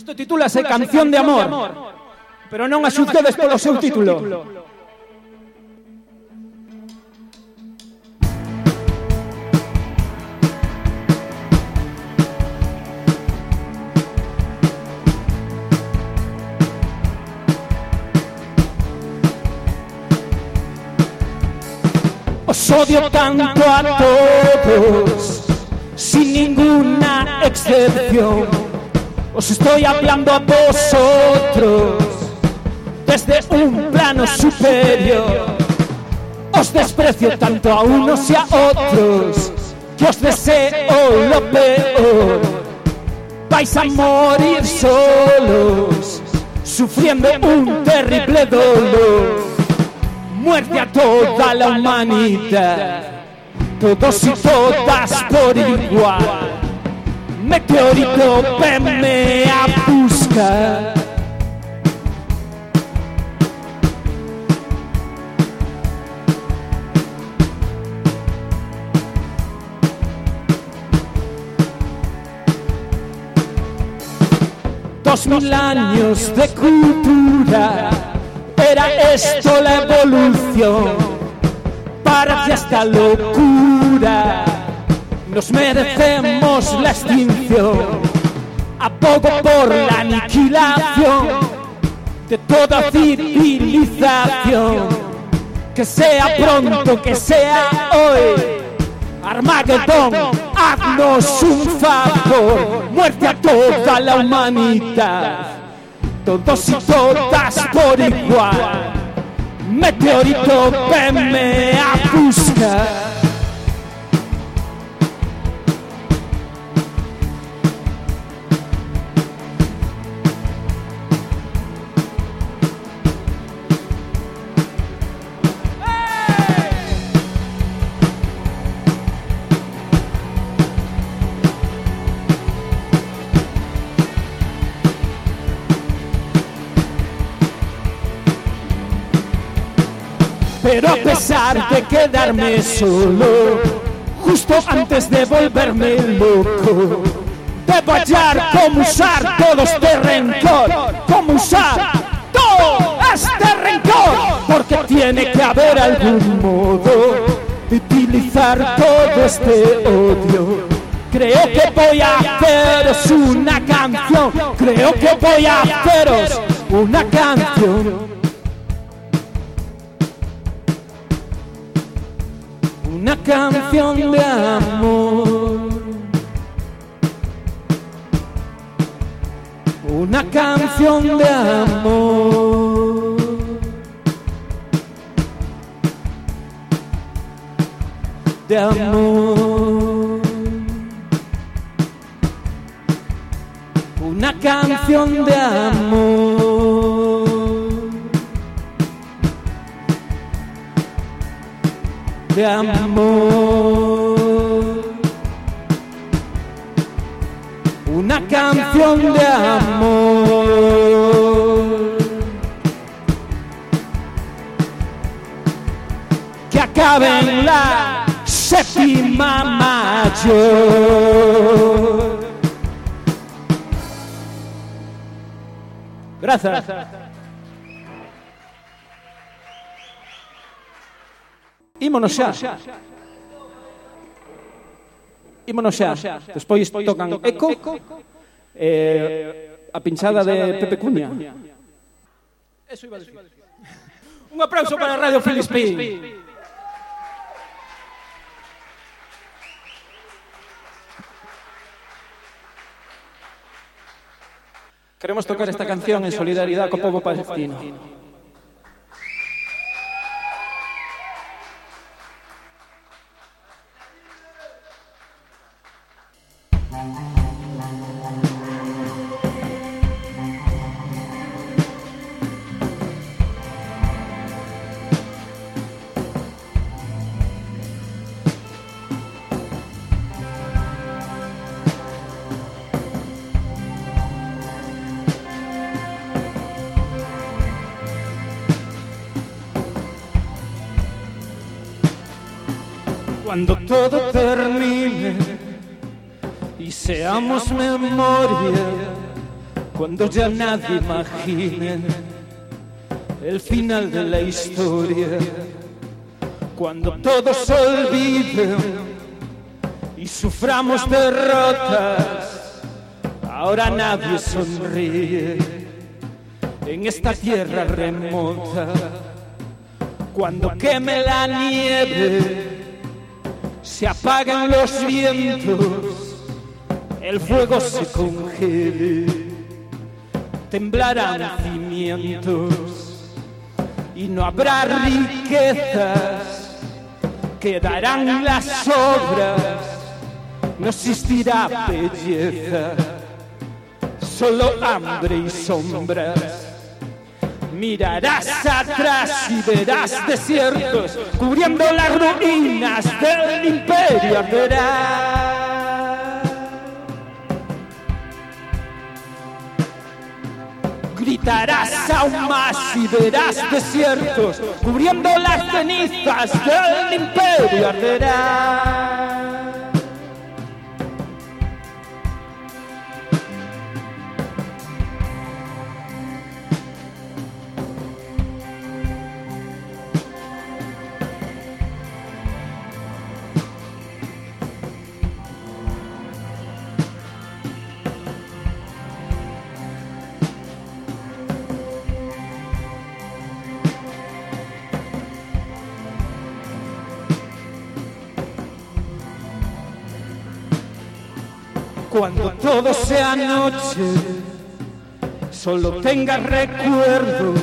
Isto titúlase Canción de Amor, pero non a polo seu título. Odio tanto a todos, sin ninguna excepción. Os estoy hablando a vosotros desde un plano superior. Os desprecio tanto a unos y a otros que os deseo lo peor. Vais a morir solos, sufriendo un terrible dolor. Muerte a toda la humanidad, todos y todas por igual. Meteorito, venme a buscar. Dos mil años de cultura, era esto la evolución. Para esta locura nos merecemos la extinción. Abogo por la aniquilación de toda civilización. Que sea pronto, que sea hoy. Armagedón, haznos un favor. Muerte a toda la humanidad. Todos y todas por igual. Meteorito, venme a buscar. Pesar de quedarme solo, justo antes de volverme loco, debo hallar cómo usar todo este rencor, cómo usar todo este rencor, porque tiene que haber algún modo de utilizar todo este odio. Creo que voy a haceros una canción, creo que voy a haceros una canción. Una canción de amor. Una canción de amor. De amor. Una canción de amor. De amor. Una canción de amor. Que acabe en la séptima mayor. Gracias. Ímonos xa. Ímonos xa. Despois tocan Eco, eh, a pinchada de Pepe Cunha. Eso iba a decir. Un aplauso para Radio Filispín. Queremos tocar esta canción en solidaridad co povo palestino. Cuando ya nadie imagine el final de la historia, cuando todos olviden y suframos derrotas, ahora nadie sonríe en esta tierra remota, cuando queme la nieve se apagan los vientos, el fuego se congele, temblarán cimientos y no habrá riquezas, quedarán las obras, no existirá belleza, solo hambre y sombras. Mirarás atrás y verás desiertos cubriendo las ruinas del imperio arderá. Gritarás aún más y verás desiertos cubriendo las cenizas del imperio arderá. Cuando todo sea noche, solo tenga recuerdos.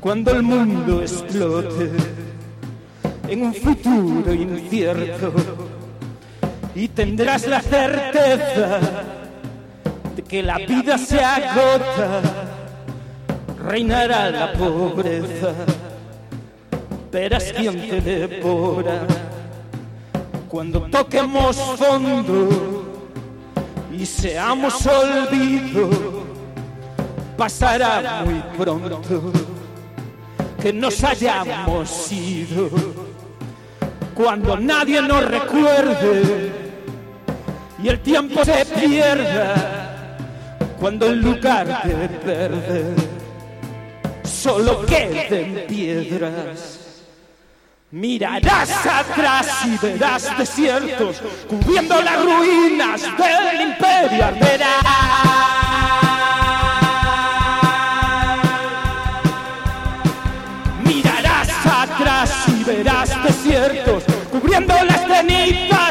Cuando el mundo explote en un futuro incierto y tendrás la certeza de que la vida se agota, reinará la pobreza, verás quien te devora. Cuando toquemos fondo y seamos olvido, pasará muy pronto que nos hayamos ido. Cuando nadie nos recuerde y el tiempo se pierda, cuando en lugar de perder solo queden piedras. Mirarás atrás y verás desiertos cubriendo las ruinas del imperio arderá. Mirarás atrás y verás desiertos cubriendo las cenizas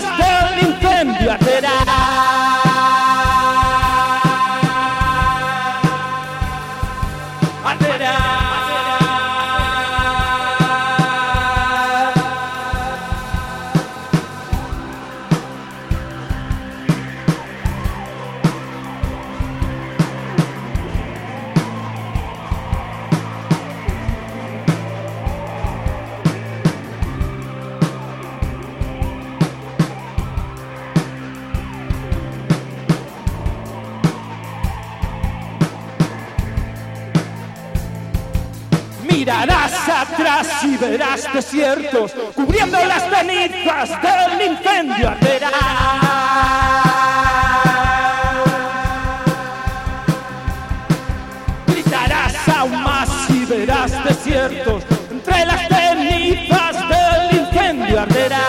verás desiertos cubriendo las cenizas del incendio arderá. Gritarás aún más y verás desiertos entre las cenizas del incendio arderá.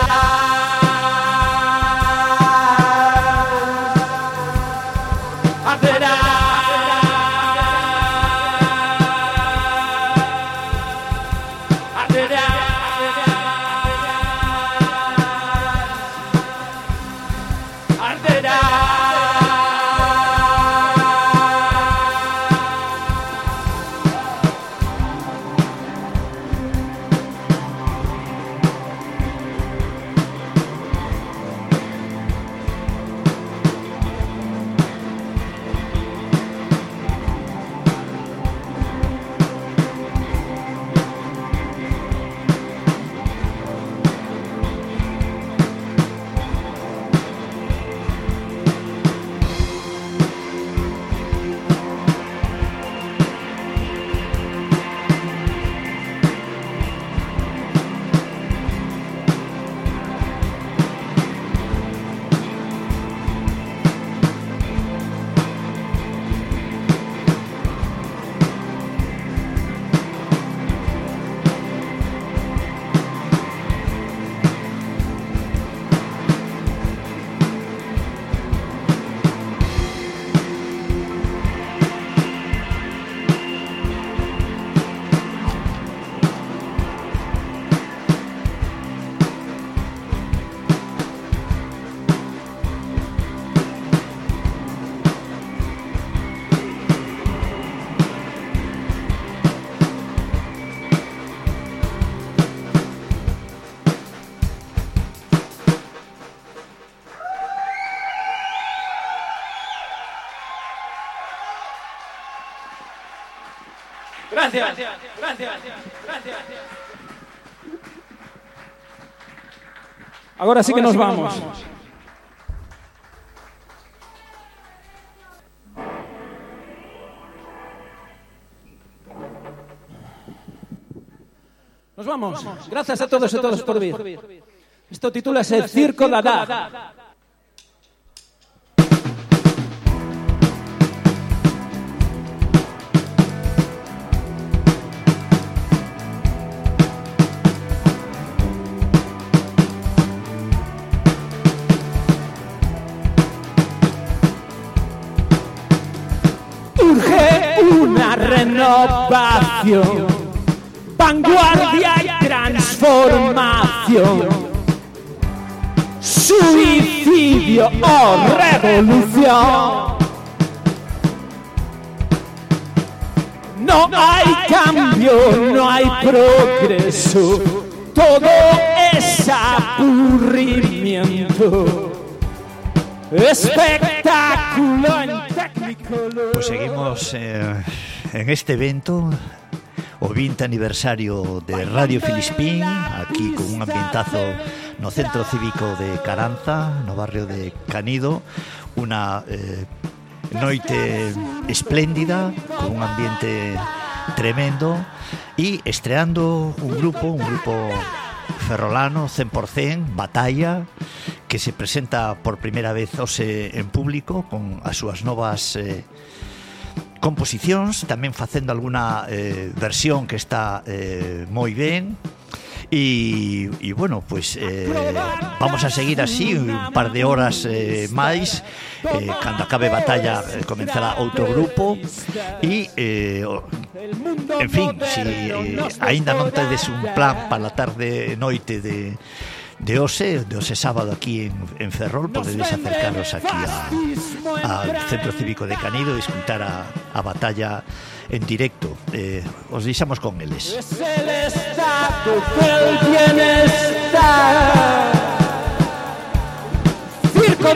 Gracias. Gracias. Gracias. Ahora sí que nos vamos. Nos vamos. Gracias a todos y todos por vir. Esto titula El Circo Dada. Renovación, vanguardia y transformación, suicidio o revolución. No hay cambio, no hay progreso, todo es aburrimiento. Espectáculo en. Pues seguimos eh, en este evento o 20 aniversario de Radio Filispín, aquí con un ambientazo no centro cívico de Caranza, no barrio de Canido, una eh, noite espléndida, con un ambiente tremendo e estreando un grupo, un grupo ferrolano 100%, Batalla, que se presenta por primeira vez hoxe en público con as súas novas eh, composicións, tamén facendo alguna eh, versión que está eh, moi ben. E, e bueno, pois pues, eh, vamos a seguir así un par de horas eh, máis eh, Cando acabe batalla eh, comenzará outro grupo E, eh, en fin, si eh, aínda non tedes un plan para a tarde noite de de hoxe, de hoxe sábado aquí en, en Ferrol Podedes acercaros aquí al Centro Cívico de Canido e escutar a, a batalla en directo. Eh, Os deixamos con eles. Es el estado del bienestar. Circo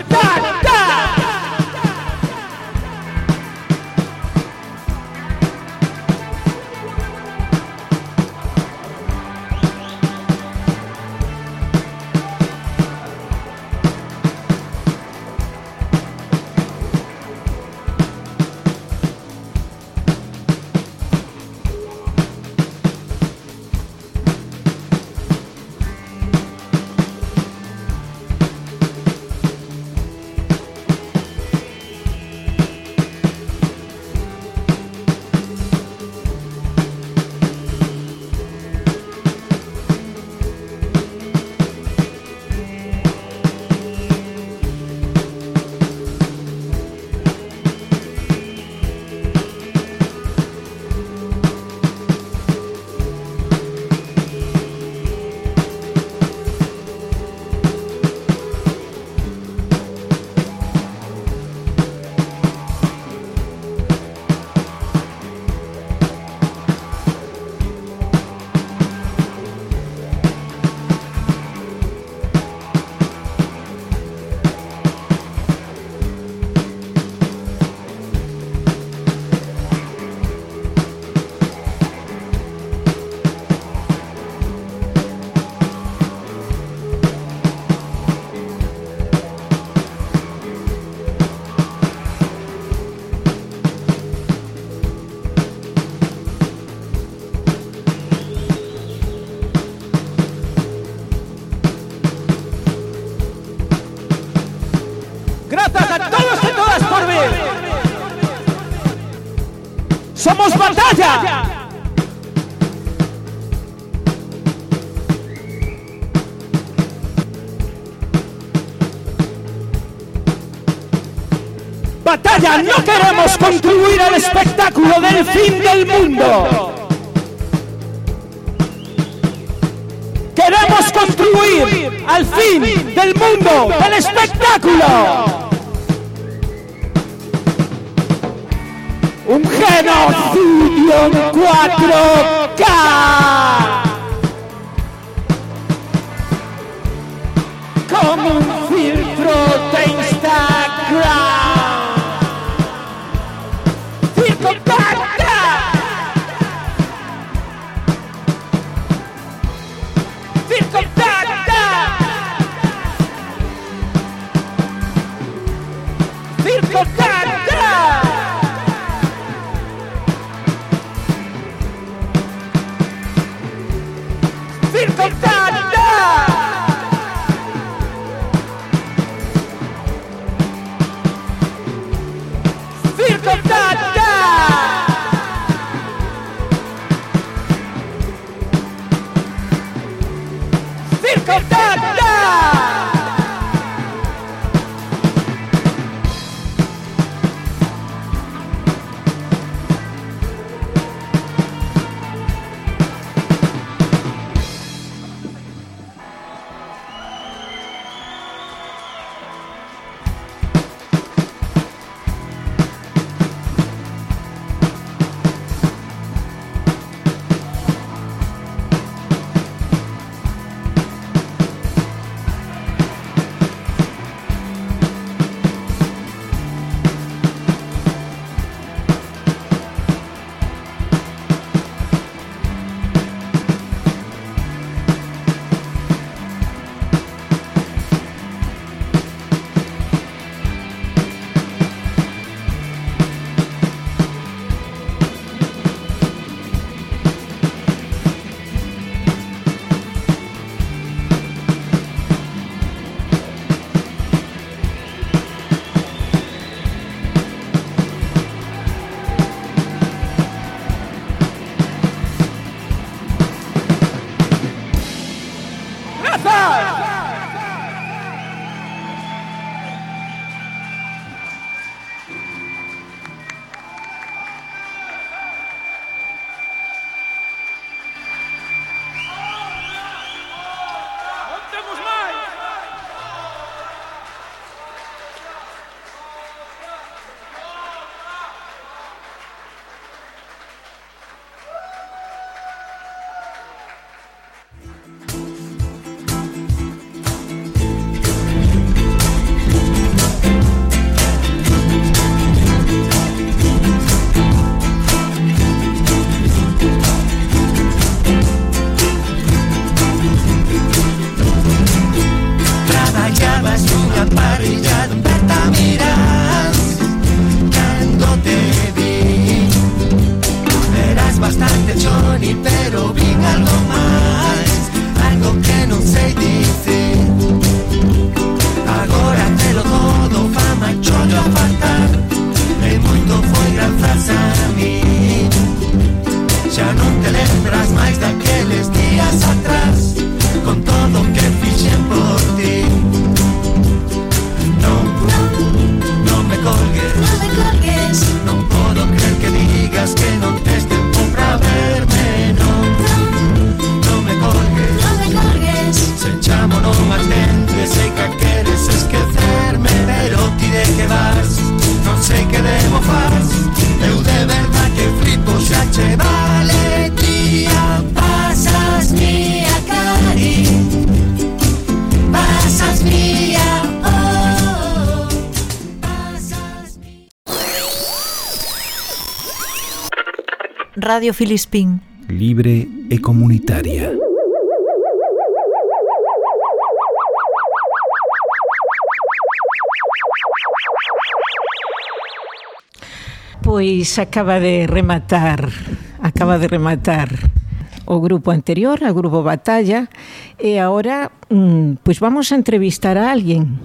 Somos batalla. Batalla, no queremos contribuir al espectáculo del fin del mundo. Queremos contribuir al fin del mundo del espectáculo. Genocidio en 4K. Radio Filispín. Libre e comunitaria. Pois acaba de rematar, acaba de rematar o grupo anterior, o grupo Batalla, e agora mm, pois vamos a entrevistar a alguén.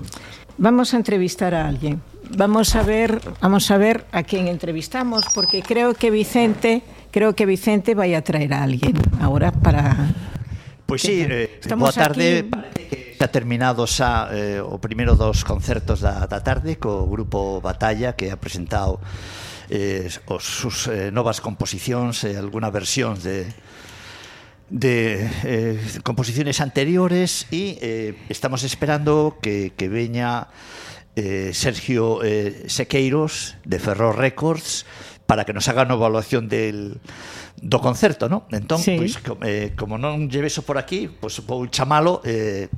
Vamos a entrevistar a alguén. Vamos a ver, vamos a ver a quen entrevistamos porque creo que Vicente, creo que Vicente vai a traer a alguén agora para... Pois sí, eh, Estamos boa tarde, aquí... parece que está terminado xa eh, o primeiro dos concertos da, da tarde co grupo Batalla que ha presentado eh, os sus eh, novas composicións e eh, alguna versión de de eh, composiciones anteriores e eh, estamos esperando que, que veña eh, Sergio eh, Sequeiros de Ferro Records para que nos hagan a evaluación del, do concerto, ¿no? Entón, sí. pois, com, eh, como non lleveso por aquí, pois vou chamalo eh,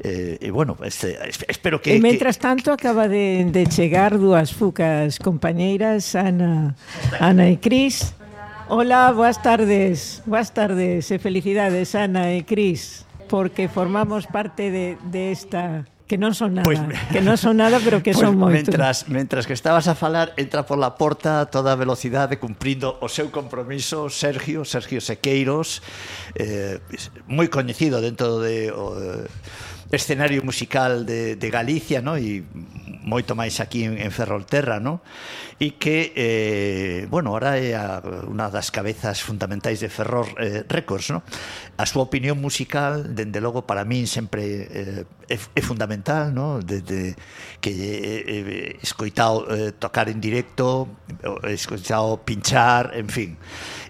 eh, e, bueno, este, espero que... E mentras que, tanto acaba de, de chegar dúas fucas compañeiras, Ana, Ana e Cris. Hola, boas tardes, boas tardes e felicidades, Ana e Cris, porque formamos parte de, de esta que non son nada, pois, que non son nada, pero que [laughs] pois, son moito. Mentras, mentras que estabas a falar, entra por la porta a toda velocidade cumprindo o seu compromiso Sergio, Sergio Sequeiros, eh, moi coñecido dentro de o, escenario musical de, de Galicia, no? E moito máis aquí en, en Ferrolterra, no? E que, eh, bueno, ahora é a, unha das cabezas fundamentais de Ferrol eh, Records, no? A súa opinión musical, dende logo, para min sempre eh, é, é fundamental, no? Desde que he eh, eh escoitado eh, tocar en directo, escoitado pinchar, en fin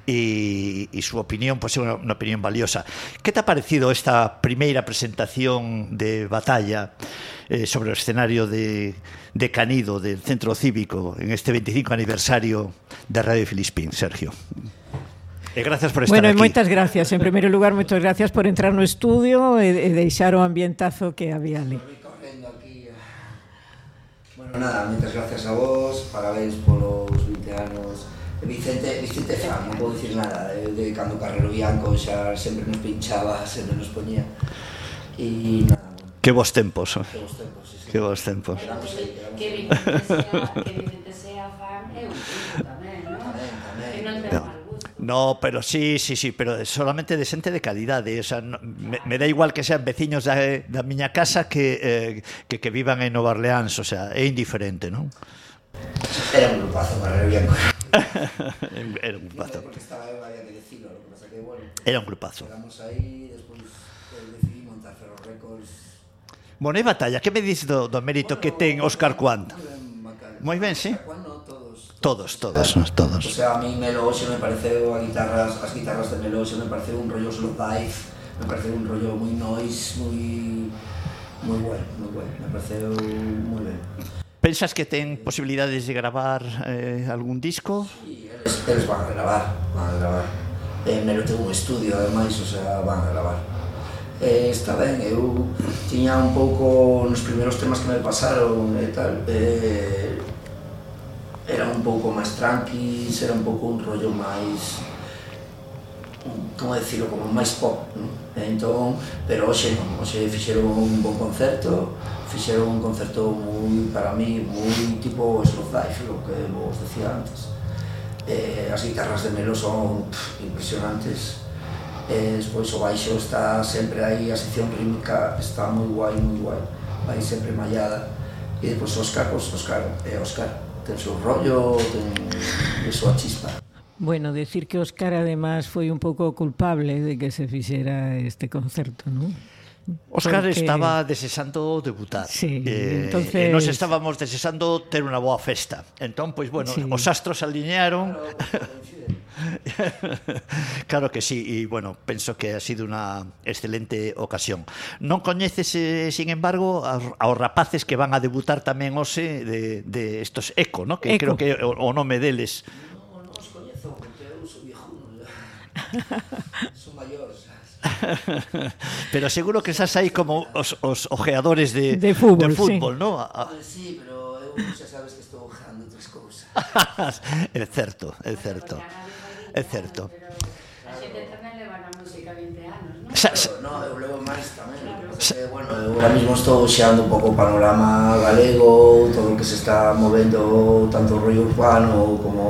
e, e su opinión pois é unha, unha opinión valiosa. Que te ha parecido esta primeira presentación de batalla eh, sobre o escenario de, de Canido, del Centro Cívico, en este 25 aniversario de Radio Filispín, Sergio? E gracias por estar bueno, aquí. Bueno, moitas gracias. En primeiro lugar, moitas gracias por entrar no estudio e, e deixar o ambientazo que había ali. Eh. Bueno, nada, moitas gracias a vos, parabéns polos 20 anos Vicente, Vicente Fan, non vou dicir nada, de cando Carrero Bianco xa sempre nos pinchaba, sempre nos poñía. E nada. Que bons tempos. Eh. Que bons tempos, sí, sí. Que bons tempos. Que Vicente sea, que Vicente sea fan, eu, eu tamén, non? Tamén. Que non ten no. mal No, pero sí, sí, sí, pero solamente de xente de calidade, o sea, no, me, me da igual que sean veciños da, da miña casa que, eh, que que vivan en Nova Orleans, o sea, é indiferente, non? Era un grupazo, Carrero Bianco. [laughs] era un grupazo. Porque estaba de Bahía de Vecino, lo que pasa que, bueno, era un grupazo. Quedamos ahí, despois eh, decidí montar Ferro Records. Bueno, e batalla, que me dices do, do mérito bueno, que ten Óscar Cuant? Moi ben, sí. Cuant, no, todos, todos, todos, todos. O sea, a mí Melo se me pareceu a guitarras, as guitarras de Melo se me pareceu un rollo slow dive, me pareceu un rollo moi noise, moi moi bueno, moi bueno, me pareceu moi ben. Pensas que ten posibilidades de gravar eh, algún disco? Sí, eles, eles van a gravar, van a gravar. Eh, Nero ten un estudio, ademais, o sea, van a gravar. Eh, está ben, eu tiña un pouco nos primeiros temas que me pasaron e tal, eh, era un pouco máis tranquis, era un pouco un rollo máis como decirlo, como máis pop, non? Entón, pero hoxe non, hoxe fixeron un bon concerto, fixeron un concerto moi, para mí, moi tipo Slowdive, o que vos decía antes. Eh, as guitarras de Melo son pff, impresionantes, eh, despois o baixo está sempre aí, a sección rítmica está moi guai, moi guai, vai sempre mallada. E despois Óscar, pois Óscar, é eh, Óscar, ten seu rollo, ten a súa chispa. Bueno, decir que Óscar además foi un pouco culpable de que se fixera este concerto, non? Óscar porque... estaba desexando debutar. Sí, eh, entonces... E nos estábamos desexando ter unha boa festa. Entón, pois, bueno, sí. os astros alinearon... Claro, [laughs] claro que sí, e, bueno, penso que ha sido unha excelente ocasión. Non coñeces, eh, sin embargo, aos rapaces que van a debutar tamén hoxe de, de estos Eco, ¿no? que Eco. creo que o, o nome deles... Non, os coñezo, porque eu sou viejuno. [laughs] sou maior. [laughs] pero seguro que esas aí como os, os ojeadores de, de fútbol, de fútbol sí. non? A... Sí, pero eu xa sabes que estou ojeando outras cousas. [laughs] é certo, é certo. É certo. A xente tamén leva na música 20 anos, non? No, eu levo máis tamén. Porque, bueno, eu ahora mismo estou xeando un pouco o panorama galego, todo o que se está movendo, tanto o rollo urbano como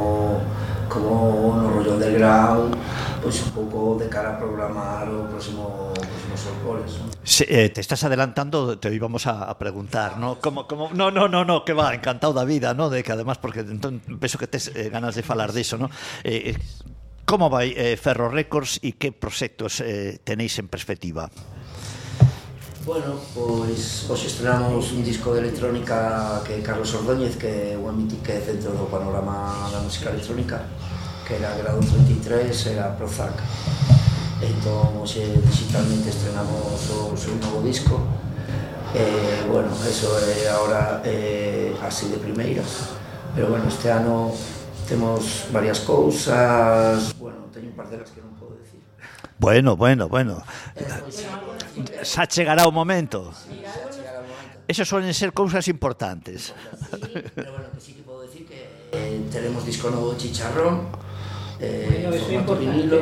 como no rollo underground pois un pouco de cara a programar o próximo, próximo solcores. ¿no? Sí, eh, te estás adelantando, te íbamos a, a preguntar, ¿no? Como, como, no, no, no, no, que va, encantado da vida, ¿no? De que además, porque entón, penso que tes eh, ganas de falar diso, ¿no? Eh, eh como vai eh, Ferro Records e que proxectos eh, tenéis en perspectiva? Bueno, pois hoxe estrenamos un disco de electrónica que Carlos Ordóñez, que é o que é dentro do panorama da música electrónica que era grado 33 era Prozac. Entón, hoxe eh, digitalmente estrenamos o seu novo disco. Eh, bueno, eso é eh, ahora eh, así de primeiras. Pero bueno, este ano temos varias cousas, bueno, teño un par delas que non podo decir. Bueno, bueno, bueno. Eh, pois, eh, xa chegará o momento. Sí. Esas suelen ser cousas importantes. Sí, pero bueno, que sí que podo decir que eh, teremos disco novo de Chicharrón, eh, bueno, formato vinilo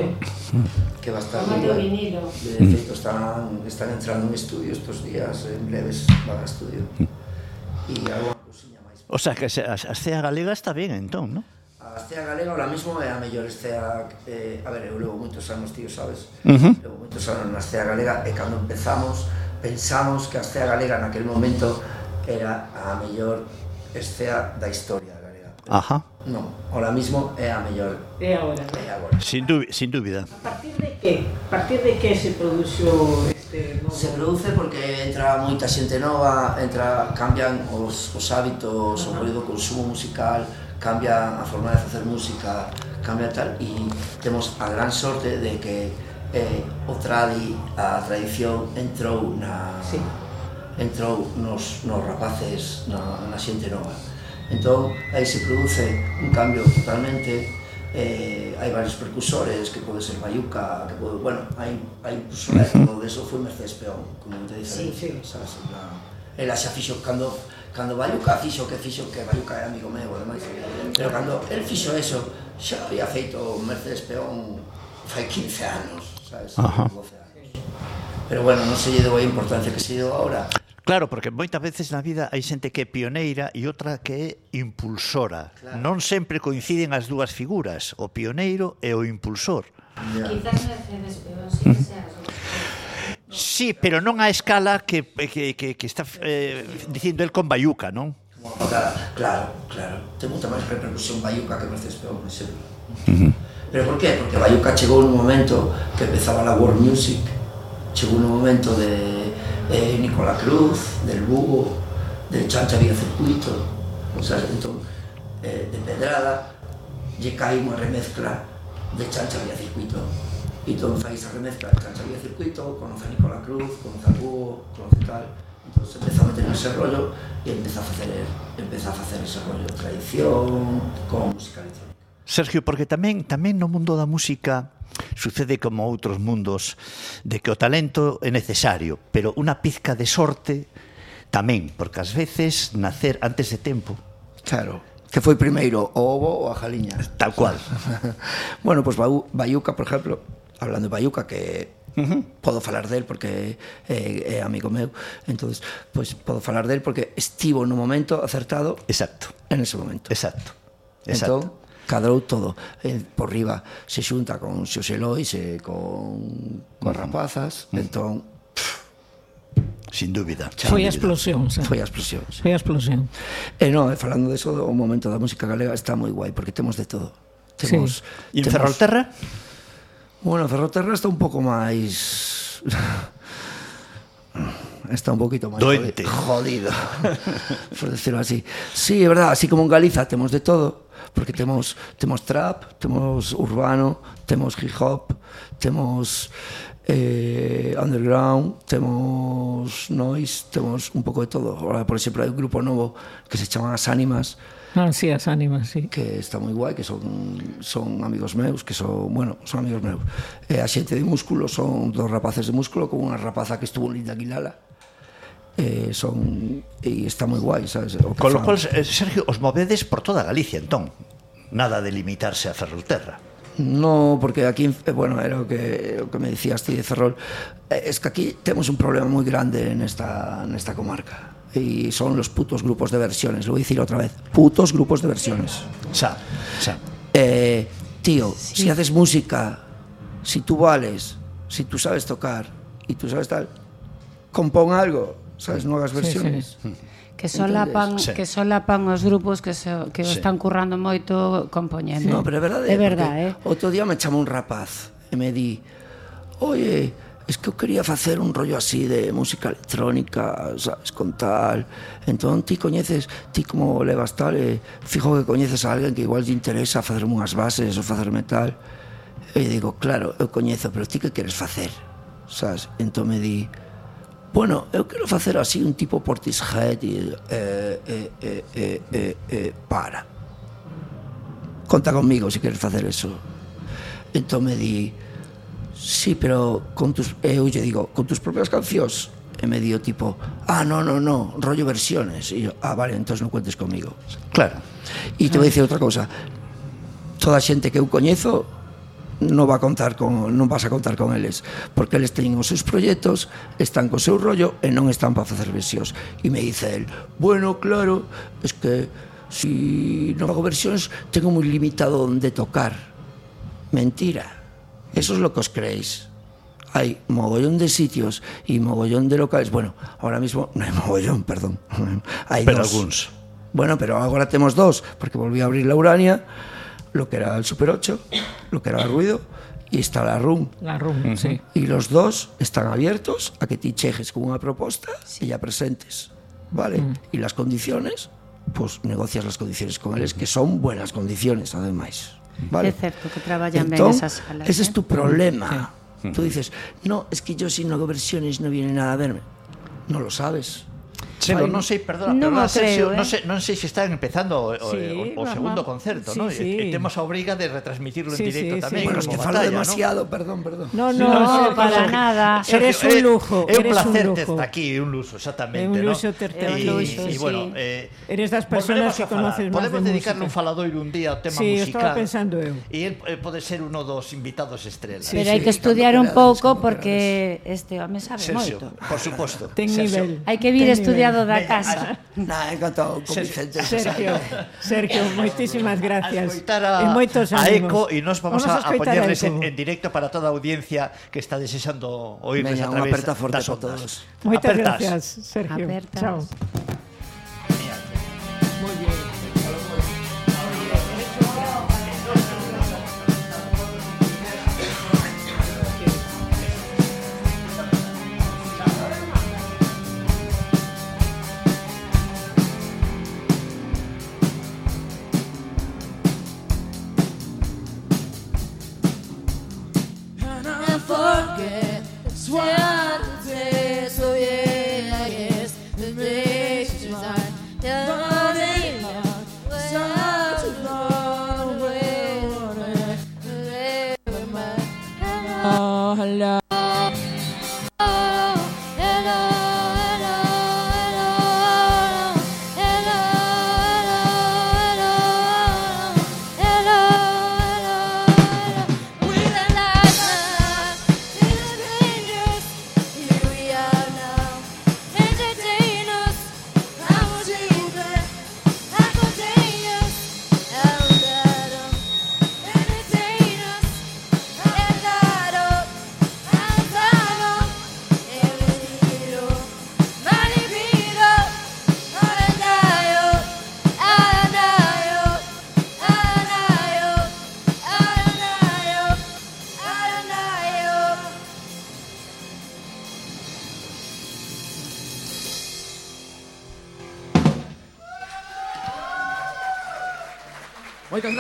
que va a estar formato vinilo. de mm. feito están, están entrando en estudio estos días en breves van a estudio mm. e algo cousiña máis O sea, que a, a CEA Galega está bien entón, non? A CEA Galega ahora mismo é a mellor CEA eh, A ver, eu levo moitos anos, tío, sabes? Uh -huh. Levo moitos anos na CEA Galega eh, E cando empezamos, pensamos que a CEA Galega naquel momento Era a mellor CEA da historia Ajá. Non, ahora mismo é a mellor. É agora. É agora. Sin, dúbida, sin dúbida. A partir de que? A partir de que se produxo este novo? Se produce porque entra moita xente nova, entra, cambian os, os hábitos, uh o período consumo musical, cambia a forma de facer música, cambia tal, e temos a gran sorte de que eh, o tradi, a tradición entrou na... Sí. entrou nos, nos rapaces, na, na xente nova Entón, aí se produce un cambio totalmente eh, hai varios percusores, que pode ser Bayuca, que pode, bueno, hai, hai sobre todo eso foi Mercedes Peón, como te dicen, sí, sí. sabes, na, ela xa fixo, cando, cando Bayuca fixo que fixo, que Bayuca é amigo meu, ademais, pero cando el fixo eso, xa había feito Mercedes Peón fai 15 anos, sabes, Ajá. 12 anos. Pero bueno, non se lle deu a importancia que se deu agora, Claro, porque moitas veces na vida hai xente que é pioneira e outra que é impulsora. Claro. Non sempre coinciden as dúas figuras, o pioneiro e o impulsor. Quizás Mercedes Peón sí que sea Sí, pero non a escala que, eh, que, que, que está eh, dicindo el con Bayuca, non? Claro, claro. Ten moita máis repercusión Bayuca que Mercedes Peón, por exemplo. Uh -huh. Pero por qué? Porque Bayuca chegou nun momento que empezaba la world music, chegou nun momento de eh, Nicolás Cruz, del Bugo, de Chancha Vía Circuito, o sea, entón, eh, de Pedrada, lle cae unha remezcla de Chancha Vía Circuito. E entón fai esa remezcla de Chancha Vía Circuito, conoce a Nicolás Cruz, conoce a Bugo, conoce tal, entón se empeza a meter ese rollo e empeza a facer, empeza a facer ese rollo de tradición con música electrónica. Sergio, porque tamén tamén no mundo da música sucede como outros mundos de que o talento é necesario, pero unha pizca de sorte tamén, porque ás veces nacer antes de tempo. Claro. Que foi primeiro, o ovo ou a jaliña? Tal cual. [laughs] bueno, pois pues, Bayuca, por exemplo, hablando de Bayuca, que Uh -huh. Podo falar del porque é, é amigo meu entonces pois pues, podo falar del porque estivo no momento acertado Exacto En ese momento Exacto entón, Exacto entón, cadrou todo. eh, por riba se xunta con Xosé Lois e con, con rapazas, entón Sin dúbida. Foi a explosión, xa. Foi a explosión. sí. Foi a explosión. Eh, e non, eh, falando deso, o momento da música galega está moi guai, porque temos de todo. Temos, sí. E en Ferrolterra? Bueno, Ferrolterra está un pouco máis... [laughs] está un poquito máis Doente. jodido, [laughs] por decirlo así. Sí, é verdad, así como en Galiza temos de todo, porque temos temos trap, temos urbano, temos hip hop, temos eh, underground, temos noise, temos un pouco de todo. Ahora, por exemplo, hai un grupo novo que se chama As Ánimas, Ah, sí, as ánimas, sí. Que está moi guai, que son, son amigos meus, que son, bueno, son amigos meus. E a xente de músculo son dos rapaces de músculo con unha rapaza que estuvo en Linda Aguilala Eh, son e está moi guai, sabes? O Con lo fan. cual, eh, Sergio, os movedes por toda Galicia, entón. Nada de limitarse a Ferrolterra. No, porque aquí, eh, bueno, era o que, o que me decías ti de Ferrol, eh, es que aquí temos un problema moi grande nesta, nesta comarca. Y son los putos grupos de versiones, lo voy a decir otra vez, putos grupos de versiones. Xa, xa. Eh, tío, si haces música, si tú vales, si tú sabes tocar y tú sabes tal, compón algo, sabes, novas versiones. Sí, hmm. sí. Que solapan, sí. que solapan os grupos que se, que sí. están currando moito compoñendo. No, pero é verdade. É verdade, eh? Outro día me chamou un rapaz e me di: "Oye, es que eu quería facer un rollo así de música electrónica, sabes, con tal. Entón, ti coñeces, ti como levas tal, e fijo que coñeces a alguén que igual te interesa facerme unhas bases ou facerme tal. E digo, claro, eu coñezo, pero ti que queres facer? Sabes? Entón me di, bueno, eu quero facer así un tipo Portishead e, eh, eh, eh, eh, eh, eh, para conta comigo se queres facer eso entón me di sí, pero con tus, eu lle digo con tus propias cancións e me dio tipo, ah, no, no, no, rollo versiones. E yo, ah, vale, entonces no cuentes conmigo. Claro. E te vou dicir outra cousa. Toda a xente que eu coñezo non va a contar con non vas a contar con eles, porque eles teñen os seus proxectos, están co seu rollo e non están para facer versións. E me dice el, "Bueno, claro, es que si non hago versións, tengo moi limitado onde tocar." Mentira. Eso es lo que os creéis. Hay mogollón de sitios y mogollón de locales. Bueno, ahora mismo no hay mogollón, perdón. [laughs] Hay pero dos. algúns. Bueno, pero agora temos dos, porque volví a abrir la Urania lo que era el Super 8, lo que era el Ruido, y está la RUM. La RUM, sí. Y los dos están abiertos a que ti chejes con unha proposta e ya presentes, vale? Mm. Y las condiciones, pues negocias las condiciones con eles, que son buenas condiciones, además. ¿vale? É certo que traballan ben Entón, esas salas. ese es eh? tu problema. Tú dices, no, es que yo si no hago versiones no viene nada a verme. No lo sabes. Chelo, non sei, perdona, non perdona Sergio, creo, eh? non, sei, non sei se están empezando o, sí, o, o segundo concerto, sí, ¿no? Sí. E temos a obriga de retransmitirlo sí, en directo sí, tamén. Sí. Bueno, es que falo demasiado, ¿no? perdón, perdón. No, no, no, no para Sergio, nada, Sergio, eres un eh, lujo. É un placer ter aquí, un luxo, exactamente. Un luxo terte, aquí. luxo, sí. bueno, eh, eres das personas que conoces máis Podemos dedicarle un faladoiro un día ao tema musical. Sí, estaba pensando eu. E el pode ser uno dos invitados estrela. Pero hai que estudiar un pouco porque este home sabe moito. Por suposto. Ten nivel. Hai que vir estudiar criado da casa. Na, encantado con Vicente. Sergio, Sergio, moitísimas gracias. A, e moitos ánimos. A Eco e nos vamos, vamos a, a poñerles en, en directo para toda a audiencia que está desexando oírles Venga, a través das ondas. Moitas Apertas. gracias, Sergio. Apertas. Chao.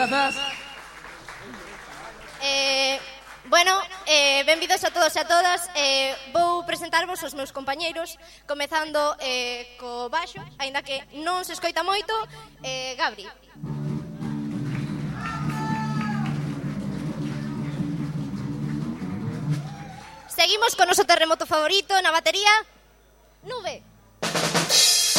grazas. Eh, bueno, eh, benvidos a todos e a todas. Eh, vou presentarvos os meus compañeiros, comezando eh, co baixo, aínda que non se escoita moito, eh, Gabri. Seguimos con noso terremoto favorito na batería, Nube. Nube.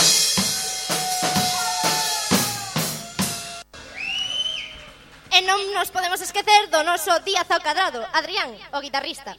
E non nos podemos esquecer do noso Díaz ao cadrado, Adrián, o guitarrista.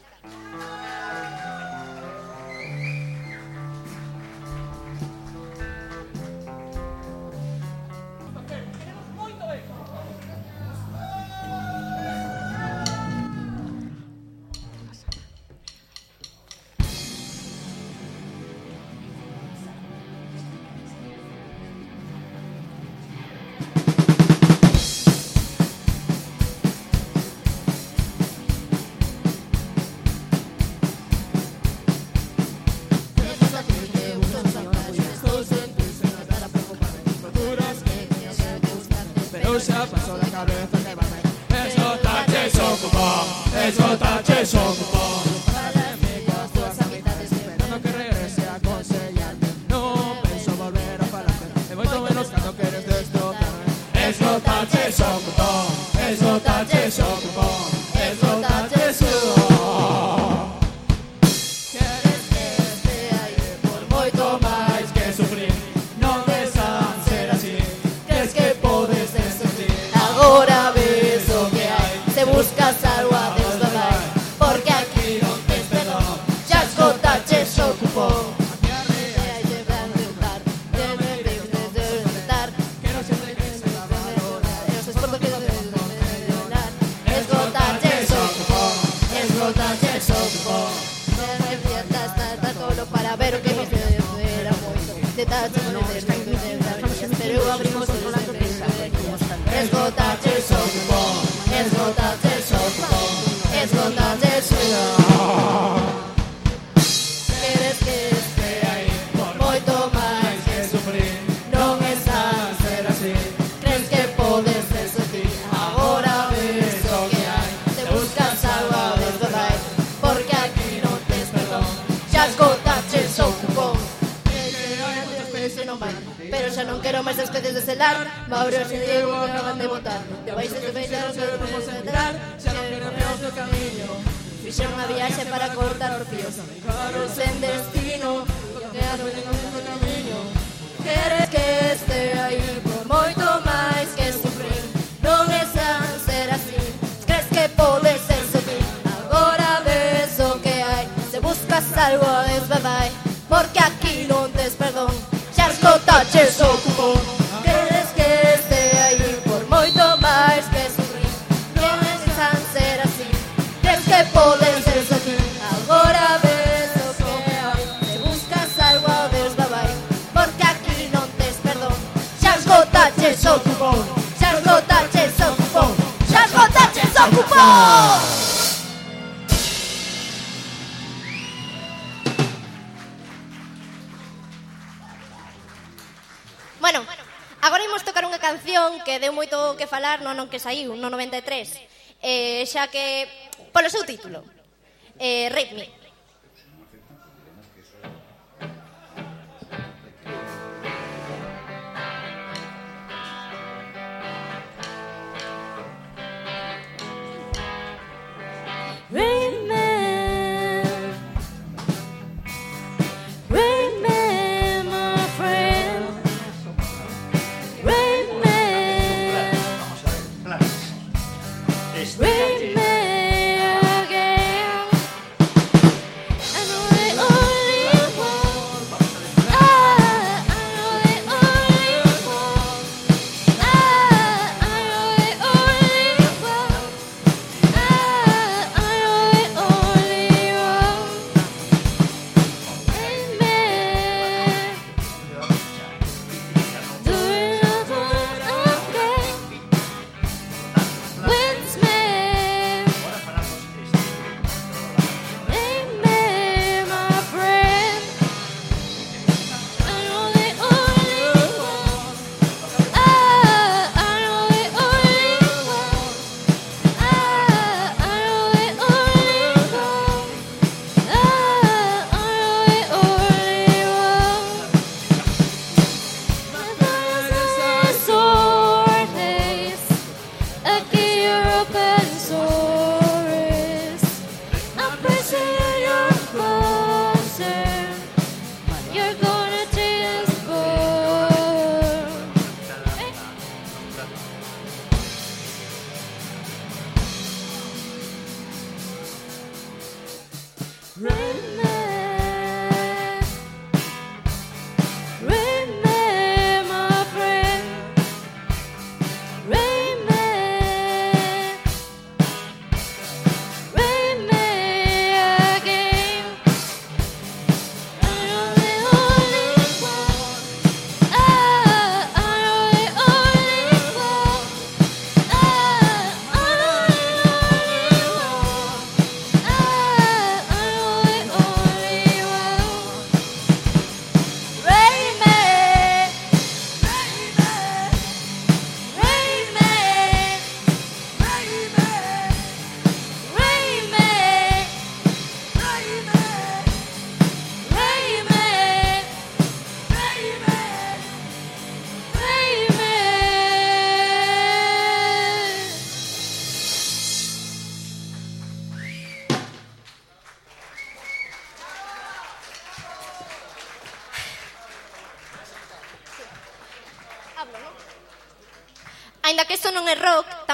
cancelaron, Mauro se dio acaban de votar. De países de no se podemos enterar, ya no queremos camino. Hicieron una viaje para cortar orfíos. En destino, en el camino. ¿Quieres que esté ahí? Bueno, agora imos tocar unha canción que deu moito que falar no ano que saiu, no 93, eh, xa que polo seu título, eh, Rape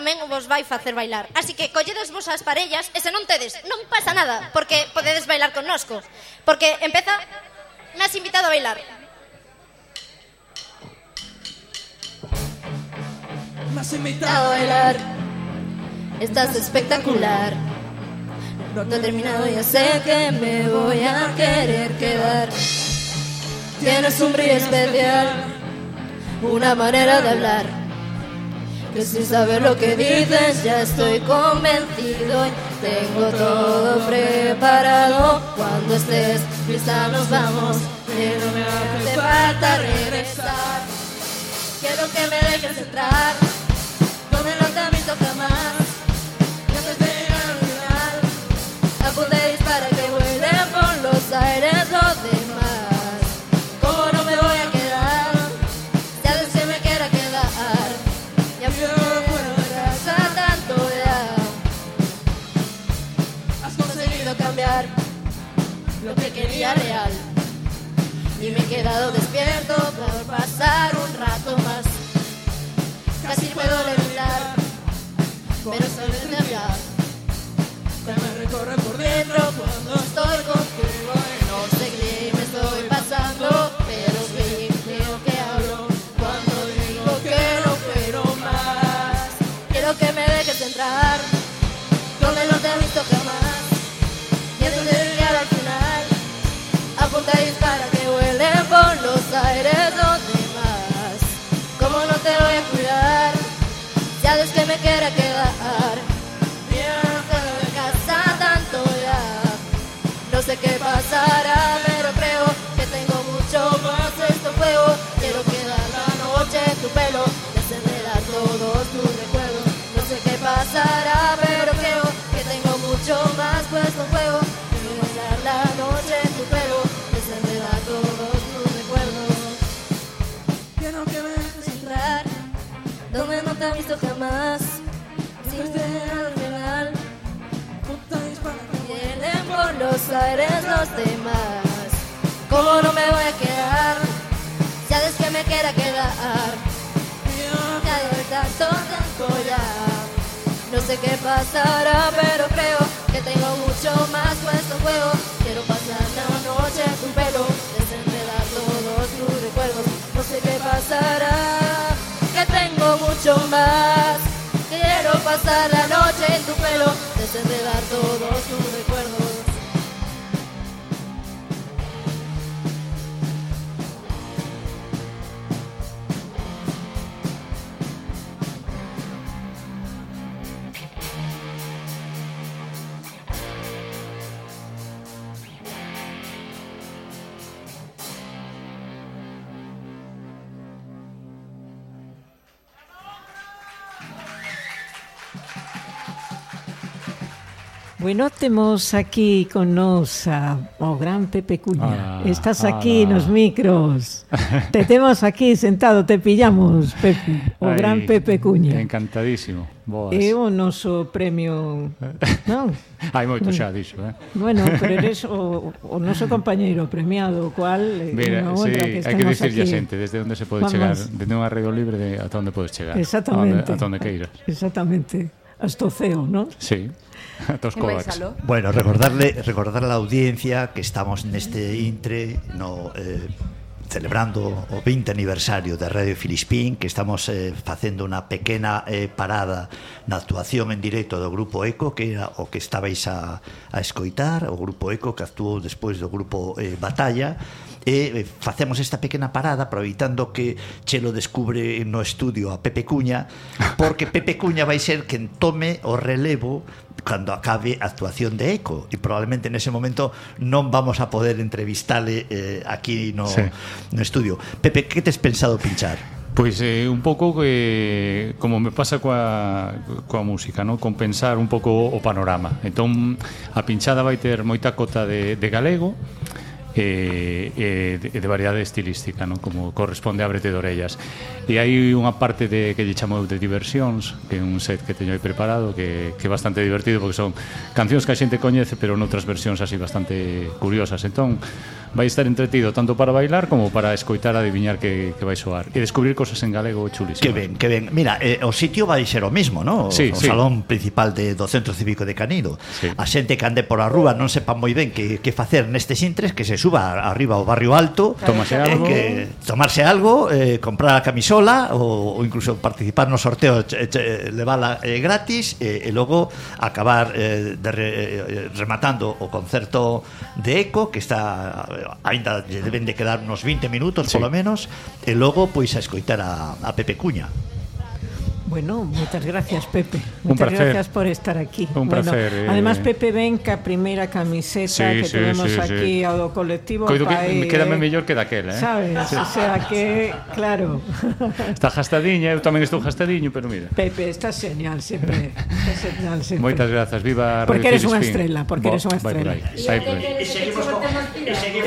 tamén vos vai facer bailar. Así que colledes vos as parellas e se non tedes, non pasa nada, porque podedes bailar con connosco. Porque empeza, me has invitado a bailar. Me has invitado a bailar. Estás espectacular. No he terminado, ya sé que me voy a querer quedar. Tienes un brillo especial, una manera de hablar. Que sin saber lo que dices ya estoy convencido tengo todo preparado. Cuando estés lista nos vamos, pero me hace falta regresar. Quiero que me dejes entrar, que quería real. Y me he quedado despierto por pasar un rato más. Casi puedo levitar, pero de hablar. Que me recorre por dentro cuando jamás. Sin ser al final, vienen por los aires los demás. ¿Cómo no me voy a quedar? Ya ves que me quiera quedar. Ya de tanto tiempo ya. No sé qué pasará, pero creo que tengo mucho más puesto juego. Quiero pasar la noche en tu pelo, desenredar todos tus recuerdos. No sé qué pasará, mucho más. Quiero pasar la noche en tu pelo, desenredar todos Bueno, temos aquí con nos a, o gran Pepe Cuña. Ah, Estás aquí ah, nos micros. [laughs] te temos aquí sentado, te pillamos, Pepe, o Ay, gran Pepe Cuña. Encantadísimo. Boas. É o noso premio... non? [laughs] Hai moito xa dixo, eh? Bueno, [laughs] pero eres o, o noso compañeiro premiado, o cual... Eh, Mira, sí, que hai que dicirlle a xente desde onde se pode Vamos. chegar, desde un rede libre de ata onde podes chegar. Exactamente. Ata onde, ata onde queiras. Exactamente. Hasta o ceo, non? Sí. [laughs] Tos Kovacs. Bueno, recordarle, recordar a audiencia que estamos neste intre no? Eh, celebrando o 20 aniversario da Radio Filispín que estamos eh, facendo unha pequena eh, parada na actuación en directo do Grupo Eco que era o que estabais a, a escoitar o Grupo Eco que actuou despois do Grupo eh, Batalla e eh, facemos esta pequena parada aproveitando que Chelo descubre no estudio a Pepe Cuña porque [laughs] Pepe Cuña vai ser quen tome o relevo cando acabe a actuación de Eco e probablemente nese momento non vamos a poder entrevistale eh, aquí no, sí. no estudio. Pepe, que tes pensado pinchar? Pois eh, un pouco que eh, como me pasa coa, coa música, no? compensar un pouco o panorama. Entón, a pinchada vai ter moita cota de, de galego, eh, eh, de, de variedade estilística, non? como corresponde a Brete de Orellas. E hai unha parte de, que lle chamo de diversións, que é un set que teño aí preparado, que, que é bastante divertido, porque son cancións que a xente coñece, pero noutras versións así bastante curiosas. Entón, vai estar entretido tanto para bailar como para escoitar, adiviñar que, que vai soar. E descubrir cosas en galego chulísimas. Que ben, que ben. Mira, eh, o sitio vai ser o mismo, ¿no? O, sí, o sí. salón principal de, do Centro Cívico de Canido. Sí. A xente que ande por a rúa non sepa moi ben que, que facer nestes intres que se sube suba arriba ao barrio alto tomarse eh, algo, que tomarse algo eh, comprar a camisola ou, ou incluso participar no sorteo che, che, levala eh, gratis eh, e logo acabar eh, de re, eh, rematando o concerto de Eco que está aínda deben de quedar unos 20 minutos sí. polo menos e logo pois a escoitar a, a Pepe Cuña Bueno, muchas gracias, Pepe. Un muchas placer. gracias por estar aquí. Un bueno, placer. Eh. Además, Pepe ven ca primeira camiseta sí, que sí, tenemos sí, aquí sí. ao do colectivo. Coido que, eh, quédame mellor que daquela, eh? Sabes, sí. o sea que, claro. Está gastadiña, eu tamén estou gastadiño, pero mira. Pepe, está genial sempre. Está genial sempre. Moitas grazas, viva Radio Porque eres unha estrela, porque Bo, eres unha estrela. E seguimos,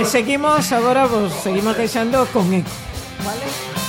e seguimos agora vos seguimos deixando con eco. Vale?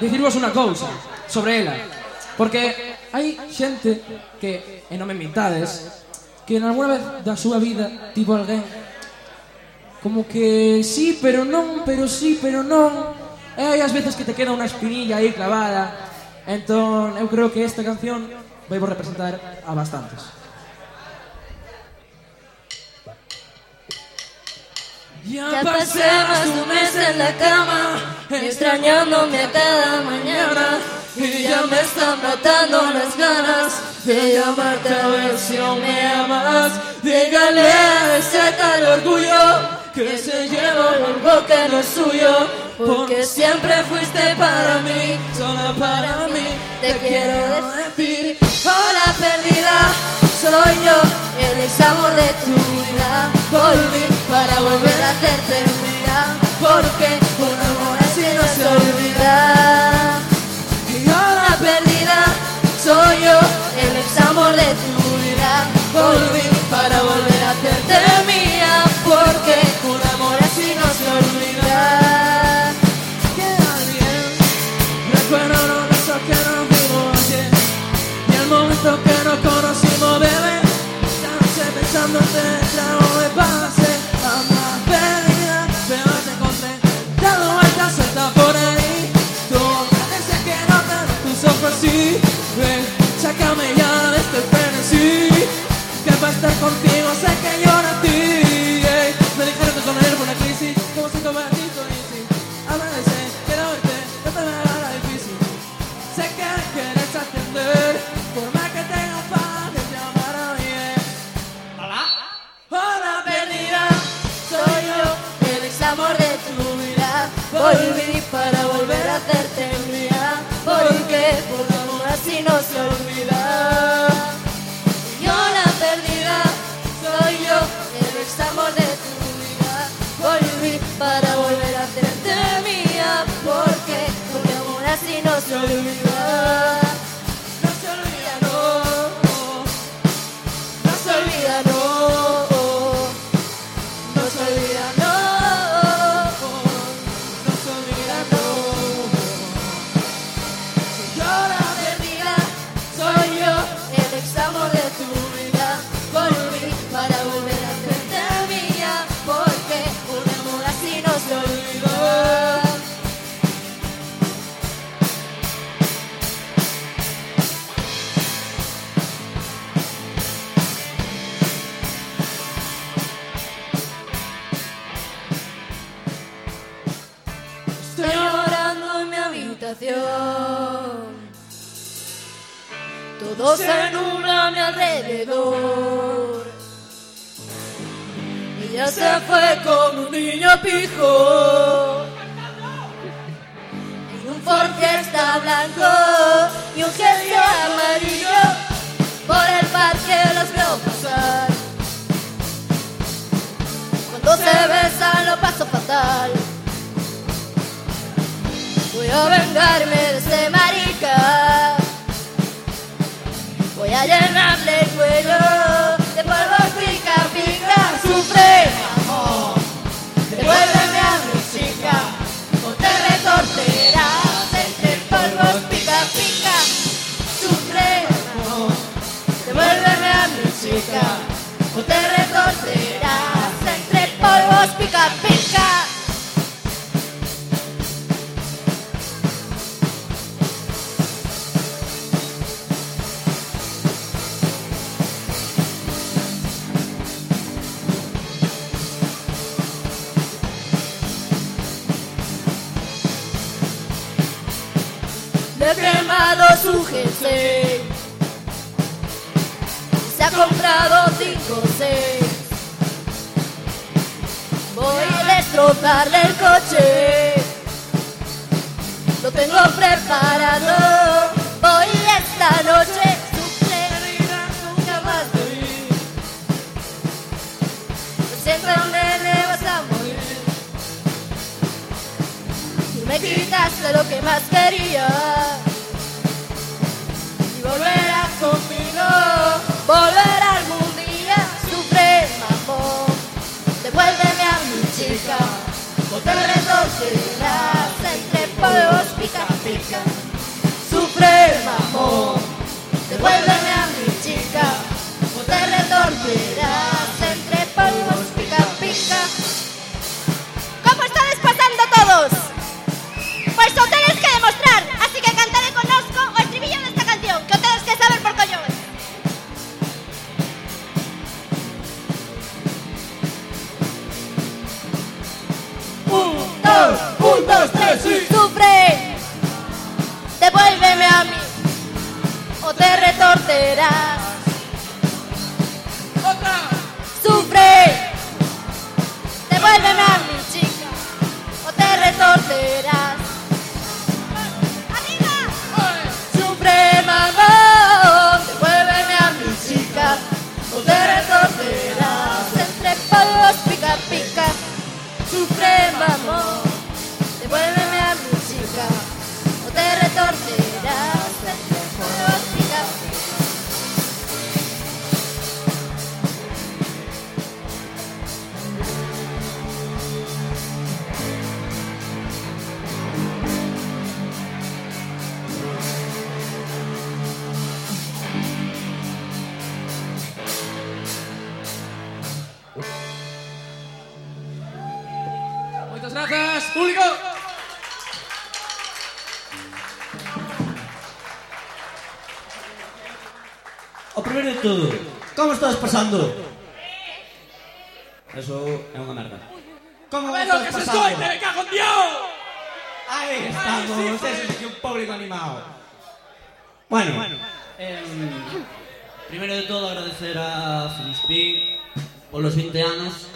dicirvos unha cousa sobre ela. Porque hai xente que, e non me invitades, que en alguna vez da súa vida tivo alguén como que sí, pero non, pero sí, pero non. E hai as veces que te queda unha espinilla aí clavada. Entón, eu creo que esta canción vai representar a bastantes. Ya pasé más de un mes en la cama, extrañándome a cada mañana. Y ya me están matando las ganas de llamarte a ver si aún me amas. Dígale a ese tal orgullo que se lleva algo que no es suyo. Porque siempre fuiste para mí, solo para mí. Te quiero decir, hola perdida, soy yo, el examor de tu vida. Volví para volver a hacerte mía, porque un amor así no se olvida. Y hola perdida, soy yo, el examor de tu vida. Volví para volver a hacerte mía, porque un amor así no se olvida. Queda bien, recuerdo los besos que nos dimos ayer Y el momento que nos conocimos, bebé Esta noche pensándote, trago de pase Todos se nublan a mi alrededor. Ella se fue con un niño pijo. Y un Ford blanco y un jersey amarillo. Por el parque los veo pasar. Cuando se besan lo paso fatal. Voy a vengarme de este marica. Voy a llenarle el cuello de polvos pica pica. Sufre, amor. Devuélveme a mi chica. O te retorcerás entre polvos pica pica. Sufre, amor. Devuélveme a mi chica. O te retorcerás entre polvos pica pica. Su jersey. Se ha comprado cinco seis. Voy a destrozarle el coche. Lo tengo preparado. Voy esta noche. Nunca más morir. Siempre me vas a morir. Tú me quitaste lo que más quería. Serás el trepo de vos, pica, pica. Sufre, mamón. Devuélveme de todo. Como estás pasando? Eso é unha merda. Como a ver, estás que pasando? se escoite, me cago en Dios! Aí estamos, Ay, sí, eso sí que un público animado. Bueno, bueno eh, primero de todo agradecer a Filispín polos 20 anos.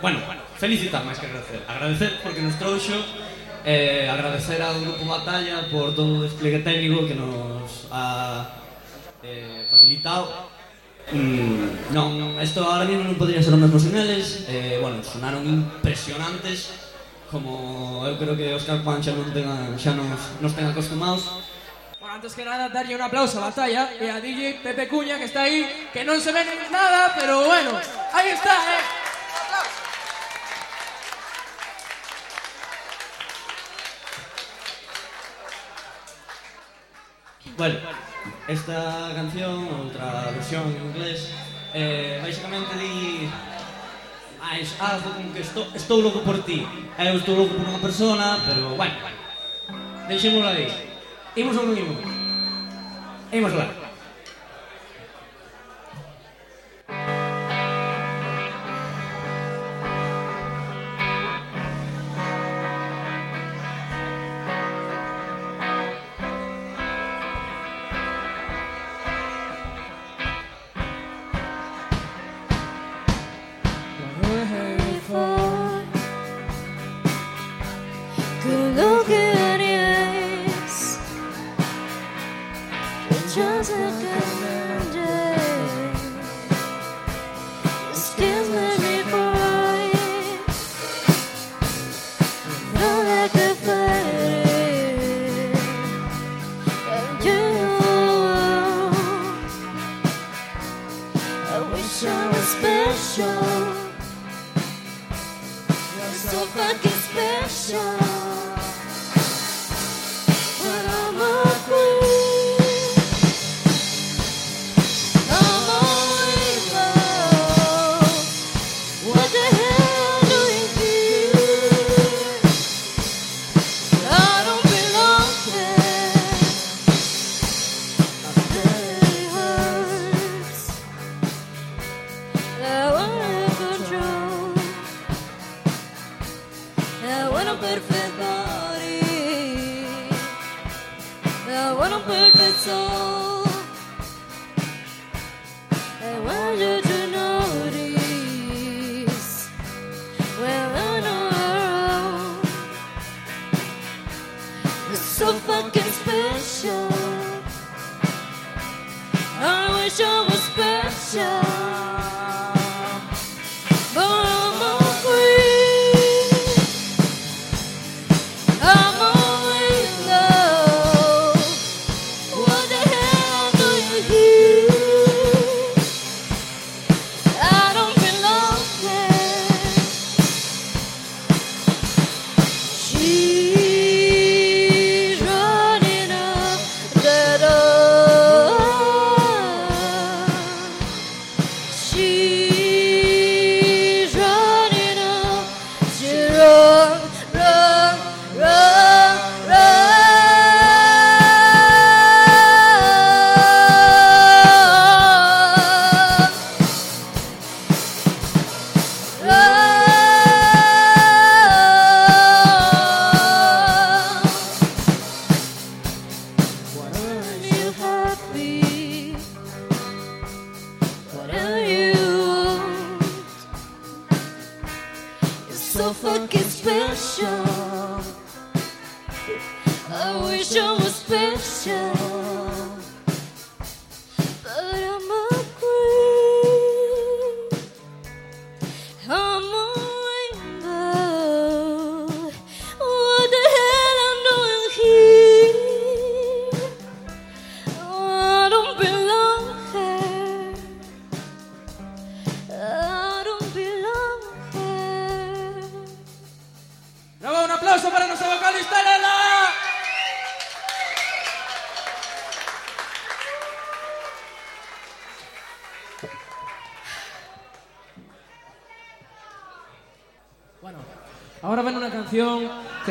Bueno, bueno, felicitar máis que agradecer. Agradecer porque nos trouxo eh, agradecer ao Grupo Batalla por todo o despliegue técnico que nos ha eh, facilitado. Mm, non, isto ahora mismo non podría ser o mesmo sen eles eh, bueno, sonaron impresionantes como eu creo que Óscar Juan xa non, tenga, xa nos, nos ten acostumados. Bueno, antes que nada, darlle un aplauso a Batalla e a DJ Pepe Cuña que está aí, que non se ven nada, pero bueno, aí está, eh. Bueno, Esta canción, outra versión en inglés, eh, basicamente di ah, máis algo como que estou, estou loco por ti. Eu estou loco por unha persona, pero, bueno, deixémoslo aí. Imos ao non imos? Imos lá.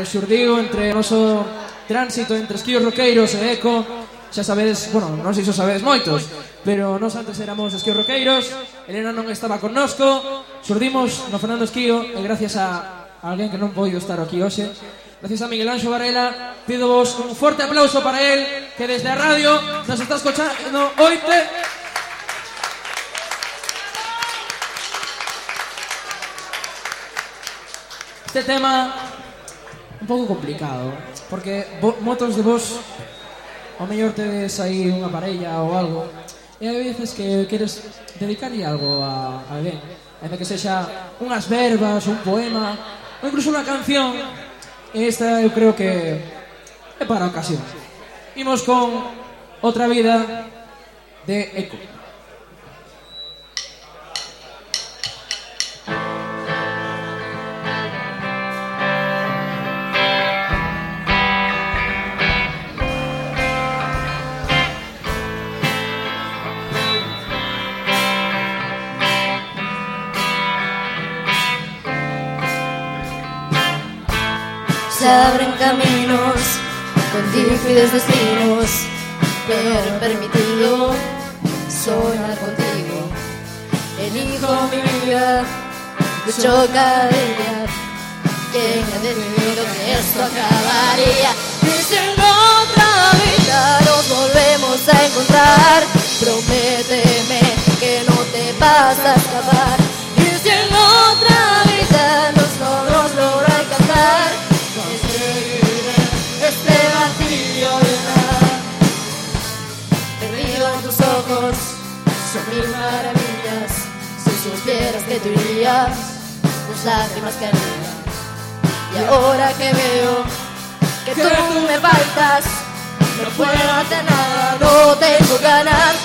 que xurdiu entre o noso tránsito entre Esquíos Roqueiros e Eco. Xa sabedes, bueno, non sei se sabedes moitos, pero nós antes éramos Esquíos Roqueiros, Elena non estaba connosco, xurdimos no Fernando Esquío e gracias a alguén que non poido estar aquí hoxe, gracias a Miguel Anxo Varela, pido vos un forte aplauso para él, que desde a radio nos está escochando oite. Este tema un pouco complicado, porque motos de vos o mellor tedes aí unha parella ou algo, e hai veces que queres dedicarlle algo a, a alguén, en que sexa unhas verbas, un poema, ou incluso unha canción, e esta eu creo que é para a ocasión. Imos con Outra Vida de Eco. Se abren caminos con difíciles destinos, pero permitido soñar contigo. Elijo mi vida, lucho cada día. ¿Quién ha decidido que esto acabaría? Y si en otra vida nos volvemos a encontrar, prométeme que no te vas a escapar. Y si en otra vida son mil maravillas. Si supieras que tú irías, tus lágrimas caerían. Y ahora que veo que tú me faltas, no puedo hacer nada, no tengo ganas.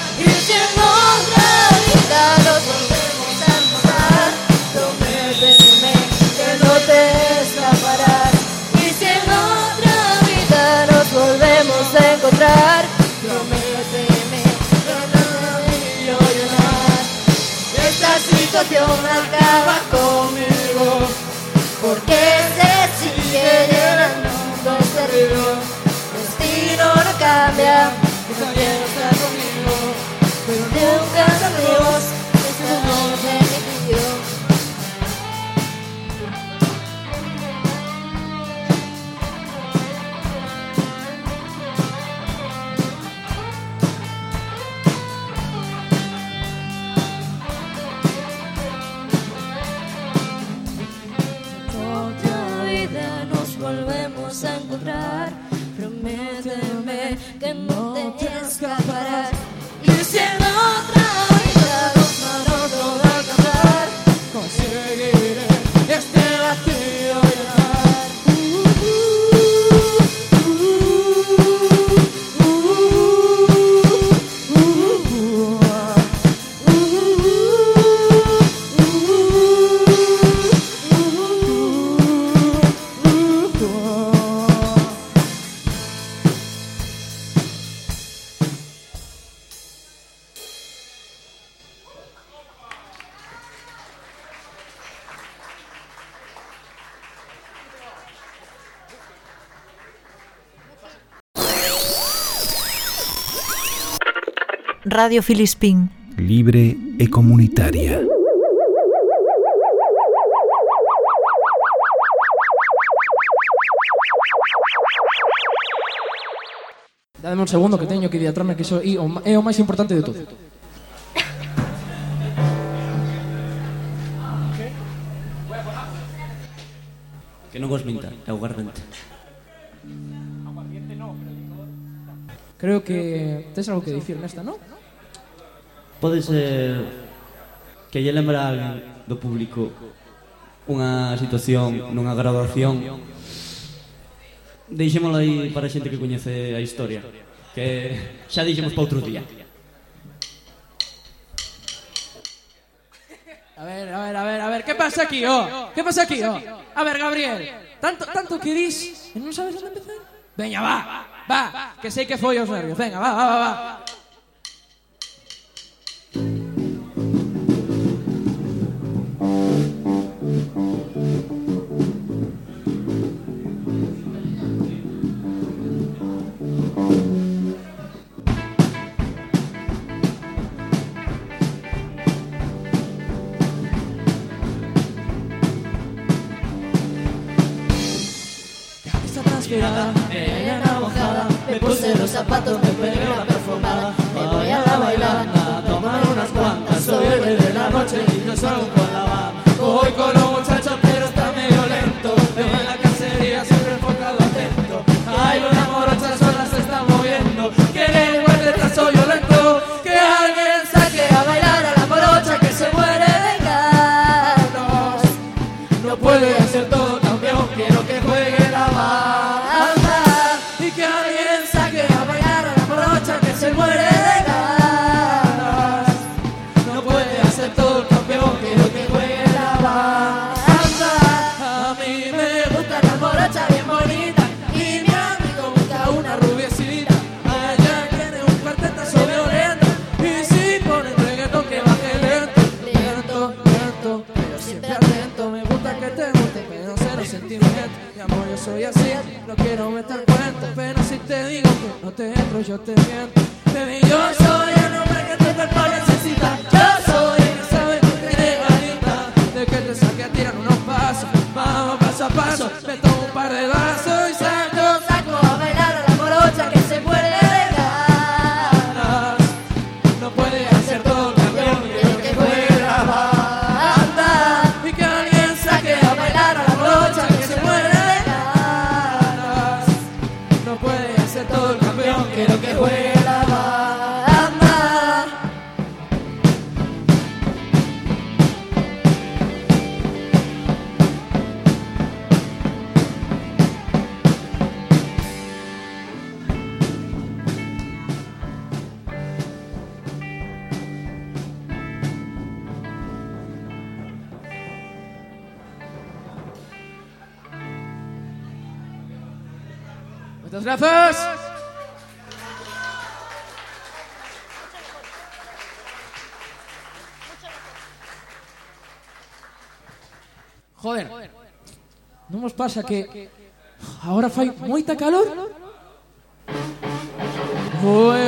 acaba conmigo, porque vamos a encontrar. Prométeme que no te escaparás. Y siempre Radio Filispín. Libre e comunitaria. Dame un segundo que teño que diatrarme que iso é o máis importante de todo. Que non vos minta, é o gargante. Creo que tes algo que dicir nesta, non? Pode ser que lle lembra alguén do público unha situación nunha graduación deixémolo aí para a xente que coñece a historia que xa dixemos para outro día A ver, a ver, a ver, a ver, que pasa aquí, oh? Que pasa aquí, oh? A ver, Gabriel, tanto, tanto que dis e non sabes onde empezar? Veña, va, va, que sei que foi os nervios, venga, va, va, va, va. zapatos. yo te miento. Muchas gracias. Joder, non vos pasa que agora fai moita calor? Oe.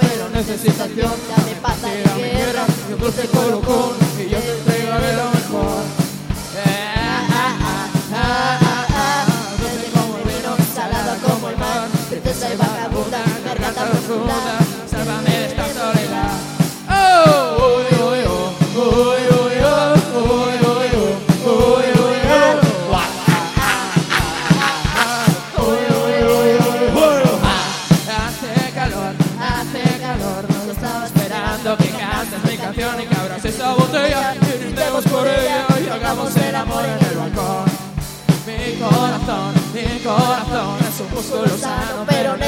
pero necesitas yo Dame paz a la guerra, mi cruz te y yo te entregaré lo mejor. Dulce como el vino, salado como el mar, tristeza y vagabunda, garganta profunda.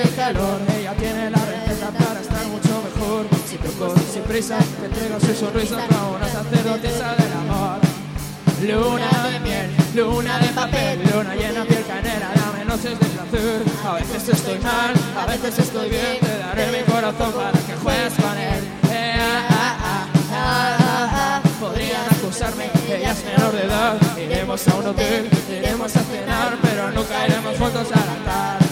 hace calor, ella tiene la receta para estar mucho mejor. Sin preocupes, sin prisa, te entrega su sonrisa como una sacerdotisa del amor. Luna de miel, luna de papel, luna llena piel canera, dame noches de placer. A veces estoy mal, a veces estoy bien, te daré mi corazón para que juegues con él. Eh, ah, ah, ah, ah, ah, ah. Podrían acusarme, ella es menor de edad. Iremos a un hotel, iremos a cenar, pero nunca iremos juntos al altar.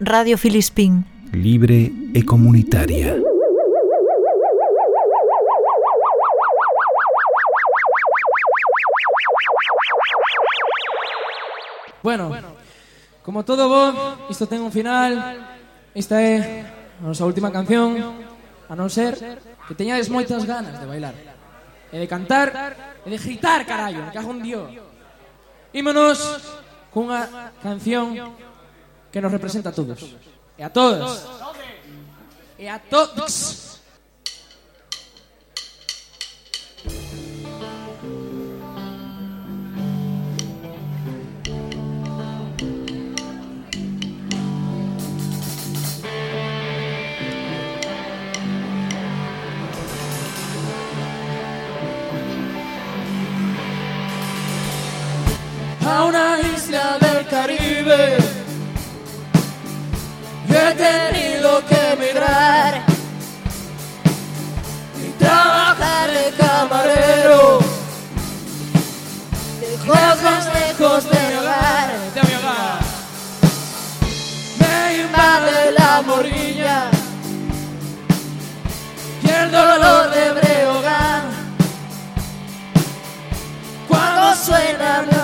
Radio Filispín. Libre e comunitaria. Bueno, como todo bo, isto ten un final. Esta é a nosa última canción, a non ser que teñades moitas ganas de bailar. E de cantar, e de gritar, carallo, me cago en Dios. Ímonos cunha canción que nos representa a todos. E a todas. E a todos. A una isla del Caribe. He tenido que emigrar y trabajar de camarero. Lejos, lejos de mi hogar. De mi hogar. Me invade la morilla y el dolor de Breogán. Cuando suena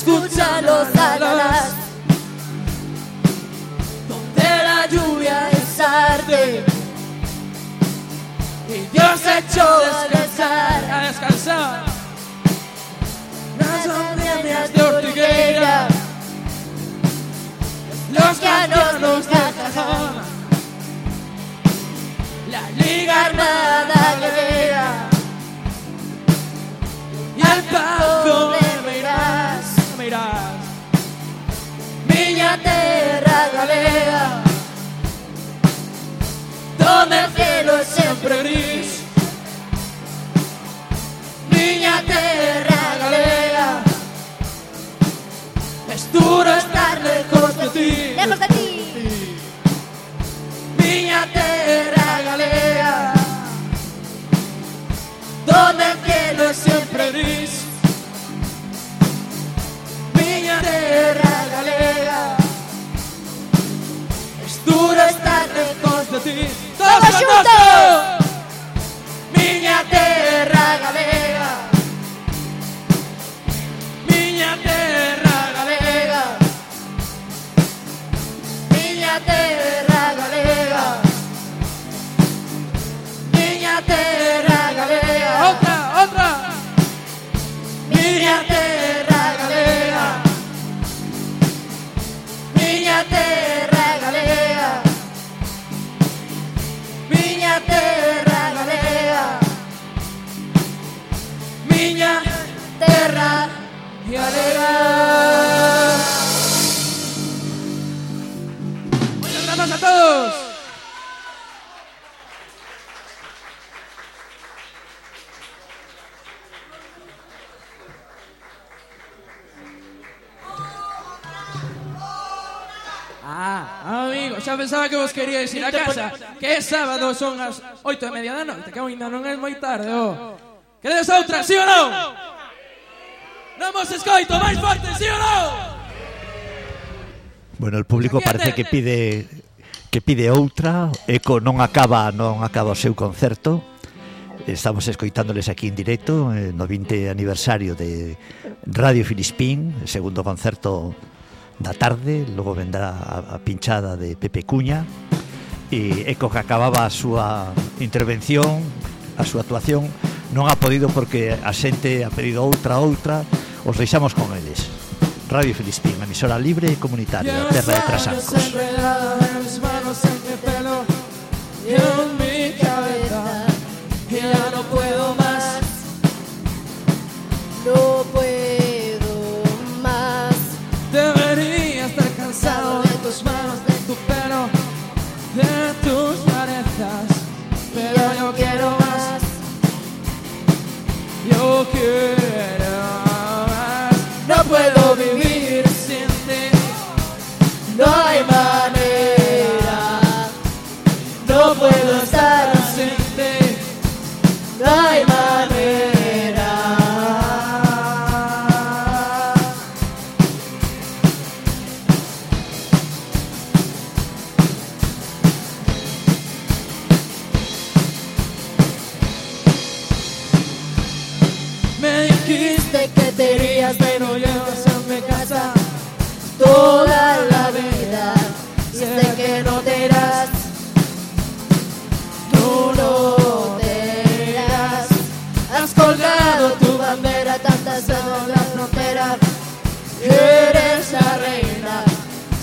Escucha los alas. Donde la lluvia es arte. Y Dios echó descansar. A descansar. Las andamias de ortigueira. Los cañones de cajón. La Liga Armada Guerrera. Y al Miña terra galega Donde el cielo es siempre gris. Miña terra galega Es duro estar lejos de ti. Lejos de ti. Miña terra galega Donde el cielo es siempre gris. Miña terra galega Duras tardes depois de ti. Todos juntos! Terra galega Muchas gracias a todos. Ah, amigo, xa pensaba que vos queríais ir a casa Que é sábado, son as oito e media da noite Que ainda non é moi tarde, oh Queredes outra, sí ou non? Non vos escoito, máis forte, sí ou non? Bueno, el público parece que pide que pide outra, Eco non acaba, non acaba o seu concerto. Estamos escoitándoles aquí en directo eh, no 20 aniversario de Radio Filispín, segundo concerto da tarde, logo vendrá a pinchada de Pepe Cuña e Eco que acababa a súa intervención, a súa actuación non ha podido porque a xente ha pedido outra, outra, os deixamos con eles. Radio Filispín, emisora libre e comunitaria, terra de Trasancos.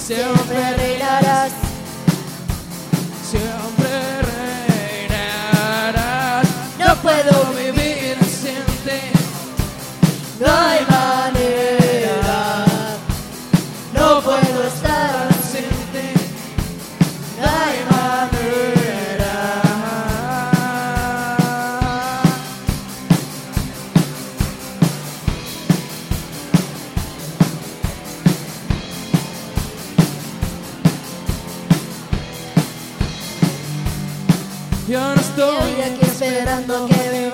Yeah. Esperando que me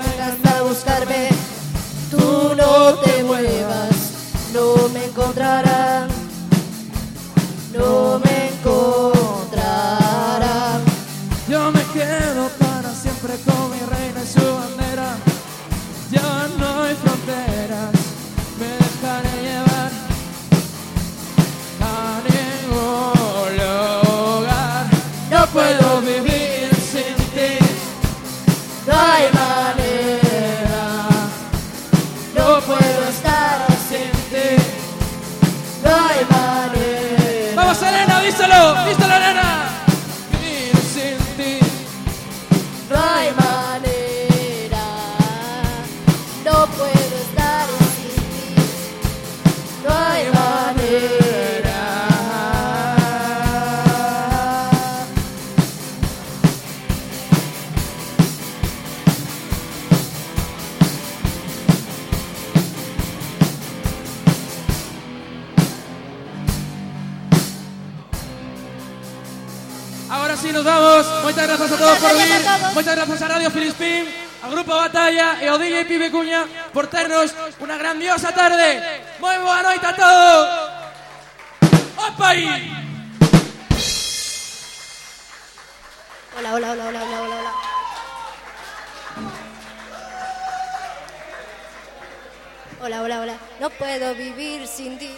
Batalla e ao DJ Pibe Cuña por ternos unha grandiosa tarde. Moi boa noite a todos. Opa aí. Hola, hola, hola, hola, hola, hola. Hola, hola, hola. No puedo vivir sin ti.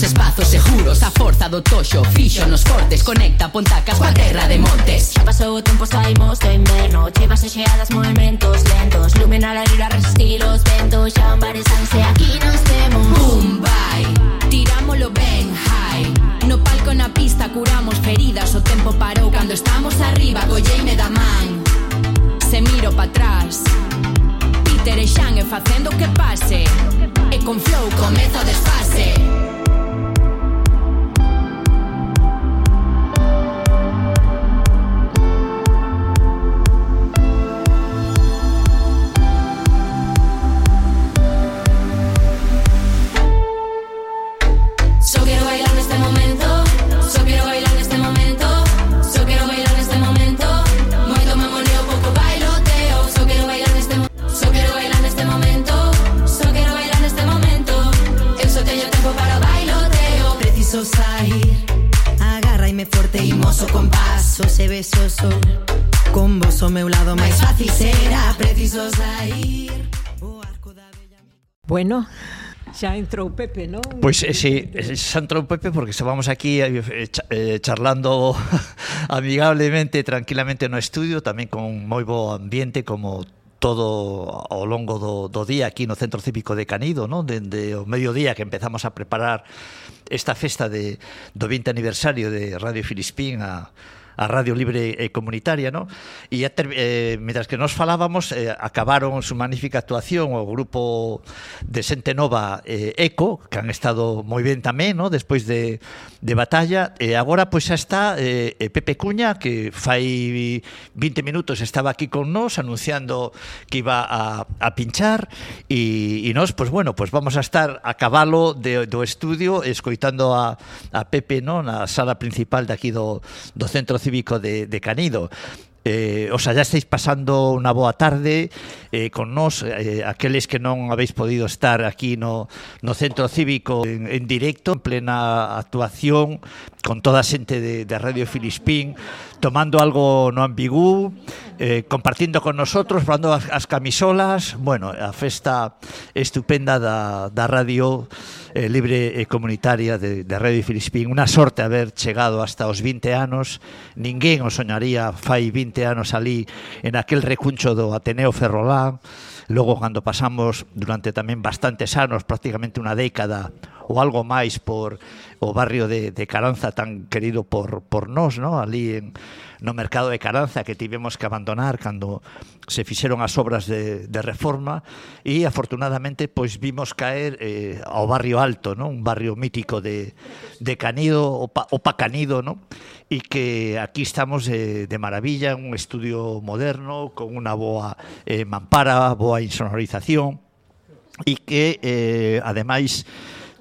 nos espazos seguros A forza do toxo, fixo nos cortes Conecta Pontacas coa terra de montes. Xa pasou o tempo, saímos do inverno Chivas e xeadas, movimentos lentos. Lume na lira, resistir os ventos. Xa un bares aquí nos temos Mumbai, tirámolo ben high. No palco na pista curamos feridas. O tempo parou cando estamos arriba. Colleime da man. Se miro pa atrás. Peter e Xan e facendo que pase. E con flow comezo o desfase. Bueno, Xa entrou Pepe, non? Pois pues, eh, sí, eh, xa entrou Pepe porque estábamos aquí eh, eh, eh charlando [laughs] amigablemente, tranquilamente no estudio, tamén con moi bo ambiente como todo ao longo do, do día aquí no Centro Cívico de Canido, non? Dende o mediodía que empezamos a preparar esta festa de, do 20 aniversario de Radio Filispín a, a Radio Libre e Comunitaria, ¿no? E ter, eh, mientras que nos falábamos, eh, acabaron su magnífica actuación o grupo de xente nova eh, Eco, que han estado moi ben tamén, ¿no? Despois de de batalla e agora pois xa está eh, Pepe Cuña que fai 20 minutos estaba aquí con nós anunciando que iba a, a pinchar e, e nós pois bueno, pois vamos a estar a cabalo de, do estudio escoitando a, a Pepe non na sala principal de aquí do, do Centro Cívico de, de Canido. Eh, os estáis pasando unha boa tarde eh, con nós, eh, aqueles que non habéis podido estar aquí no, no Centro Cívico en, en directo, en plena actuación, con toda a xente de, de Radio Filispín, tomando algo no ambigú, eh, compartindo con nosotros, probando as, as camisolas, bueno, a festa estupenda da, da radio eh, libre e comunitaria de, de Radio Filispín. Unha sorte haber chegado hasta os 20 anos. Ninguén o soñaría fai 20 anos ali en aquel recuncho do Ateneo Ferrolán. Logo, cando pasamos durante tamén bastantes anos, prácticamente unha década, ou algo máis por o barrio de, de Caranza tan querido por, por nós, no? ali en, no mercado de Caranza que tivemos que abandonar cando se fixeron as obras de, de reforma e afortunadamente pois vimos caer eh, ao barrio alto, no? un barrio mítico de, de Canido, o, o Pacanido, no? e que aquí estamos eh, de maravilla, un estudio moderno con unha boa eh, mampara, boa insonorización, e que eh, ademais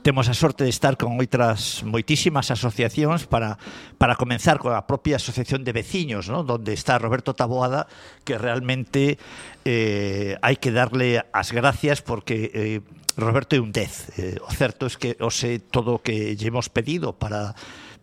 temos a sorte de estar con outras moitísimas asociacións para, para comenzar con a propia asociación de veciños, ¿no? donde está Roberto Taboada, que realmente eh, hai que darle as gracias porque eh, Roberto é un 10. Eh, o certo é que o sé todo o que lle hemos pedido para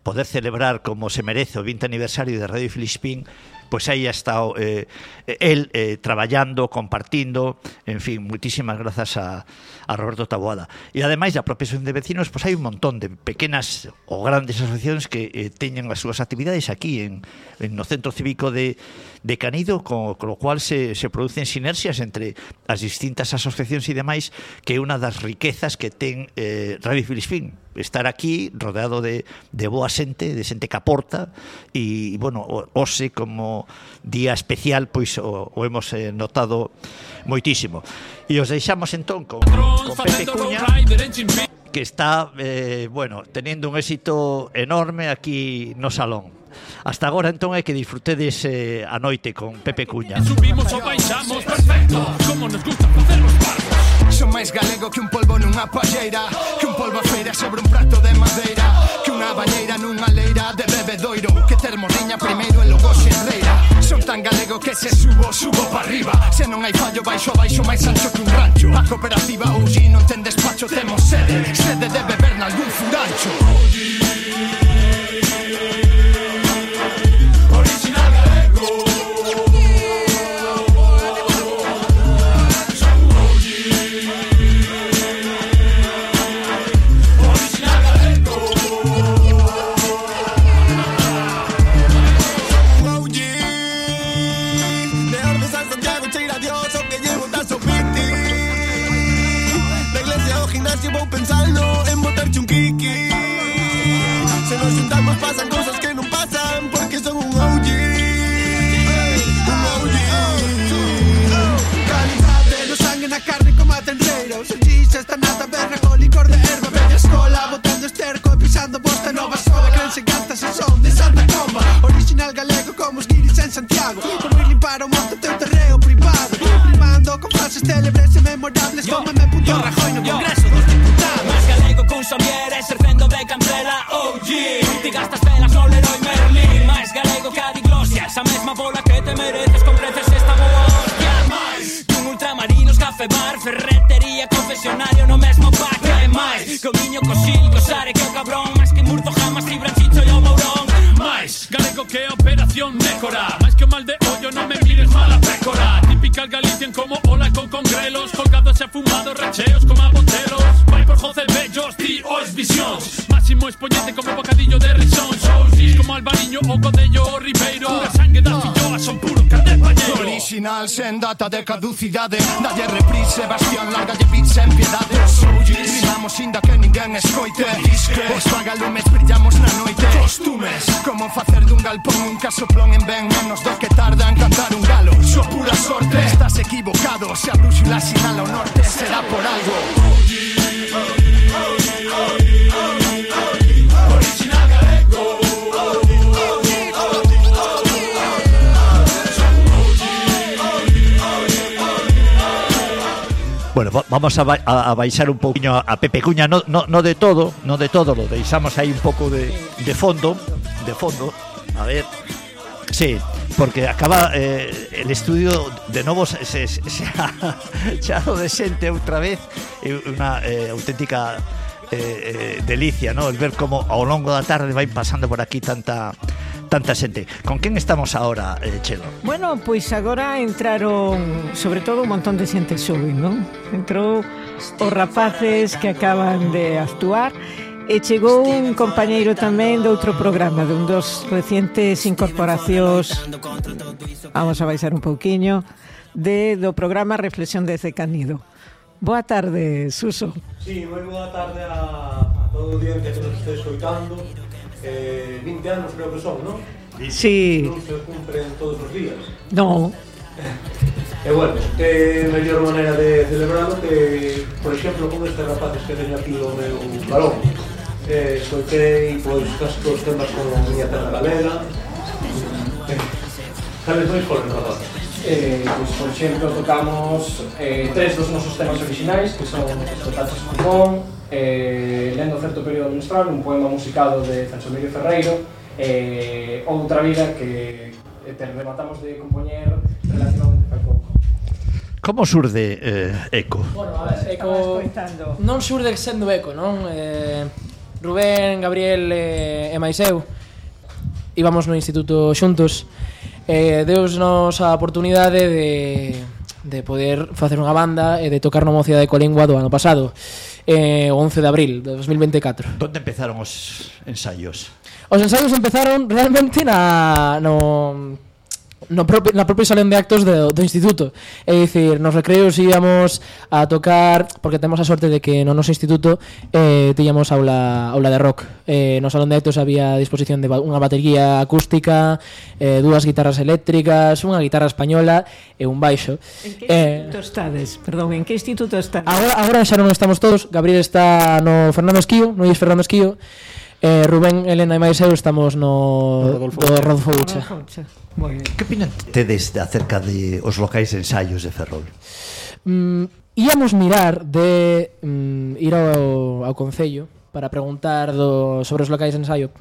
poder celebrar como se merece o 20 aniversario de Radio Filispín, pois aí ha estado eh, el eh, traballando, compartindo, en fin, muitísimas grazas a, a Roberto Taboada. E ademais da propia asociación de vecinos, pois hai un montón de pequenas ou grandes asociacións que eh, teñen as súas actividades aquí en, en no centro cívico de, de Canido, co, co cual se, se producen sinerxias entre as distintas asociacións e demais, que é unha das riquezas que ten eh, Radio Filispín estar aquí rodeado de, de boa xente, de xente que aporta e, bueno, hoxe como día especial pois o, o hemos eh, notado moitísimo. E os deixamos entón con, con Pepe Cuña que está, eh, bueno, teniendo un éxito enorme aquí no salón. Hasta agora entón é que disfrutedes eh, a noite con Pepe Cuña. Subimos o baixamos perfecto, como nos gusta facer os parvos. Son máis galego que un polvo nunha palleira Que un polvo feira sobre un prato de madeira Que unha balleira nunha leira de bebedoiro Que termorriña primeiro e logo xerreira Son tan galego que se subo, subo pa' arriba. Se non hai fallo, baixo abaixo máis ancho que un rancho. A cooperativa OG non ten despacho, temos sede. Sede de beber nalgún furancho. UG nova sola Crense cantas e son de Santa Comba. Original galego como os guiris en Santiago. Como ir limpar o monte teu terreo privado. Primando con frases célebres e memorables Como me puto Rajoy no Congreso dos Diputados. Máis galego que un Xavier e sercendo de Campela OG Ti gastas velas no Leroy Merlin Máis galego que a diglosias A mesma bola que te mereces con creces café bar, ferretería, confesionario no mesmo pack E máis. Que o xil, cosil, cosare que o cabrón Máis que murto jamás libran branchicho e o mourón Mais, galego que operación nécora Mais que o mal de ollo non me mires mala pécora. Típica galician como ola con congrelos Colgados e afumados, recheos como a botelos Vai por José bellos, ti os visións. Máximo expoñente como bocadillo de risón Sous como albariño o codello o ribeiro. Curas Original sen data de caducidade Dalle reprise, Sebastián larga de beats sen piedade Soullis, rimamos inda que ninguén escoite. Os vagalumes brillamos na noite. Costumes, como facer dun galpón un casoplón en ben. Menos do que tarda en cantar un galo. So pura sorte, estás equivocado. Se a brúxula sinala o norte será por algo Bueno, va- vamos a, ba- a, baixar un poquinho a, Pepe Cuña, no, no, no de todo, no de todo, lo deixamos aí un pouco de, fondo, de fondo, a ver, sí, porque acaba eh, el estudio de novo se, se, se ha [laughs] chado de xente outra vez, unha eh, auténtica eh, eh, delicia, ¿no? El ver como ao longo da tarde vai pasando por aquí tanta tanta xente. Con quen estamos agora, eh, Chelo? Bueno, pois agora entraron, sobre todo, un montón de xente xoven, non? Entrou os rapaces que acaban de actuar E chegou un compañeiro tamén de outro programa, de un dos recientes incorporacións, vamos a baixar un pouquiño, de, do programa Reflexión desde Canido. Boa tarde, Suso. Sí, moi boa tarde a, a todo o día que nos este escoitando eh, 20 anos creo que son, non? Sí. Non se cumpren todos os días. Non. [laughs] E eh, bueno, que mellor maneira de celebrarlo que, por exemplo, con estes rapaces que teño aquí o meu balón. Eh, soltei, pois, casi todos temas con a miña terra galega. Eh, tal vez máis con os rapaces eh, pois, por exemplo, tocamos eh, tres dos nosos temas orixinais, que son Tachas Cupón, eh, Lendo certo período menstrual, un poema musicado de Fransomilio Ferreiro, eh, Outra vida que eh, te rematamos de compoñer relativamente pouco. Como surde eh, Eco? Bueno, a ver, Eco non surde sendo Eco, non? Eh, Rubén, Gabriel eh, e máis eu íbamos no instituto xuntos eh, deus nos a oportunidade de, de poder facer unha banda e de tocar no Mocidade de Colingua do ano pasado eh, 11 de abril de 2024 Donde empezaron os ensaios? Os ensaios empezaron realmente na, no, no propio, na propio salón de actos do, do instituto. É dicir, nos recreos íamos a tocar, porque temos a sorte de que no noso instituto eh, tiñamos aula, aula de rock. Eh, no salón de actos había a disposición de unha batería acústica, eh, dúas guitarras eléctricas, unha guitarra española e un baixo. En que eh, instituto estades? Perdón, en que instituto estades? Agora, agora xa non estamos todos. Gabriel está no Fernando Esquío, no Luis Fernando Esquío. Eh, Rubén, Elena e máis eu estamos no Rodolfo, do Rodolfo Ucha. Que opinan tedes acerca de os locais ensaios de Ferrol? Mm, íamos mirar de mm, ir ao, ao Concello para preguntar do, sobre os locais de ensaio.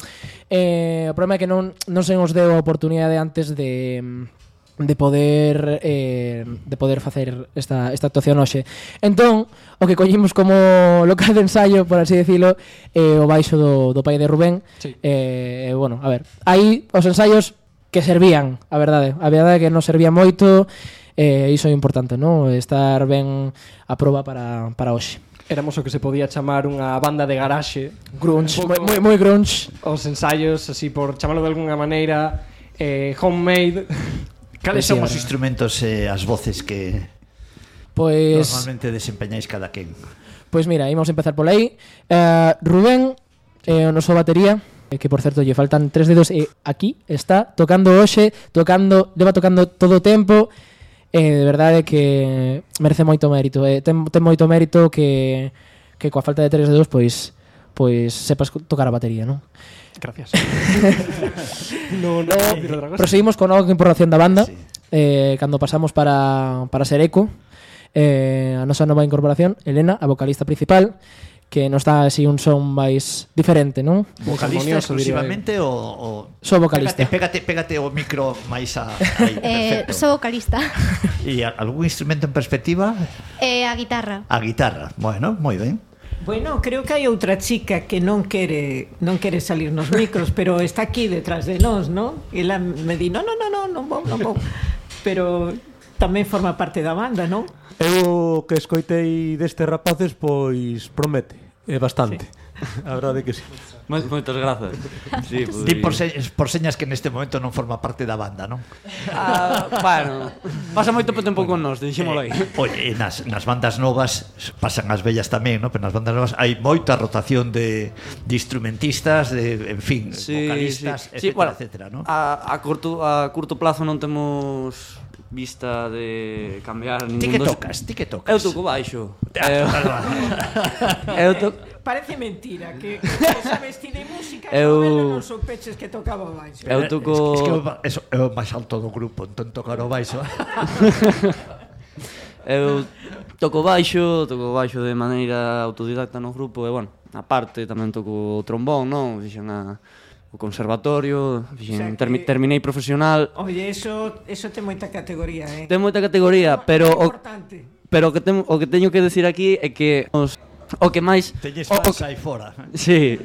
Eh, o problema é que non, non se nos deu a oportunidade antes de mm, de poder eh, de poder facer esta, esta actuación hoxe. Entón, o que coñimos como [laughs] local de ensaio, por así decirlo, eh, o baixo do, do pai de Rubén, sí. Eh, eh, bueno, a ver, aí os ensaios que servían, a verdade, a verdade é que non servía moito, eh, iso é importante, non? Estar ben a proba para, para hoxe. Éramos o que se podía chamar unha banda de garaxe Grunge, moi, moi, moi grunge Os ensaios, así por chamalo de alguna maneira eh, Homemade [laughs] Cales son os instrumentos e eh, as voces que pois... normalmente desempeñáis cada quen? Pois mira, ímos empezar por aí. Eh, Rubén, eh, o noso batería, eh, que por certo lle faltan tres dedos e aquí está tocando hoxe, tocando, leva tocando todo o tempo. Eh, de verdade que merece moito mérito. Eh, ten, ten moito mérito que que coa falta de tres dedos pois pois sepas tocar a batería, non? Gracias. [laughs] no, no, eh, pero otra cosa. Proseguimos con algo que información da banda, sí. eh, cando pasamos para, para ser eco, eh, a nosa nova incorporación, Elena, a vocalista principal, que nos dá así un son máis diferente, non? Vocalista exclusivamente o, o... Sou vocalista. Pégate, pégate, pégate o micro máis a... Aí, eh, sou vocalista. [laughs] E algún instrumento en perspectiva? Eh, a guitarra. A guitarra, bueno, moi ben. Bueno, creo que hai outra chica que non quere non quere salir nos micros, pero está aquí detrás de nós, non? Ela me di, "Non, non, non, non, non vou, non vou." Pero tamén forma parte da banda, non? Eu que escoitei destes rapaces pois promete, é bastante. Sí. A verdade que sí. Moitas grazas. Sí, Di por, se, por señas que neste momento non forma parte da banda, non? Ah, bueno, pasa moito tempo con nós, dixémolo aí. Eh, oye, nas, nas bandas novas pasan as vellas tamén, non? Pero nas bandas novas hai moita rotación de, de instrumentistas, de, en fin, sí, vocalistas, sí. etcétera, sí, bueno, etcétera, non? A, a, curto, a curto plazo non temos vista de cambiar ningún Ti que tocas, ti que tocas. Eu toco baixo. Ah, eu, [laughs] eu to... Parece mentira que, que sabes ti de música e eu... non sospeches que tocaba baixo. Eu eh, toco... Es, que, es que eso, eu máis alto do grupo, entón tocar o baixo. [laughs] eu toco baixo, toco baixo de maneira autodidacta no grupo e, bueno, aparte tamén toco trombón, non? Fixen a o conservatorio, fixen, o sea, termi que... terminei profesional. Oye, eso eso ten moita categoría, eh. Ten moita categoría, no, pero o, pero o que ten, o que teño que decir aquí é que os o que máis teñes o, o que... aí fora. Sí.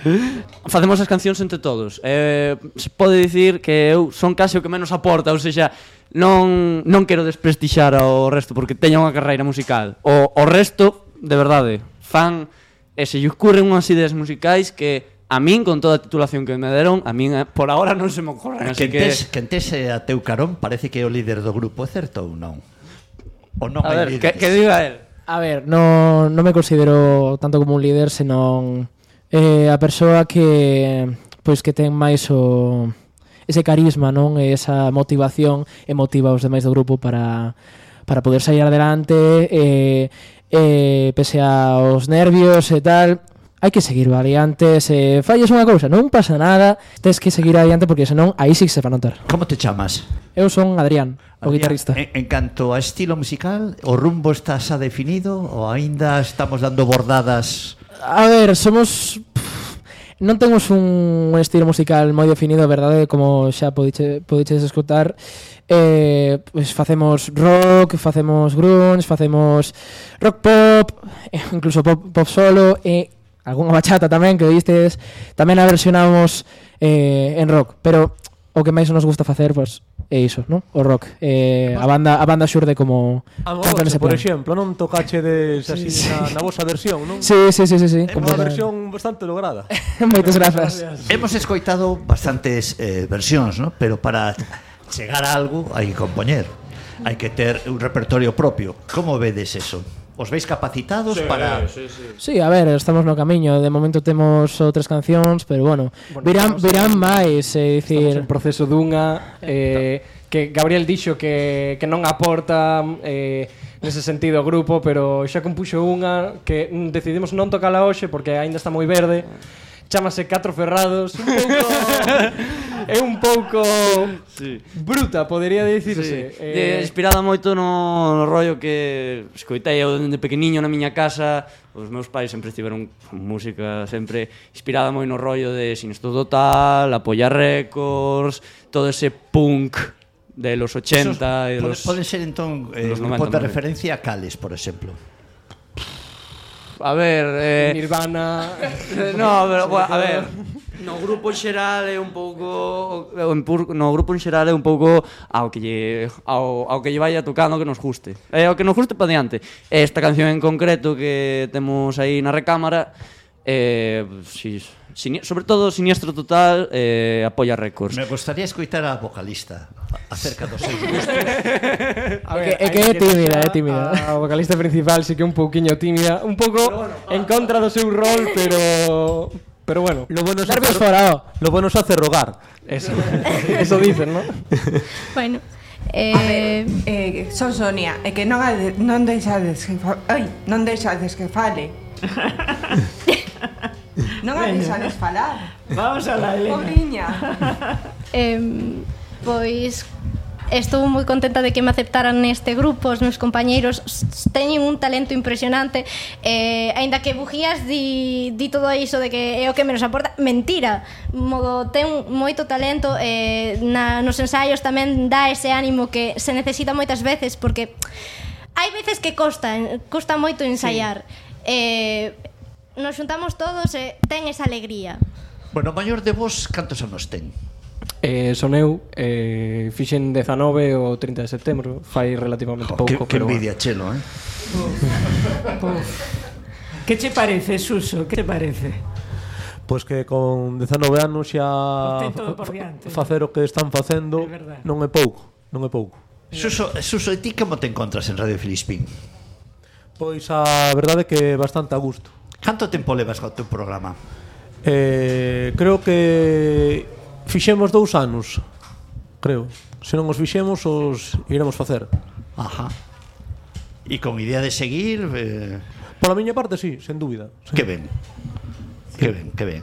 [laughs] Facemos as cancións entre todos. Eh, se pode dicir que eu son case o que menos aporta, ou seja, non non quero desprestixar ao resto porque teña unha carreira musical. O o resto, de verdade, fan e se lle ocurren unhas ideas musicais que A min, con toda a titulación que me deron, a min eh, por agora non se me ocorren, así que... Quentes, quentes eh, a teu carón parece que é o líder do grupo, é certo ou non? O non A hai ver, líderes? que, que diga el. A ver, no, non me considero tanto como un líder, senón eh, a persoa que pois que ten máis o ese carisma, non? E esa motivación e motiva os demais do grupo para para poder sair adelante eh, eh, pese aos nervios e tal hai que seguir variante, se eh, fallas unha cousa non pasa nada, tes que seguir adiante porque senón aí sí se van notar. Como te chamas? Eu son Adrián, Adrián o guitarrista. En, en canto a estilo musical, o rumbo está xa definido ou aínda estamos dando bordadas? A ver, somos non temos un estilo musical moi definido, verdade, como xa podiche, podiches escutar eh, pues facemos rock, facemos grunge, facemos rock pop, eh, incluso pop, pop solo, e eh, algunha bachata tamén que oístes, tamén a versionamos eh, en rock, pero o que máis nos gusta facer, pois, pues, é iso, non? O rock. Eh, a banda a banda xurde como a voce, por exemplo, non tocache de así sí, na, sí. na vosa versión, non? Sí, sí, sí, sí, sí. É unha versión bastante lograda. [laughs] Moitas grazas. Hemos escoitado bastantes eh, versións, non? Pero para chegar a algo hai que compoñer. Hai que ter un repertorio propio. Como vedes eso? Os veis capacitados sí, para... Sí, sí. sí, a ver, estamos no camiño. De momento temos outras tres cancións, pero bueno, bueno virán, virán máis, é dicir... Estamos en proceso dunha... Eh, que Gabriel dixo que, que non aporta eh, nese sentido o grupo, pero xa compuxo unha que decidimos non tocala hoxe porque aínda está moi verde. Chámase Catro Ferrados. Un pouco... [laughs] é un pouco sí. bruta, podería dicirse. Sí. Eh... Inspirada moito no, no rollo que escoitei eu dende pequeniño na miña casa, os meus pais sempre estiveron música sempre inspirada moi no rollo de Sinestro Total, Apoya Records, todo ese punk de los 80 Esos, e dos... Poden ser entón eh, grupos de referencia a Cales, por exemplo a ver... Eh... Nirvana... [laughs] no, pero, bueno, a ver... No grupo en xeral é un pouco no grupo en xeral é un pouco ao que lle ao, ao que lle vaya tocando que nos guste. Eh, é o que nos guste para diante. Esta canción en concreto que temos aí na recámara Eh, si, si, sobre todo Siniestro Total eh, apoia récords. Me gustaría escoitar a vocalista acerca dos seus gustos. [laughs] a ver, é que é tímida, é tímida. A... vocalista principal sí que é un pouquiño tímida, un pouco en contra do seu rol, pero Pero bueno, lo bueno es hacer, forado. lo bueno es hacer rogar. Eso, eso dicen, ¿no? [laughs] bueno, Eh, ver, eh, son Sonia, e que non, non deixades que, fa... ai, non deixades que fale. [laughs] Non avisades falar. Vamos a la Elena. Pobriña. eh, pois Estou moi contenta de que me aceptaran neste grupo Os meus compañeiros teñen un talento impresionante eh, aínda que Bujías di, di todo iso de que é o que menos aporta Mentira, Modo, ten moito talento eh, na, Nos ensaios tamén dá ese ánimo que se necesita moitas veces Porque hai veces que costa, costa moito ensaiar sí. eh, nos juntamos todos e ten esa alegría. Bueno, o maior de vos, cantos anos ten? Eh, son eu, eh, fixen 19 o 30 de setembro, fai relativamente oh, pouco. Que, que envidia, bueno. chelo, eh? que che parece, Suso? Que te parece? Pois que con 19 anos xa facer o que están facendo é non é pouco, non é pouco. Suso, Suso, e ti como te encontras en Radio Filispín? Pois a verdade é que bastante a gusto Canto tempo levas ao teu programa? Eh, creo que fixemos dous anos, creo. Se non os fixemos, os iremos facer. Ajá. E con idea de seguir... Eh... Pola miña parte, sí, sen dúbida. Sí. Que ben. Que ben, que ben.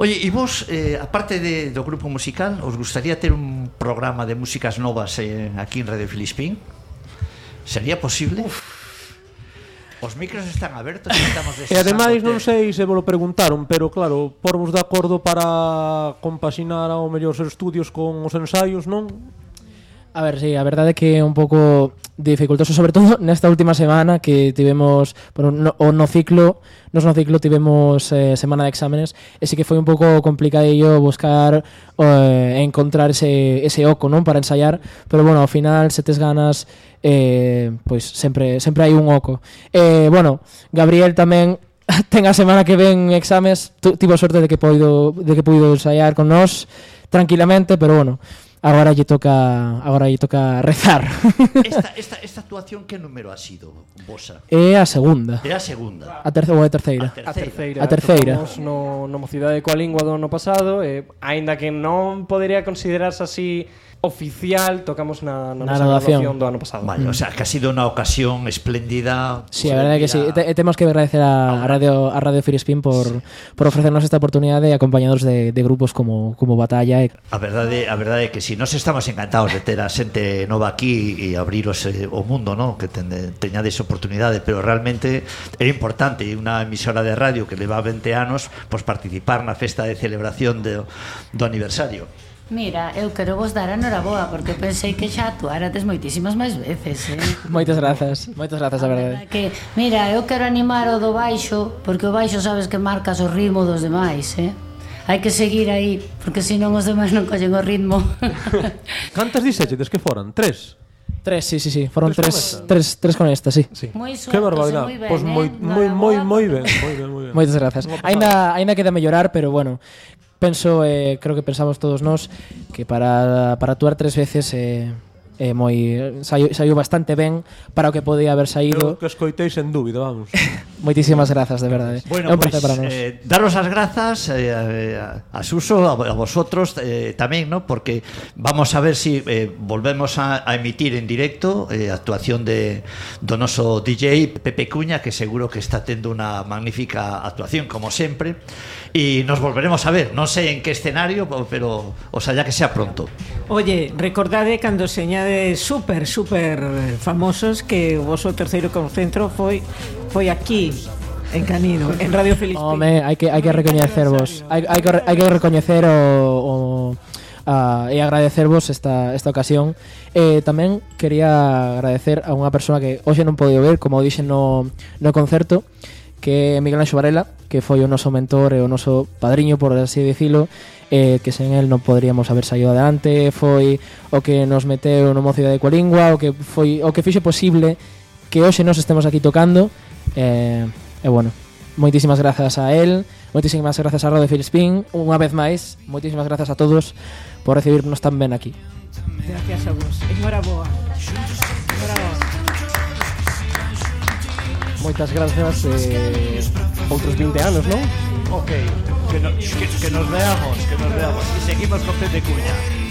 Oye, e vos, eh, aparte de, do grupo musical, os gustaría ter un programa de músicas novas eh, aquí en Radio Filispín? Sería posible? Uf. Os micros están abertos e estamos E ademais non sei se vos lo preguntaron, pero claro, porvos de acordo para compaxinar ao mellor os estudios con os ensaios, non? A ver, sí, a verdade é que é un pouco dificultoso, sobre todo nesta última semana que tivemos, bueno, no, o no ciclo, nos no ciclo tivemos eh, semana de exámenes, e sí que foi un pouco complicadillo buscar eh, encontrar ese, ese oco, non, para ensayar, pero bueno, ao final, se tes ganas, eh, pois sempre sempre hai un oco. Eh, bueno, Gabriel tamén [laughs] ten a semana que ven exames, tu, tivo sorte de que poido de que puido ensayar con nós tranquilamente, pero bueno, agora lle toca agora lle toca rezar. [laughs] Esta, esta, esta actuación que número ha sido vosa? É eh, a segunda. É a segunda. A terceira ou a terceira? A terceira. A terceira. Tocamos no, no Mocidade coa Lingua do ano pasado, e, aínda que non podería considerarse así oficial tocamos na, na, na graduación do ano pasado. Vale, o sea, que ha sido unha ocasión espléndida. Sí, a verdade que sí. Te, eh, temos que agradecer a, a Radio a Radio Firispín por sí. por ofrecernos esta oportunidade e acompañados de, de grupos como como Batalla. E... A verdade, a verdade é que si sí, nos estamos encantados de ter a xente nova aquí e abrir os, eh, o mundo, ¿no? Que ten, teñades oportunidade, pero realmente é importante unha emisora de radio que leva 20 anos, pois pues, participar na festa de celebración de, do aniversario. Mira, eu quero vos dar a noraboa porque pensei que xa actuarades moitísimas máis veces, eh? [laughs] moitas grazas, moitas grazas, a, a verdade. Que, mira, eu quero animar o do baixo porque o baixo sabes que marcas o ritmo dos demais, eh? Hai que seguir aí porque senón os demais non collen o ritmo. [laughs] Cantas dixeches que foran? Tres? Tres, sí, sí, sí. Foron tres, tres, tres, tres con esta, sí. sí. Moi suelto, que barbaridade. Pois moi, ben, moi, eh? moi, moi, moi ben, moi ben, moi ben. Moitas grazas. Ainda, ainda queda mellorar, pero bueno penso, eh, creo que pensamos todos nós que para, para actuar tres veces eh, eh, moi saiu, saiu bastante ben para o que podía haber saído. Eu que escoitei sen dúbida, vamos. [laughs] Moitísimas grazas, de verdade. Eh. Bueno, é un placer pues, para nós. Eh, daros as grazas eh, a, a Suso, a, a vosotros eh, tamén, ¿no? porque vamos a ver si eh, volvemos a, a emitir en directo eh, actuación de do noso DJ Pepe Cuña, que seguro que está tendo unha magnífica actuación, como sempre, e nos volveremos a ver, non sei en que escenario, pero o sea, ya que sea pronto. Oye, recordade eh, cando señade super, super famosos que o vosso terceiro concentro foi foi aquí En Canino, en Radio Feliz. Home, hai que, hai que recoñecervos. Hai, hai, que, hai que recoñecer o, o a, e agradecervos esta, esta ocasión. Eh, tamén quería agradecer a unha persoa que hoxe non podido ver, como dixen no, no concerto, que é Miguel Anxo Varela, que foi o noso mentor e o noso padriño, por así dicilo, eh, que sen el non poderíamos haber saído adelante, foi o que nos meteu no Mocidade de Coalingua, o que foi o que fixe posible que hoxe nos estemos aquí tocando eh, e bueno, moitísimas grazas a él moitísimas grazas a Rode Filspin unha vez máis, moitísimas grazas a todos por recibirnos tan ben aquí Gracias a vos, enhoraboa enhoraboa Moitas grazas eh, outros 20 anos, non? Ok, que, no, que, que nos veamos, que nos veamos. E seguimos con Pepe Cuña.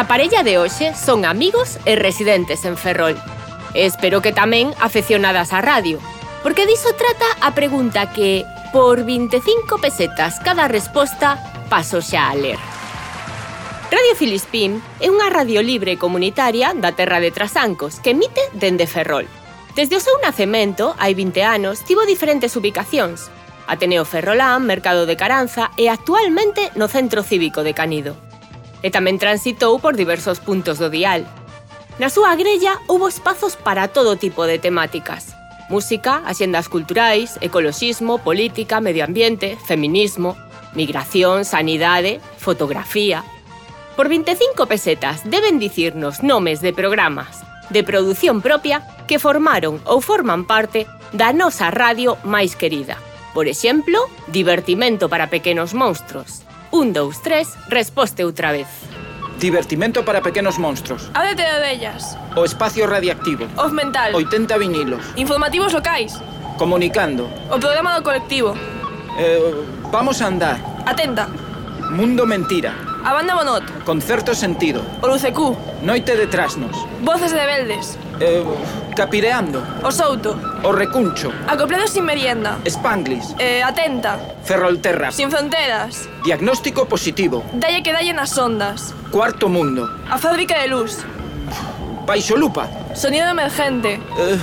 a parella de hoxe son amigos e residentes en Ferrol. Espero que tamén afeccionadas á radio, porque diso trata a pregunta que, por 25 pesetas cada resposta, paso xa a ler. Radio Filispín é unha radio libre comunitaria da terra de Trasancos que emite dende Ferrol. Desde o seu nacemento, hai 20 anos, tivo diferentes ubicacións. Ateneo Ferrolán, Mercado de Caranza e actualmente no Centro Cívico de Canido e tamén transitou por diversos puntos do dial. Na súa grella houbo espazos para todo tipo de temáticas. Música, axendas culturais, ecoloxismo, política, medio ambiente, feminismo, migración, sanidade, fotografía... Por 25 pesetas deben dicirnos nomes de programas de produción propia que formaron ou forman parte da nosa radio máis querida. Por exemplo, Divertimento para pequenos monstruos, Un, dous, tres, resposte outra vez. Divertimento para pequenos monstros. Ábrete de ellas. O espacio radiactivo. Off mental. 80 vinilos. Informativos locais. Comunicando. O programa do colectivo. Eh, vamos a andar. Atenta. Mundo mentira. A banda Bonot. Concerto sentido. O Lucecú. Noite de trasnos. Voces de Beldes. Eh, capireando. O Souto. O Recuncho. Acoplados sin merienda. Spanglis. Eh, atenta. Ferrolterra. Sin fronteras. Diagnóstico positivo. Dalle que dalle nas ondas. Cuarto mundo. A fábrica de luz. Paisolupa. Sonido emergente. Eh,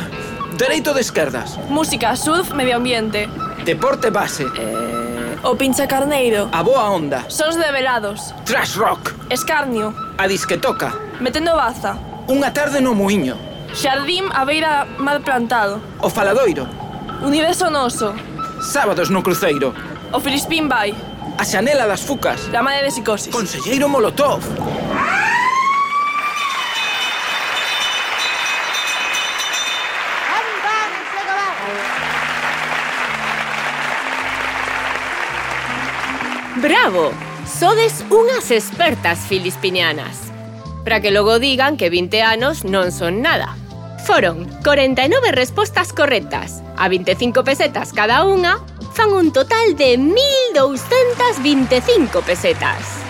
dereito de esquerdas. Música, surf, medio ambiente. Deporte base. Eh... O pincha carneiro. A boa onda. Sons de velados. Trash rock. Escarnio. A disquetoca. Metendo baza. Unha tarde no muiño. Xardín a beira mal plantado. O faladoiro. Universo noso. Sábados no cruceiro. O filispín vai. A xanela das fucas. La madre de psicosis. Conselleiro Molotov. ¡Ah! Bravo! Sodes unhas expertas filispinianas. Para que logo digan que 20 anos non son nada. Foron 49 respostas correctas, a 25 pesetas cada unha, fan un total de 1.225 pesetas.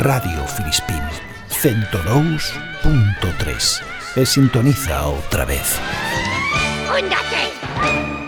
Radio Filispín 102.3 e sintoniza outra vez. ¡Úndate!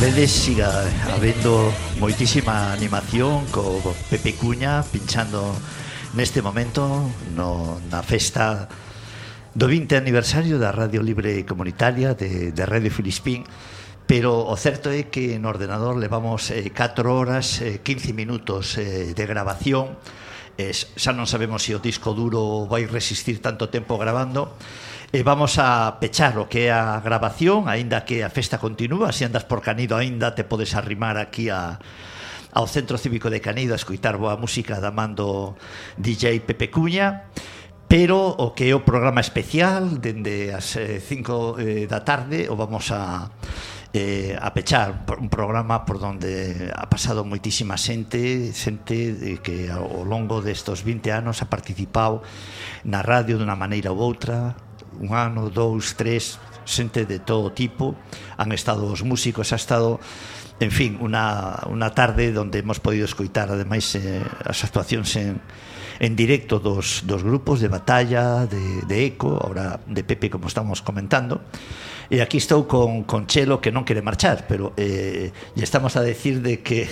vedes siga habendo moitísima animación co Pepe Cuña pinchando neste momento no, na festa do 20 aniversario da Radio Libre Comunitaria de, de Radio Filispín pero o certo é que no ordenador levamos eh, 4 horas eh, 15 minutos eh, de grabación. Eh, xa non sabemos se o disco duro vai resistir tanto tempo grabando E vamos a pechar o que é a grabación, aínda que a festa continúa, se andas por Canido aínda te podes arrimar aquí a ao Centro Cívico de Canido a escoitar boa música da mando DJ Pepe Cuña. Pero o que é o programa especial dende as 5 eh, eh, da tarde o vamos a eh, a pechar un programa por donde ha pasado moitísima xente, xente que ao longo destos 20 anos ha participado na radio de unha maneira ou outra, un ano, dous, tres, xente de todo tipo, han estado os músicos, ha estado en fin, unha, unha tarde onde hemos podido escoitar ademais eh, as actuacións en, en directo dos, dos grupos de batalla, de, de eco, ahora de Pepe como estamos comentando, E aquí estou con, con Chelo que non quere marchar, pero eh, lle estamos a decir de que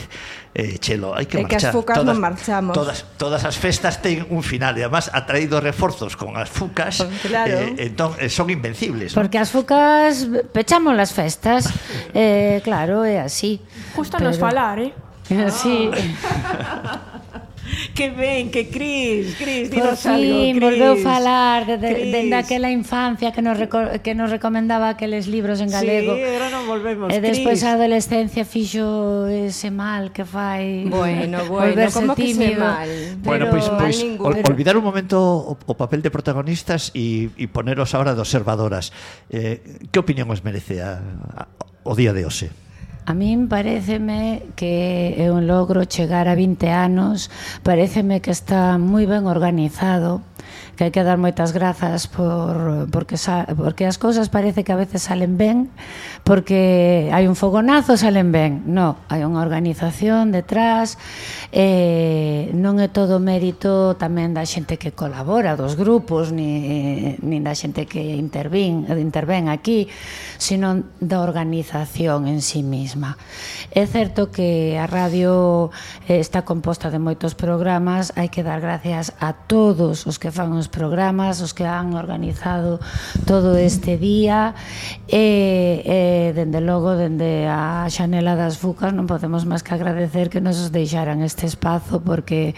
eh, Chelo, hai que e marchar. que as fucas todas, non marchamos. Todas, todas as festas ten un final e además ha traído reforzos con as fucas. Claro. Eh, entón, eh, son invencibles. Porque ¿no? as fucas pechamos las festas. [laughs] eh, claro, é así. Justo pero... nos falar, eh? [laughs] Sí. Ah. [laughs] que ben, que Cris, Cris, dinos Por fin, algo, Cris. volveu falar de, de, Cris. dende aquela infancia que nos, reco, que nos recomendaba aqueles libros en galego. Sí, agora non volvemos, eh, E despois a adolescencia fixo ese mal que fai. Bueno, bueno, como que se mal. Pero, bueno, pois, pues, pois pues, ol, olvidar un momento o, o papel de protagonistas e, e poneros ahora de observadoras. Eh, que opinión os merece a, a, o día de hoxe? A min pareceme que é un logro chegar a 20 anos, pareceme que está moi ben organizado, que hai que dar moitas grazas por, porque, sa, porque as cousas parece que a veces salen ben, porque hai un fogonazo, salen ben. No, hai unha organización detrás, eh, non é todo mérito tamén da xente que colabora, dos grupos, ni, ni da xente que intervín, intervén aquí, sino da organización en sí mesma. É certo que a radio eh, está composta de moitos programas, hai que dar gracias a todos os que fan os programas, os que han organizado todo este día e, e dende logo dende a Xanela das Fucas non podemos máis que agradecer que nos deixaran este espazo porque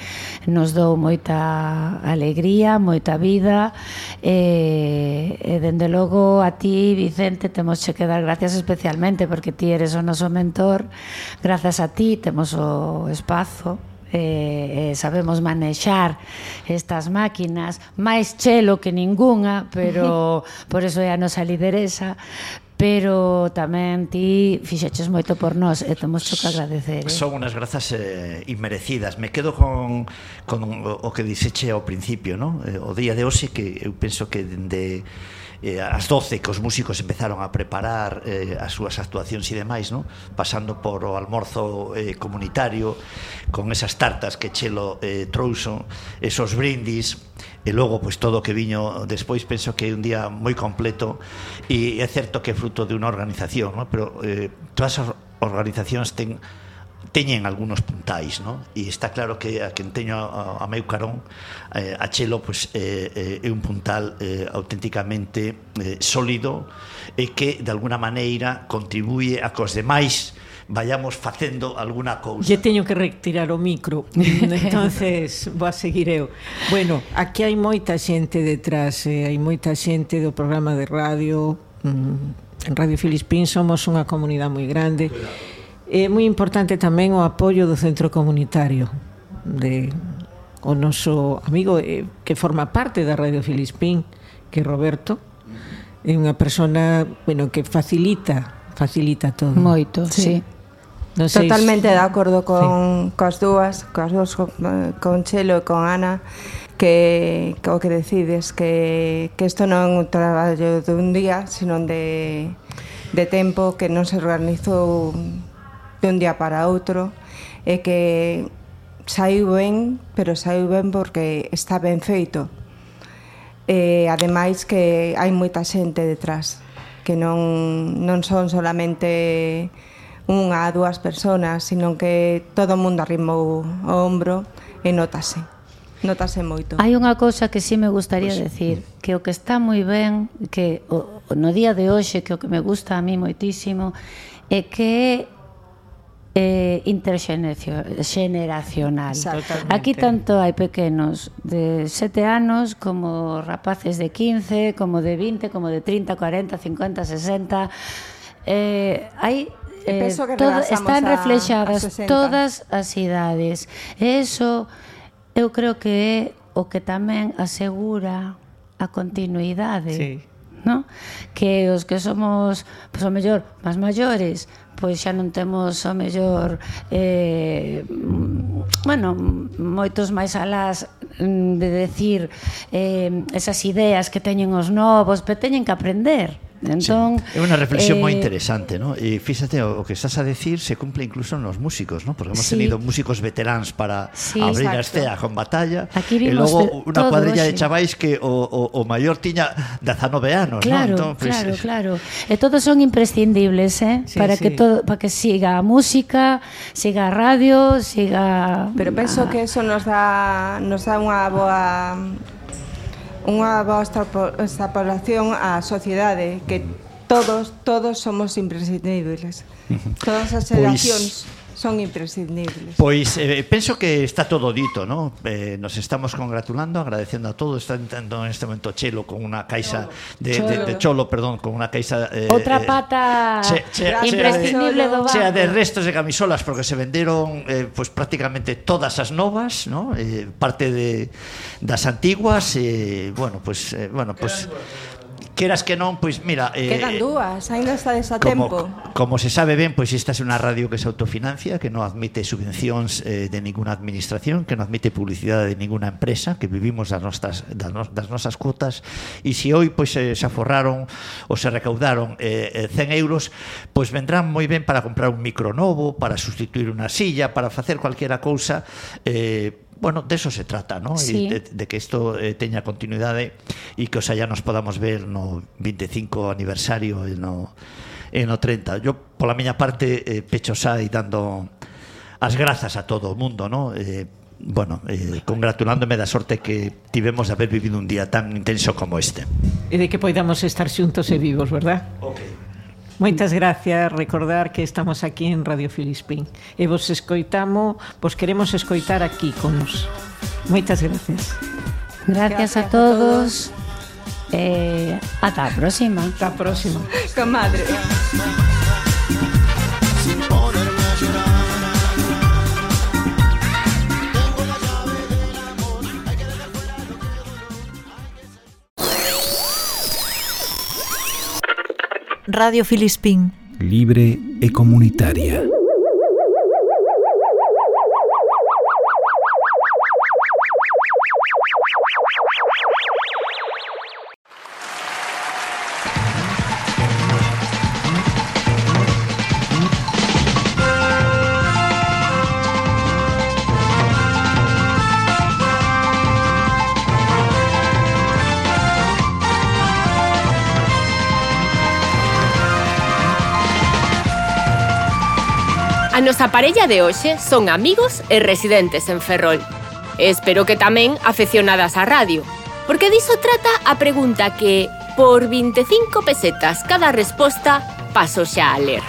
nos dou moita alegría, moita vida e, e dende logo a ti Vicente temos che que dar gracias especialmente porque ti eres o noso mentor. Gracias a ti temos o espazo eh, eh, sabemos manexar estas máquinas, máis chelo que ningunha, pero [laughs] por eso é a nosa lideresa, pero tamén ti fixeches moito por nós e temos que agradecer. Eh? Son unhas grazas eh, inmerecidas. Me quedo con, con o que dixeche ao principio, ¿no? Eh, o día de hoxe que eu penso que de eh, as 12 que os músicos empezaron a preparar eh, as súas actuacións e demais, no? pasando por o almorzo eh, comunitario con esas tartas que Chelo eh, trouxo, esos brindis, e logo pois todo o que viño despois penso que é un día moi completo e é certo que é fruto de unha organización, no? pero eh, todas as organizacións ten teñen algunos puntais, ¿no? E está claro que a quen teño a, a meu carón eh, a Chelo pois, eh, eh, é un puntal eh, auténticamente eh, sólido e que de alguna maneira contribuye a que os demais vayamos facendo alguna cousa. Lle teño que retirar o micro, [laughs] entonces vou a seguir eu. Bueno, aquí hai moita xente detrás, eh, hai moita xente do programa de radio, mm, en Radio Filispín somos unha comunidade moi grande. Cuidado Eh, é moi importante tamén o apoio do centro comunitario de o noso amigo eh, que forma parte da Radio Filispín, que é Roberto, é unha persona, bueno, que facilita, facilita todo. Moito, sí. sí. Non sei Totalmente de acordo con sí. coas dúas, coas dúas con Chelo e con Ana que, que o que decides que que isto non é un traballo dun día, senón de de tempo que non se organizou de un día para outro e que saiu ben, pero saiu ben porque está ben feito. E ademais que hai moita xente detrás, que non, non son solamente unha a dúas persoas, sino que todo o mundo arrimou o ombro e notase. Notase moito. Hai unha cousa que sí me gustaría pues, decir, que o que está moi ben, que o, no día de hoxe, que o que me gusta a mí moitísimo, é que eh, interxeneracional. Aquí tanto hai pequenos de 7 anos como rapaces de 15, como de 20, como de 30, 40, 50, 60. Eh, hai eh, todo, están a, reflexadas a todas as idades. E iso eu creo que é o que tamén asegura a continuidade. Sí no? que os que somos pois, o mellor máis maiores pois xa non temos o mellor eh, bueno, moitos máis alas mm, de decir eh, esas ideas que teñen os novos, pero teñen que aprender Entón, sí. É unha reflexión eh, moi interesante, ¿no? E fíxate o, o que estás a decir se cumple incluso nos músicos, ¿no? Porque hemos sí. tenido músicos veteráns para sí, abrir exacto. a escena con batalla Aquí e logo unha cuadrilla hoxe. de chavais que o, o, o maior tiña 19 anos, claro, ¿no? Entón, pues, claro, eh, claro. E todos son imprescindibles, eh? Sí, para sí. que todo para que siga a música, siga a radio, siga Pero penso a... que eso nos dá nos dá unha boa unha boa extrapolación á sociedade que todos, todos somos imprescindibles. Todas as pois xeracións. Pois Son imprescindibles. Pois eh, penso que está todo dito, ¿no? Eh, nos estamos congratulando, agradeciendo a todos, está entrando en este momento Chelo con una caixa de cholo, de, de, de cholo perdón, con una caixa eh, Outra eh, pata che, che, imprescindible do banco. Chea de restos de camisolas porque se venderon eh, pues prácticamente todas as novas, ¿no? Eh, parte de das antiguas, eh, bueno, pues eh, bueno, pues queras que non, pois mira... Eh, Quedan dúas, aínda estades a como, tempo. Como se sabe ben, pois esta é unha radio que se autofinancia, que non admite subvencións eh, de ninguna administración, que non admite publicidade de ninguna empresa, que vivimos das nosas, das, no, das nosas cuotas, e se hoy pois eh, se aforraron ou se recaudaron eh, eh 100 euros, pois vendrán moi ben para comprar un micro novo, para sustituir unha silla, para facer cualquiera cousa, eh, Bueno, de eso se trata, ¿no? Sí. De, de, que isto eh, teña continuidade e eh, que os allá nos podamos ver no 25 aniversario e no, e no 30. Yo, pola miña parte, eh, pecho e dando as grazas a todo o mundo, ¿no? Eh, bueno, eh, congratulándome da sorte que tivemos de haber vivido un día tan intenso como este. E de que poidamos estar xuntos e vivos, verdad? Okay. Moitas gracias. Recordar que estamos aquí en Radio Filispín. E vos escoitamos, vos queremos escoitar aquí con nos. Moitas gracias. Gracias, a todos. A todos. Eh, ata a próxima. Ata a próxima. Comadre. Radio Filispín. Libre e comunitaria. A nosa parella de hoxe son amigos e residentes en Ferrol. Espero que tamén afeccionadas á radio, porque diso trata a pregunta que, por 25 pesetas cada resposta, paso xa a ler.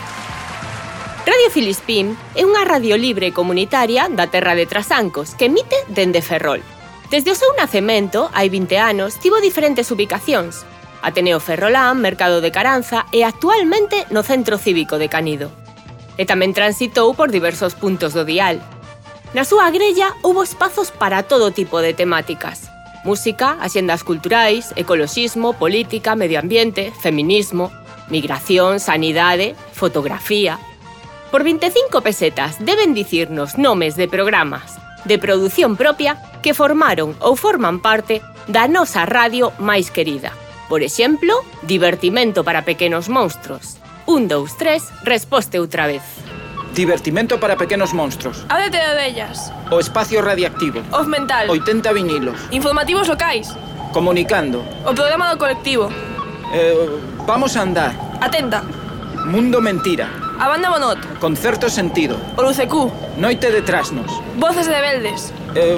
Radio Filispín é unha radio libre e comunitaria da terra de Trasancos que emite dende Ferrol. Desde o seu nacemento, hai 20 anos, tivo diferentes ubicacións. Ateneo Ferrolán, Mercado de Caranza e actualmente no Centro Cívico de Canido e tamén transitou por diversos puntos do dial. Na súa grella houbo espazos para todo tipo de temáticas. Música, axendas culturais, ecoloxismo, política, medio ambiente, feminismo, migración, sanidade, fotografía... Por 25 pesetas deben dicirnos nomes de programas de produción propia que formaron ou forman parte da nosa radio máis querida. Por exemplo, Divertimento para pequenos monstruos, Un, dous, tres, resposte outra vez. Divertimento para pequenos monstros. Ábrete de bellas. O espacio radiactivo. Off mental. 80 vinilos. Informativos locais. Comunicando. O programa do colectivo. Eh, vamos a andar. Atenta. Mundo mentira. A banda Bonot. Concerto sentido. O Lucecú. Noite de trasnos. Voces de Beldes. Eh,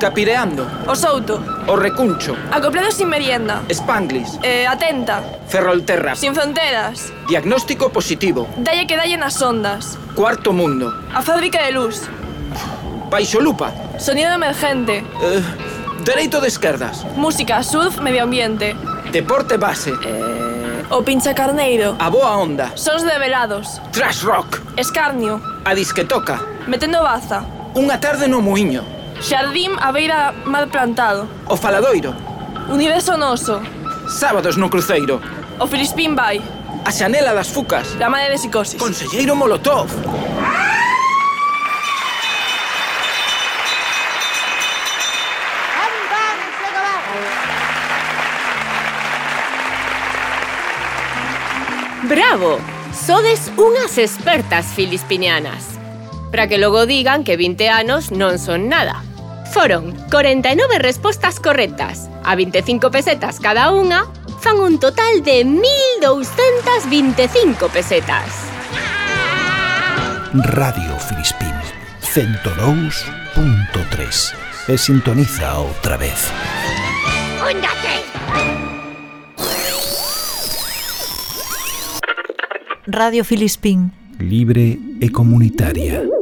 capireando. O Souto. O Recuncho. Acoplados sin merienda. Spanglis. Eh, atenta. Ferrolterra. Sin fronteras. Diagnóstico positivo. Dalle que dalle nas ondas. Cuarto mundo. A fábrica de luz. Paisolupa. Sonido emergente. Eh, dereito de esquerdas. Música, surf, medio ambiente. Deporte base. Eh... O pincha carneiro. A boa onda. Sons de velados. Trash rock. Escarnio. A disquetoca. Metendo baza. Unha tarde no muiño. Xardim a beira mal plantado. O faladoiro. Universo noso. Sábados no cruceiro. O Filispín vai. A xanela das fucas. La madre de psicosis. Conselleiro Molotov. ¡Ah! Bravo! Sodes unhas expertas filispinianas. Para que logo digan que 20 anos non son nada. Foron 49 respostas correctas. A 25 pesetas cada unha, fan un total de 1.225 pesetas. Radio Filispín 102.3 E sintoniza outra vez. Óndate! Radio Filispín. Libre e comunitaria